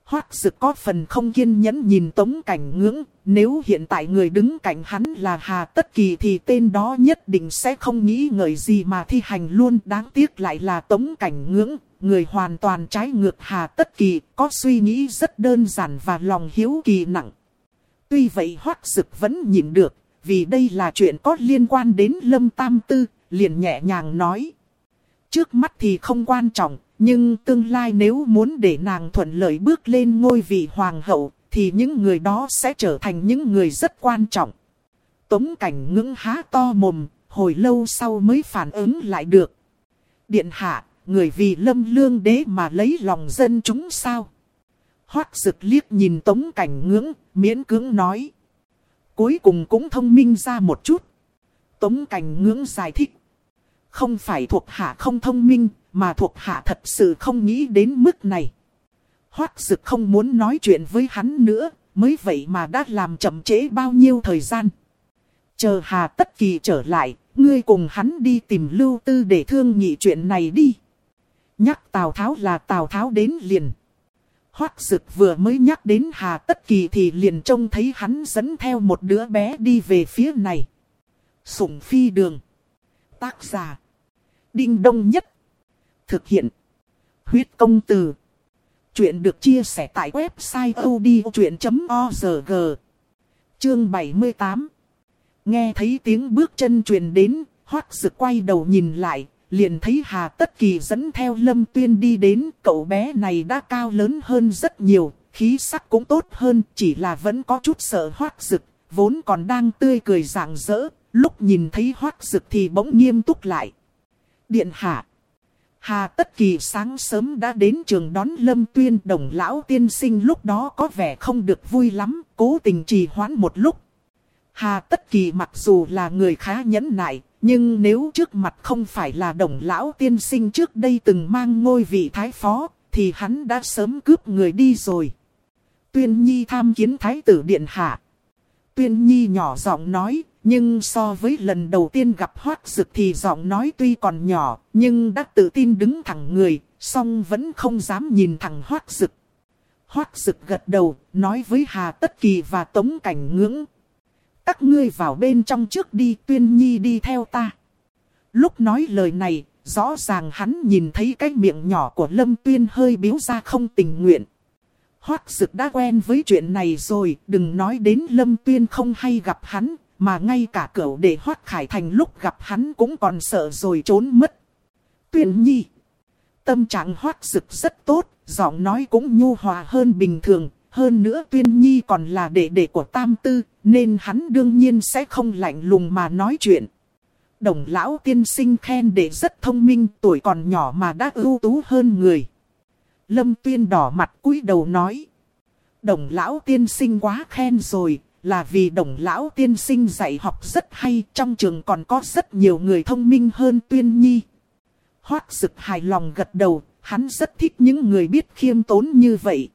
Hoác dực có phần không kiên nhẫn nhìn tống cảnh ngưỡng, nếu hiện tại người đứng cạnh hắn là Hà Tất Kỳ thì tên đó nhất định sẽ không nghĩ ngợi gì mà thi hành luôn. Đáng tiếc lại là tống cảnh ngưỡng, người hoàn toàn trái ngược Hà Tất Kỳ, có suy nghĩ rất đơn giản và lòng hiếu kỳ nặng. Tuy vậy hoắc dực vẫn nhìn được, vì đây là chuyện có liên quan đến Lâm Tam Tư, liền nhẹ nhàng nói. Trước mắt thì không quan trọng, nhưng tương lai nếu muốn để nàng thuận lợi bước lên ngôi vị hoàng hậu, thì những người đó sẽ trở thành những người rất quan trọng. Tống cảnh ngưỡng há to mồm, hồi lâu sau mới phản ứng lại được. Điện hạ, người vì lâm lương đế mà lấy lòng dân chúng sao? Hoác rực liếc nhìn tống cảnh ngưỡng, miễn cưỡng nói. Cuối cùng cũng thông minh ra một chút. Tống cảnh ngưỡng giải thích. Không phải thuộc hạ không thông minh, mà thuộc hạ thật sự không nghĩ đến mức này. Hoác dực không muốn nói chuyện với hắn nữa, mới vậy mà đã làm chậm trễ bao nhiêu thời gian. Chờ Hà Tất Kỳ trở lại, ngươi cùng hắn đi tìm Lưu Tư để thương nghị chuyện này đi. Nhắc Tào Tháo là Tào Tháo đến liền. Hoác dực vừa mới nhắc đến Hà Tất Kỳ thì liền trông thấy hắn dẫn theo một đứa bé đi về phía này. Sủng phi đường. Tác giả. Đinh đông nhất. Thực hiện. Huyết công từ. Chuyện được chia sẻ tại website odchuyện.org. Chương 78. Nghe thấy tiếng bước chân truyền đến, hoác Dực quay đầu nhìn lại, liền thấy Hà Tất Kỳ dẫn theo Lâm Tuyên đi đến, cậu bé này đã cao lớn hơn rất nhiều, khí sắc cũng tốt hơn, chỉ là vẫn có chút sợ hoác rực, vốn còn đang tươi cười rạng rỡ, lúc nhìn thấy hoác rực thì bỗng nghiêm túc lại. Điện hạ. Hà Tất Kỳ sáng sớm đã đến trường đón Lâm Tuyên đồng lão tiên sinh lúc đó có vẻ không được vui lắm, cố tình trì hoãn một lúc. Hà Tất Kỳ mặc dù là người khá nhẫn nại, nhưng nếu trước mặt không phải là đồng lão tiên sinh trước đây từng mang ngôi vị thái phó, thì hắn đã sớm cướp người đi rồi. Tuyên Nhi tham kiến thái tử điện hạ. Tuyên Nhi nhỏ giọng nói, nhưng so với lần đầu tiên gặp hoác dực thì giọng nói tuy còn nhỏ, nhưng đã tự tin đứng thẳng người, song vẫn không dám nhìn thẳng hoác dực. Hoác dực gật đầu, nói với Hà Tất Kỳ và Tống Cảnh Ngưỡng. Các ngươi vào bên trong trước đi tuyên nhi đi theo ta. Lúc nói lời này, rõ ràng hắn nhìn thấy cái miệng nhỏ của Lâm Tuyên hơi biếu ra không tình nguyện. Hoác Dực đã quen với chuyện này rồi, đừng nói đến Lâm Tuyên không hay gặp hắn, mà ngay cả cậu để Hoác Khải Thành lúc gặp hắn cũng còn sợ rồi trốn mất. Tuyên Nhi Tâm trạng Hoác Dực rất tốt, giọng nói cũng nhu hòa hơn bình thường, hơn nữa Tuyên Nhi còn là đệ đệ của Tam Tư, nên hắn đương nhiên sẽ không lạnh lùng mà nói chuyện. Đồng lão tiên sinh khen đệ rất thông minh, tuổi còn nhỏ mà đã ưu tú hơn người. Lâm Tuyên đỏ mặt cúi đầu nói. Đồng lão tiên sinh quá khen rồi, là vì đồng lão tiên sinh dạy học rất hay, trong trường còn có rất nhiều người thông minh hơn Tuyên Nhi. Hoác sực hài lòng gật đầu, hắn rất thích những người biết khiêm tốn như vậy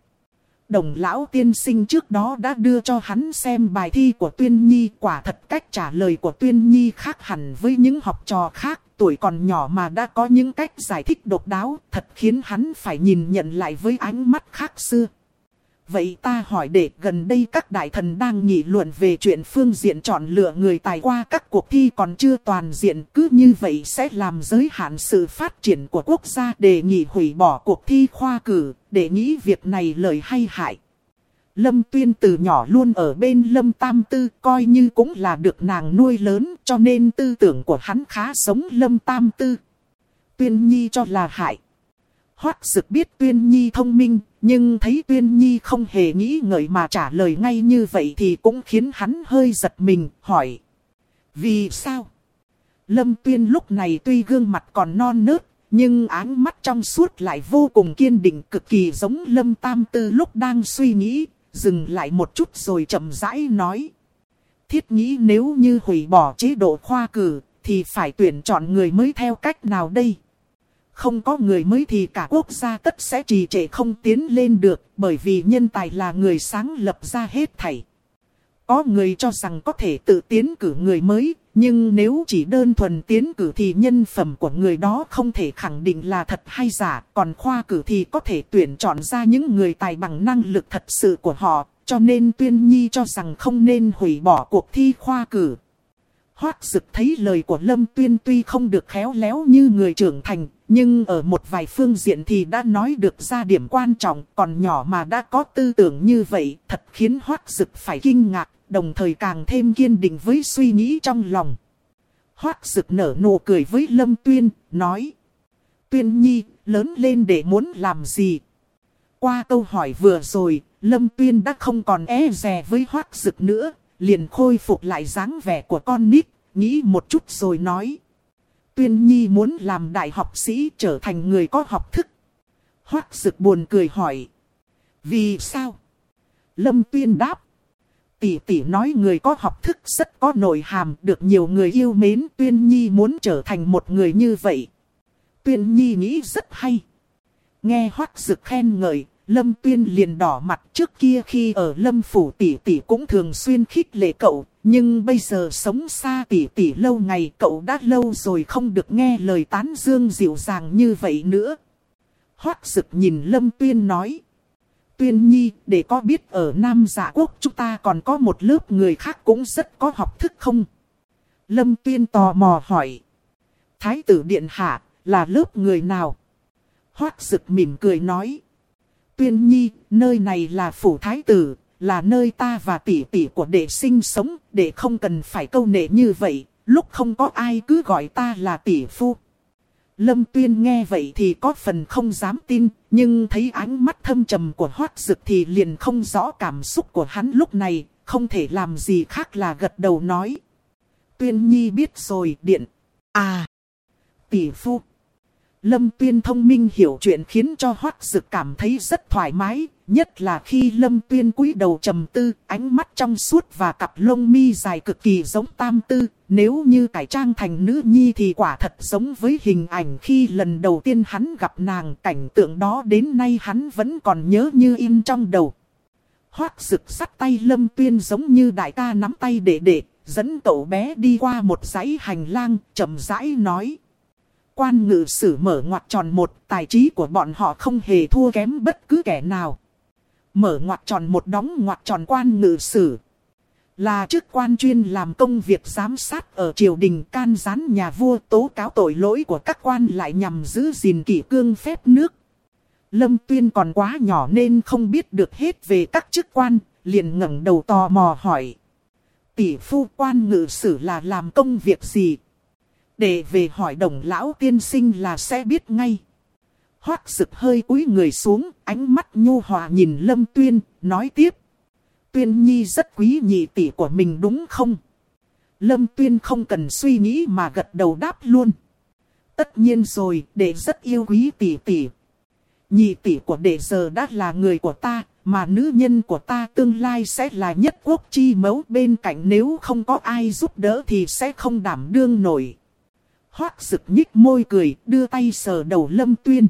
đồng lão tiên sinh trước đó đã đưa cho hắn xem bài thi của Tuyên Nhi. Quả thật cách trả lời của Tuyên Nhi khác hẳn với những học trò khác. Tuổi còn nhỏ mà đã có những cách giải thích độc đáo, thật khiến hắn phải nhìn nhận lại với ánh mắt khác xưa. Vậy ta hỏi để gần đây các đại thần đang nghị luận về chuyện phương diện chọn lựa người tài qua các cuộc thi còn chưa toàn diện cứ như vậy sẽ làm giới hạn sự phát triển của quốc gia đề nghị hủy bỏ cuộc thi khoa cử, để nghĩ việc này lợi hay hại. Lâm Tuyên từ nhỏ luôn ở bên Lâm Tam Tư coi như cũng là được nàng nuôi lớn cho nên tư tưởng của hắn khá giống Lâm Tam Tư. Tuyên Nhi cho là hại. Hoác Sực biết Tuyên Nhi thông minh, nhưng thấy Tuyên Nhi không hề nghĩ ngợi mà trả lời ngay như vậy thì cũng khiến hắn hơi giật mình, hỏi. Vì sao? Lâm Tuyên lúc này tuy gương mặt còn non nớt, nhưng áng mắt trong suốt lại vô cùng kiên định cực kỳ giống Lâm Tam Tư lúc đang suy nghĩ, dừng lại một chút rồi chậm rãi nói. Thiết nghĩ nếu như hủy bỏ chế độ khoa cử, thì phải tuyển chọn người mới theo cách nào đây? Không có người mới thì cả quốc gia tất sẽ trì trệ không tiến lên được, bởi vì nhân tài là người sáng lập ra hết thảy. Có người cho rằng có thể tự tiến cử người mới, nhưng nếu chỉ đơn thuần tiến cử thì nhân phẩm của người đó không thể khẳng định là thật hay giả, còn khoa cử thì có thể tuyển chọn ra những người tài bằng năng lực thật sự của họ, cho nên Tuyên Nhi cho rằng không nên hủy bỏ cuộc thi khoa cử. Hoác Dực thấy lời của Lâm Tuyên tuy không được khéo léo như người trưởng thành, nhưng ở một vài phương diện thì đã nói được ra điểm quan trọng, còn nhỏ mà đã có tư tưởng như vậy, thật khiến Hoác Dực phải kinh ngạc, đồng thời càng thêm kiên định với suy nghĩ trong lòng. Hoác Dực nở nụ cười với Lâm Tuyên, nói. Tuyên Nhi, lớn lên để muốn làm gì? Qua câu hỏi vừa rồi, Lâm Tuyên đã không còn e rè với Hoác Dực nữa, liền khôi phục lại dáng vẻ của con nít, nghĩ một chút rồi nói. Tuyên Nhi muốn làm đại học sĩ trở thành người có học thức. Hoác Dực buồn cười hỏi. Vì sao? Lâm Tuyên đáp. Tỷ tỷ nói người có học thức rất có nội hàm, được nhiều người yêu mến. Tuyên Nhi muốn trở thành một người như vậy. Tuyên Nhi nghĩ rất hay. Nghe Hoác Dực khen ngợi, Lâm Tuyên liền đỏ mặt trước kia khi ở Lâm Phủ tỷ tỷ cũng thường xuyên khích lệ cậu, nhưng bây giờ sống xa tỷ tỷ lâu ngày cậu đã lâu rồi không được nghe lời tán dương dịu dàng như vậy nữa. Hoác Sực nhìn Lâm Tuyên nói. Tuyên Nhi, để có biết ở Nam Dạ Quốc chúng ta còn có một lớp người khác cũng rất có học thức không? Lâm Tuyên tò mò hỏi. Thái tử Điện Hạ, là lớp người nào? Hoác Sực mỉm cười nói. Tuyên Nhi, nơi này là phủ thái tử, là nơi ta và tỷ tỷ của đệ sinh sống, để không cần phải câu nệ như vậy, lúc không có ai cứ gọi ta là tỷ phu. Lâm Tuyên nghe vậy thì có phần không dám tin, nhưng thấy ánh mắt thâm trầm của hoát dực thì liền không rõ cảm xúc của hắn lúc này, không thể làm gì khác là gật đầu nói. Tuyên Nhi biết rồi, điện. À, tỷ phu. Lâm Tuyên thông minh hiểu chuyện khiến cho Hoắc Dực cảm thấy rất thoải mái, nhất là khi Lâm Tuyên cúi đầu trầm tư, ánh mắt trong suốt và cặp lông mi dài cực kỳ giống Tam Tư, nếu như cải trang thành nữ nhi thì quả thật giống với hình ảnh khi lần đầu tiên hắn gặp nàng, cảnh tượng đó đến nay hắn vẫn còn nhớ như in trong đầu. Hoắc Dực sắt tay Lâm Tuyên giống như đại ca nắm tay đệ đệ, dẫn cậu bé đi qua một dãy hành lang, chậm rãi nói quan ngự sử mở ngoặt tròn một, tài trí của bọn họ không hề thua kém bất cứ kẻ nào. Mở ngoặt tròn một đóng ngoặt tròn quan ngự sử. Là chức quan chuyên làm công việc giám sát ở triều đình can gián nhà vua tố cáo tội lỗi của các quan lại nhằm giữ gìn kỷ cương phép nước. Lâm Tuyên còn quá nhỏ nên không biết được hết về các chức quan, liền ngẩng đầu tò mò hỏi. Tỷ phu quan ngự sử là làm công việc gì? Để về hỏi đồng lão tiên sinh là sẽ biết ngay. Hoác sực hơi cúi người xuống, ánh mắt nhu hòa nhìn Lâm Tuyên, nói tiếp. Tuyên Nhi rất quý nhị tỷ của mình đúng không? Lâm Tuyên không cần suy nghĩ mà gật đầu đáp luôn. Tất nhiên rồi, đệ rất yêu quý tỷ tỷ. Nhị tỷ của đệ giờ đã là người của ta, mà nữ nhân của ta tương lai sẽ là nhất quốc chi mẫu bên cạnh nếu không có ai giúp đỡ thì sẽ không đảm đương nổi. Hoác sực nhích môi cười, đưa tay sờ đầu Lâm Tuyên.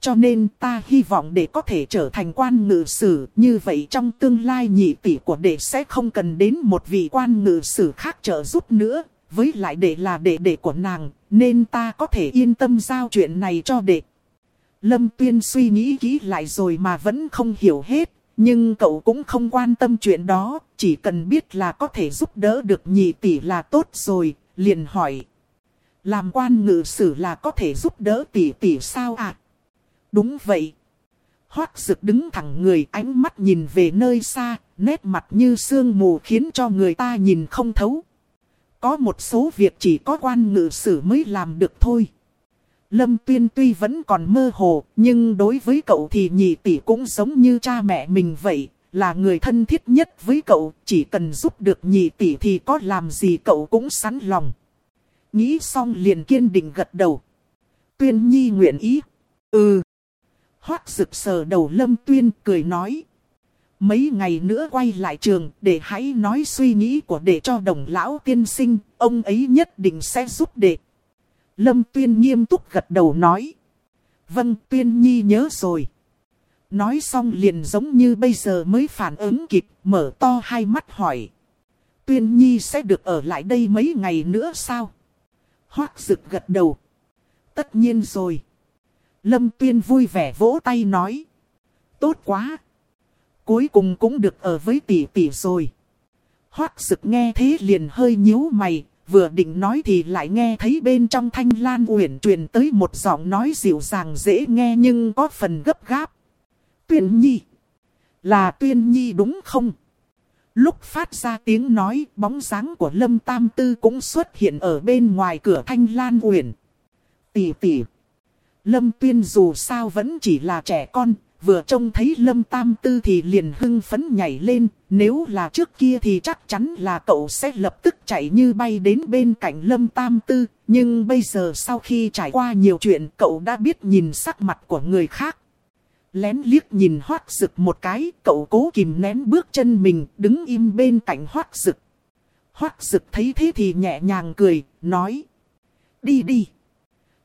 Cho nên ta hy vọng để có thể trở thành quan ngự sử, như vậy trong tương lai nhị tỷ của đệ sẽ không cần đến một vị quan ngự sử khác trợ giúp nữa, với lại đệ là đệ đệ của nàng, nên ta có thể yên tâm giao chuyện này cho đệ. Lâm Tuyên suy nghĩ kỹ lại rồi mà vẫn không hiểu hết, nhưng cậu cũng không quan tâm chuyện đó, chỉ cần biết là có thể giúp đỡ được nhị tỷ là tốt rồi, liền hỏi. Làm quan ngự sử là có thể giúp đỡ tỷ tỷ sao ạ? À? Đúng vậy. Hoác rực đứng thẳng người ánh mắt nhìn về nơi xa, nét mặt như sương mù khiến cho người ta nhìn không thấu. Có một số việc chỉ có quan ngự sử mới làm được thôi. Lâm Tuyên tuy vẫn còn mơ hồ, nhưng đối với cậu thì nhị tỷ cũng giống như cha mẹ mình vậy, là người thân thiết nhất với cậu, chỉ cần giúp được nhị tỷ thì có làm gì cậu cũng sẵn lòng. Nghĩ xong liền kiên định gật đầu. Tuyên Nhi nguyện ý. Ừ. Hoác rực sờ đầu Lâm Tuyên cười nói. Mấy ngày nữa quay lại trường để hãy nói suy nghĩ của đệ cho đồng lão tiên sinh, ông ấy nhất định sẽ giúp đệ. Lâm Tuyên nghiêm túc gật đầu nói. Vâng Tuyên Nhi nhớ rồi. Nói xong liền giống như bây giờ mới phản ứng kịp, mở to hai mắt hỏi. Tuyên Nhi sẽ được ở lại đây mấy ngày nữa sao? Hoác rực gật đầu. Tất nhiên rồi. Lâm Tuyên vui vẻ vỗ tay nói. Tốt quá. Cuối cùng cũng được ở với tỷ tỷ rồi. Hoác rực nghe thế liền hơi nhíu mày, vừa định nói thì lại nghe thấy bên trong thanh lan uyển truyền tới một giọng nói dịu dàng dễ nghe nhưng có phần gấp gáp. Tuyên nhi. Là tuyên nhi đúng không? Lúc phát ra tiếng nói, bóng dáng của Lâm Tam Tư cũng xuất hiện ở bên ngoài cửa thanh lan uyển. Tỷ tỷ. Lâm Tuyên dù sao vẫn chỉ là trẻ con, vừa trông thấy Lâm Tam Tư thì liền hưng phấn nhảy lên, nếu là trước kia thì chắc chắn là cậu sẽ lập tức chạy như bay đến bên cạnh Lâm Tam Tư, nhưng bây giờ sau khi trải qua nhiều chuyện cậu đã biết nhìn sắc mặt của người khác. Lén liếc nhìn hoác rực một cái, cậu cố kìm nén bước chân mình, đứng im bên cạnh hoác rực. Hoác rực thấy thế thì nhẹ nhàng cười, nói. Đi đi.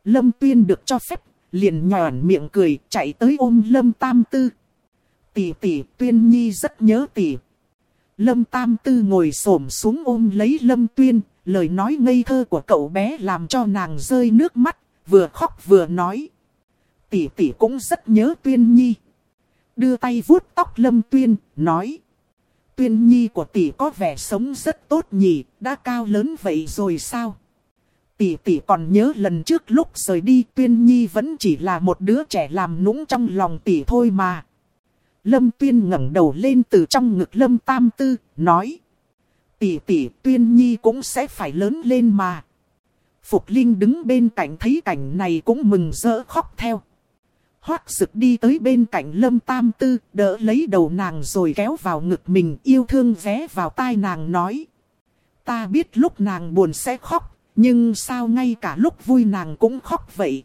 Lâm Tuyên được cho phép liền nhòn miệng cười chạy tới ôm Lâm Tam Tư. Tỷ tỷ Tuyên Nhi rất nhớ tỷ. Lâm Tam Tư ngồi xổm xuống ôm lấy Lâm Tuyên, lời nói ngây thơ của cậu bé làm cho nàng rơi nước mắt, vừa khóc vừa nói. Tỷ tỷ cũng rất nhớ Tuyên Nhi. Đưa tay vuốt tóc Lâm Tuyên, nói. Tuyên Nhi của tỷ có vẻ sống rất tốt nhỉ, đã cao lớn vậy rồi sao? tỷ tỷ còn nhớ lần trước lúc rời đi Tuyên Nhi vẫn chỉ là một đứa trẻ làm nũng trong lòng tỷ thôi mà. Lâm Tuyên ngẩng đầu lên từ trong ngực Lâm Tam Tư, nói. Tỷ tỷ Tuyên Nhi cũng sẽ phải lớn lên mà. Phục Linh đứng bên cạnh thấy cảnh này cũng mừng rỡ khóc theo. Hoác sực đi tới bên cạnh Lâm Tam Tư, đỡ lấy đầu nàng rồi kéo vào ngực mình yêu thương vé vào tai nàng nói. Ta biết lúc nàng buồn sẽ khóc, nhưng sao ngay cả lúc vui nàng cũng khóc vậy?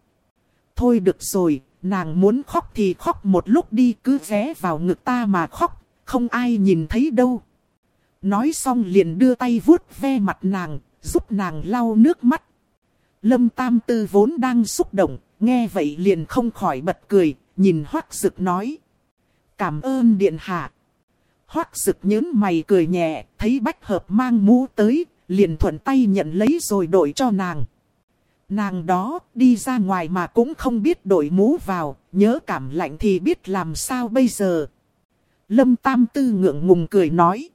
Thôi được rồi, nàng muốn khóc thì khóc một lúc đi cứ vé vào ngực ta mà khóc, không ai nhìn thấy đâu. Nói xong liền đưa tay vuốt ve mặt nàng, giúp nàng lau nước mắt. Lâm Tam Tư vốn đang xúc động, nghe vậy liền không khỏi bật cười, nhìn Hoác Dực nói. Cảm ơn Điện Hạ. Hoác Dực nhớn mày cười nhẹ, thấy Bách Hợp mang mũ tới, liền thuận tay nhận lấy rồi đổi cho nàng. Nàng đó đi ra ngoài mà cũng không biết đổi mũ vào, nhớ cảm lạnh thì biết làm sao bây giờ. Lâm Tam Tư ngượng ngùng cười nói.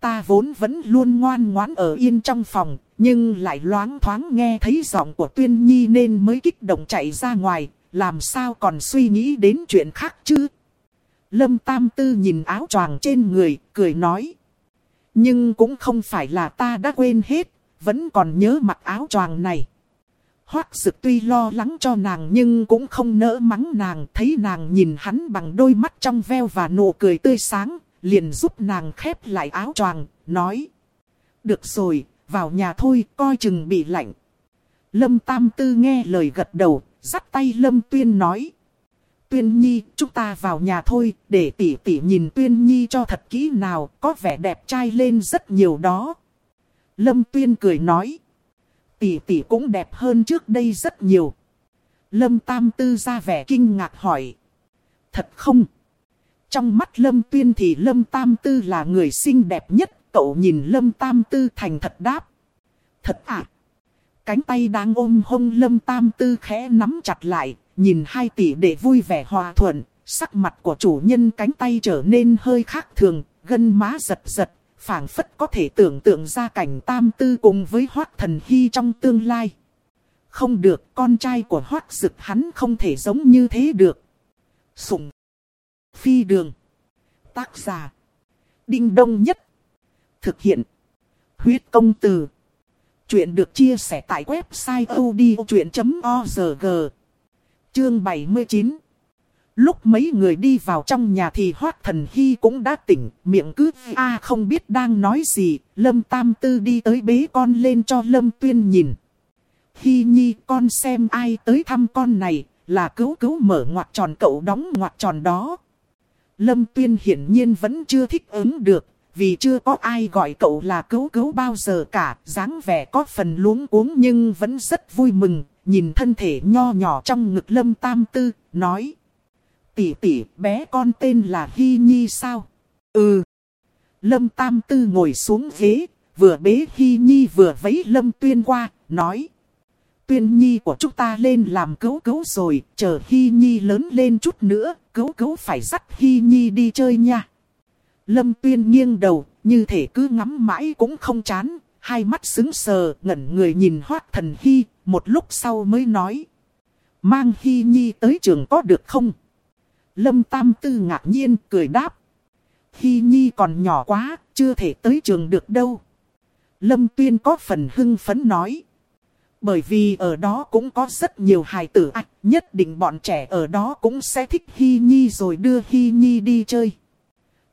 Ta vốn vẫn luôn ngoan ngoãn ở yên trong phòng, nhưng lại loáng thoáng nghe thấy giọng của Tuyên Nhi nên mới kích động chạy ra ngoài, làm sao còn suy nghĩ đến chuyện khác chứ? Lâm Tam Tư nhìn áo choàng trên người, cười nói. Nhưng cũng không phải là ta đã quên hết, vẫn còn nhớ mặc áo choàng này. Hoác Dực tuy lo lắng cho nàng nhưng cũng không nỡ mắng nàng, thấy nàng nhìn hắn bằng đôi mắt trong veo và nụ cười tươi sáng, liền giúp nàng khép lại áo choàng, nói. Được rồi, vào nhà thôi, coi chừng bị lạnh. Lâm Tam Tư nghe lời gật đầu, dắt tay Lâm Tuyên nói. Tuyên Nhi, chúng ta vào nhà thôi, để tỷ tỷ nhìn Tuyên Nhi cho thật kỹ nào, có vẻ đẹp trai lên rất nhiều đó. Lâm Tuyên cười nói. Tỷ tỷ cũng đẹp hơn trước đây rất nhiều. Lâm Tam Tư ra vẻ kinh ngạc hỏi. Thật không? Trong mắt Lâm Tuyên thì Lâm Tam Tư là người xinh đẹp nhất, cậu nhìn Lâm Tam Tư thành thật đáp. Thật ạ? À? Cánh tay đang ôm hông Lâm Tam Tư khẽ nắm chặt lại, nhìn hai tỷ để vui vẻ hòa thuận, sắc mặt của chủ nhân cánh tay trở nên hơi khác thường, gân má giật giật, phảng phất có thể tưởng tượng ra cảnh tam tư cùng với hoác thần hy trong tương lai. Không được, con trai của hoác dực hắn không thể giống như thế được. Sủng. Phi đường. Tác giả. Đinh đông nhất. Thực hiện. Huyết công từ. Chuyện được chia sẻ tại website odchuyện.org. Chương 79 Lúc mấy người đi vào trong nhà thì Hoác Thần Hy cũng đã tỉnh, miệng cứ a à không biết đang nói gì, Lâm Tam Tư đi tới bế con lên cho Lâm Tuyên nhìn. Hy Nhi con xem ai tới thăm con này, là cứu cứu mở ngoặt tròn cậu đóng ngoặt tròn đó. Lâm Tuyên hiển nhiên vẫn chưa thích ứng được, vì chưa có ai gọi cậu là cứu cứu bao giờ cả, dáng vẻ có phần luống cuống nhưng vẫn rất vui mừng, nhìn thân thể nho nhỏ trong ngực Lâm Tam Tư, nói tỷ tỷ bé con tên là Hy Nhi sao? Ừ. Lâm Tam Tư ngồi xuống ghế, vừa bế Hy Nhi vừa vấy Lâm Tuyên qua, nói. Tuyên Nhi của chúng ta lên làm cứu cứu rồi, chờ Hy Nhi lớn lên chút nữa, cứu cứu phải dắt Hy Nhi đi chơi nha. Lâm Tuyên nghiêng đầu, như thể cứ ngắm mãi cũng không chán, hai mắt sững sờ, ngẩn người nhìn Hoác Thần Hy, một lúc sau mới nói. Mang Hy Nhi tới trường có được không? Lâm Tam Tư ngạc nhiên cười đáp. Hy Nhi còn nhỏ quá, chưa thể tới trường được đâu. Lâm Tuyên có phần hưng phấn nói. Bởi vì ở đó cũng có rất nhiều hài tử ạch, nhất định bọn trẻ ở đó cũng sẽ thích Hy Nhi rồi đưa Hy Nhi đi chơi.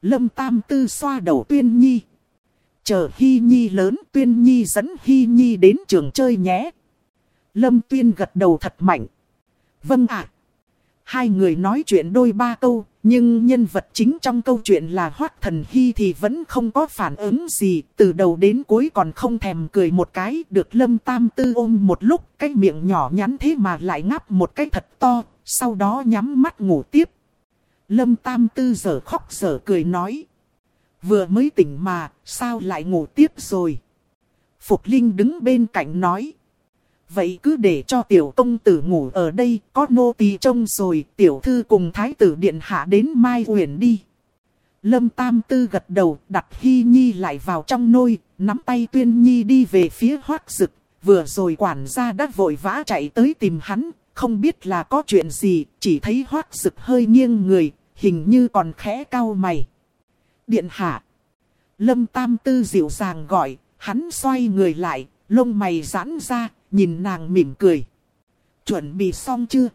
Lâm Tam Tư xoa đầu Tuyên Nhi. Chờ Hy Nhi lớn Tuyên Nhi dẫn Hy Nhi đến trường chơi nhé. Lâm Tuyên gật đầu thật mạnh. Vâng ạ. Hai người nói chuyện đôi ba câu, nhưng nhân vật chính trong câu chuyện là Hoác Thần Hy thì vẫn không có phản ứng gì, từ đầu đến cuối còn không thèm cười một cái, được Lâm Tam Tư ôm một lúc, cái miệng nhỏ nhắn thế mà lại ngáp một cái thật to, sau đó nhắm mắt ngủ tiếp. Lâm Tam Tư giờ khóc giờ cười nói. Vừa mới tỉnh mà, sao lại ngủ tiếp rồi? Phục Linh đứng bên cạnh nói. Vậy cứ để cho tiểu công tử ngủ ở đây, có nô tỳ trông rồi, tiểu thư cùng thái tử điện hạ đến Mai Uyển đi. Lâm Tam Tư gật đầu, đặt Hy Nhi lại vào trong nôi, nắm tay Tuyên Nhi đi về phía hoác rực. Vừa rồi quản gia đã vội vã chạy tới tìm hắn, không biết là có chuyện gì, chỉ thấy hoác Sực hơi nghiêng người, hình như còn khẽ cau mày. Điện hạ. Lâm Tam Tư dịu dàng gọi, hắn xoay người lại, lông mày giãn ra, nhìn nàng mỉm cười. Chuẩn bị xong chưa?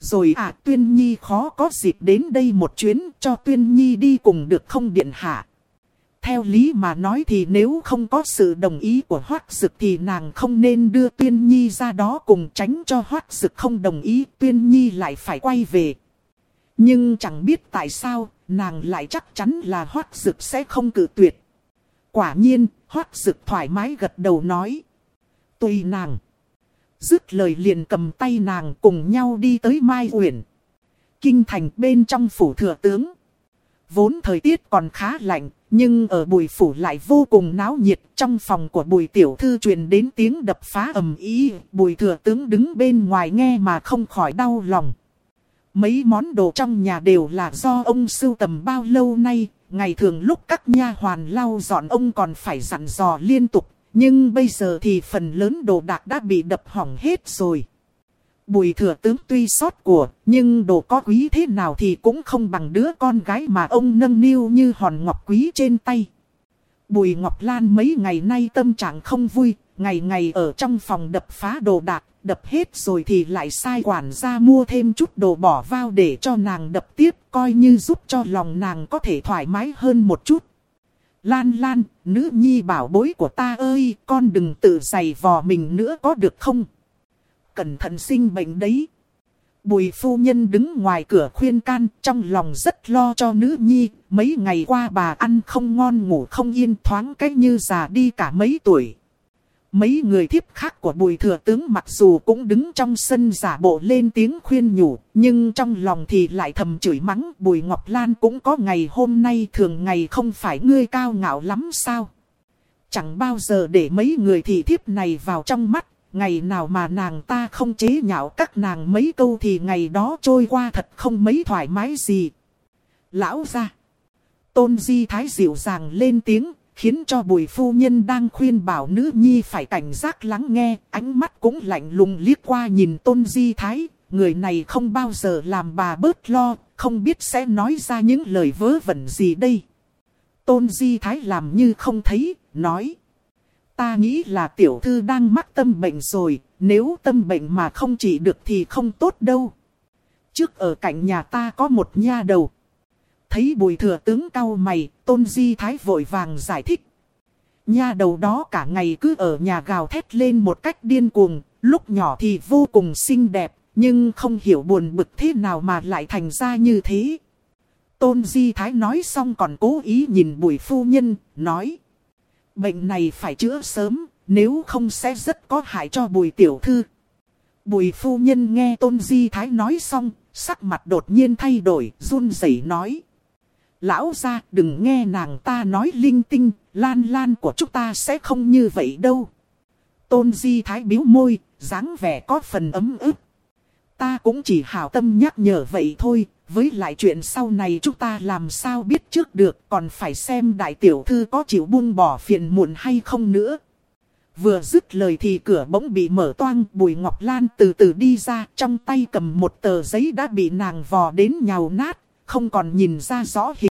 Rồi à Tuyên Nhi khó có dịp đến đây một chuyến cho Tuyên Nhi đi cùng được không điện hạ. Theo lý mà nói thì nếu không có sự đồng ý của Hoác Dực thì nàng không nên đưa Tuyên Nhi ra đó cùng tránh cho Hoác Dực không đồng ý Tuyên Nhi lại phải quay về. Nhưng chẳng biết tại sao nàng lại chắc chắn là Hoác Dực sẽ không cử tuyệt. Quả nhiên, Hoác Dực thoải mái gật đầu nói tùy nàng. Dứt lời liền cầm tay nàng cùng nhau đi tới Mai Uyển. Kinh thành bên trong phủ thừa tướng. Vốn thời tiết còn khá lạnh, nhưng ở bùi phủ lại vô cùng náo nhiệt. Trong phòng của bùi tiểu thư truyền đến tiếng đập phá ầm ý. Bùi thừa tướng đứng bên ngoài nghe mà không khỏi đau lòng. Mấy món đồ trong nhà đều là do ông sưu tầm bao lâu nay. Ngày thường lúc các nha hoàn lau dọn ông còn phải dặn dò liên tục nhưng bây giờ thì phần lớn đồ đạc đã bị đập hỏng hết rồi. Bùi thừa tướng tuy sót của, nhưng đồ có quý thế nào thì cũng không bằng đứa con gái mà ông nâng niu như hòn ngọc quý trên tay. Bùi Ngọc Lan mấy ngày nay tâm trạng không vui, ngày ngày ở trong phòng đập phá đồ đạc, đập hết rồi thì lại sai quản gia mua thêm chút đồ bỏ vào để cho nàng đập tiếp, coi như giúp cho lòng nàng có thể thoải mái hơn một chút. Lan Lan, nữ nhi bảo bối của ta ơi, con đừng tự giày vò mình nữa có được không? Cẩn thận sinh bệnh đấy. Bùi phu nhân đứng ngoài cửa khuyên can, trong lòng rất lo cho nữ nhi, mấy ngày qua bà ăn không ngon ngủ không yên thoáng cách như già đi cả mấy tuổi. Mấy người thiếp khác của bùi thừa tướng mặc dù cũng đứng trong sân giả bộ lên tiếng khuyên nhủ, nhưng trong lòng thì lại thầm chửi mắng bùi Ngọc Lan cũng có ngày hôm nay thường ngày không phải ngươi cao ngạo lắm sao. Chẳng bao giờ để mấy người thị thiếp này vào trong mắt, ngày nào mà nàng ta không chế nhạo các nàng mấy câu thì ngày đó trôi qua thật không mấy thoải mái gì. Lão ra. Tôn Di Thái dịu dàng lên tiếng, khiến cho bùi phu nhân đang khuyên bảo nữ nhi phải cảnh giác lắng nghe, ánh mắt cũng lạnh lùng liếc qua nhìn Tôn Di Thái, người này không bao giờ làm bà bớt lo, không biết sẽ nói ra những lời vớ vẩn gì đây. Tôn Di Thái làm như không thấy, nói. Ta nghĩ là tiểu thư đang mắc tâm bệnh rồi, nếu tâm bệnh mà không trị được thì không tốt đâu. Trước ở cạnh nhà ta có một nha đầu. Thấy bùi thừa tướng cau mày, tôn di thái vội vàng giải thích. Nha đầu đó cả ngày cứ ở nhà gào thét lên một cách điên cuồng, lúc nhỏ thì vô cùng xinh đẹp, nhưng không hiểu buồn bực thế nào mà lại thành ra như thế. Tôn Di Thái nói xong còn cố ý nhìn bùi phu nhân, nói. Bệnh này phải chữa sớm, nếu không sẽ rất có hại cho bùi tiểu thư. Bùi phu nhân nghe Tôn Di Thái nói xong, sắc mặt đột nhiên thay đổi, run rẩy nói. Lão ra đừng nghe nàng ta nói linh tinh, lan lan của chúng ta sẽ không như vậy đâu. Tôn Di Thái biếu môi, dáng vẻ có phần ấm ức. Ta cũng chỉ hảo tâm nhắc nhở vậy thôi, với lại chuyện sau này chúng ta làm sao biết trước được, còn phải xem đại tiểu thư có chịu buông bỏ phiền muộn hay không nữa. Vừa dứt lời thì cửa bỗng bị mở toang, Bùi Ngọc Lan từ từ đi ra, trong tay cầm một tờ giấy đã bị nàng vò đến nhào nát, không còn nhìn ra rõ hình.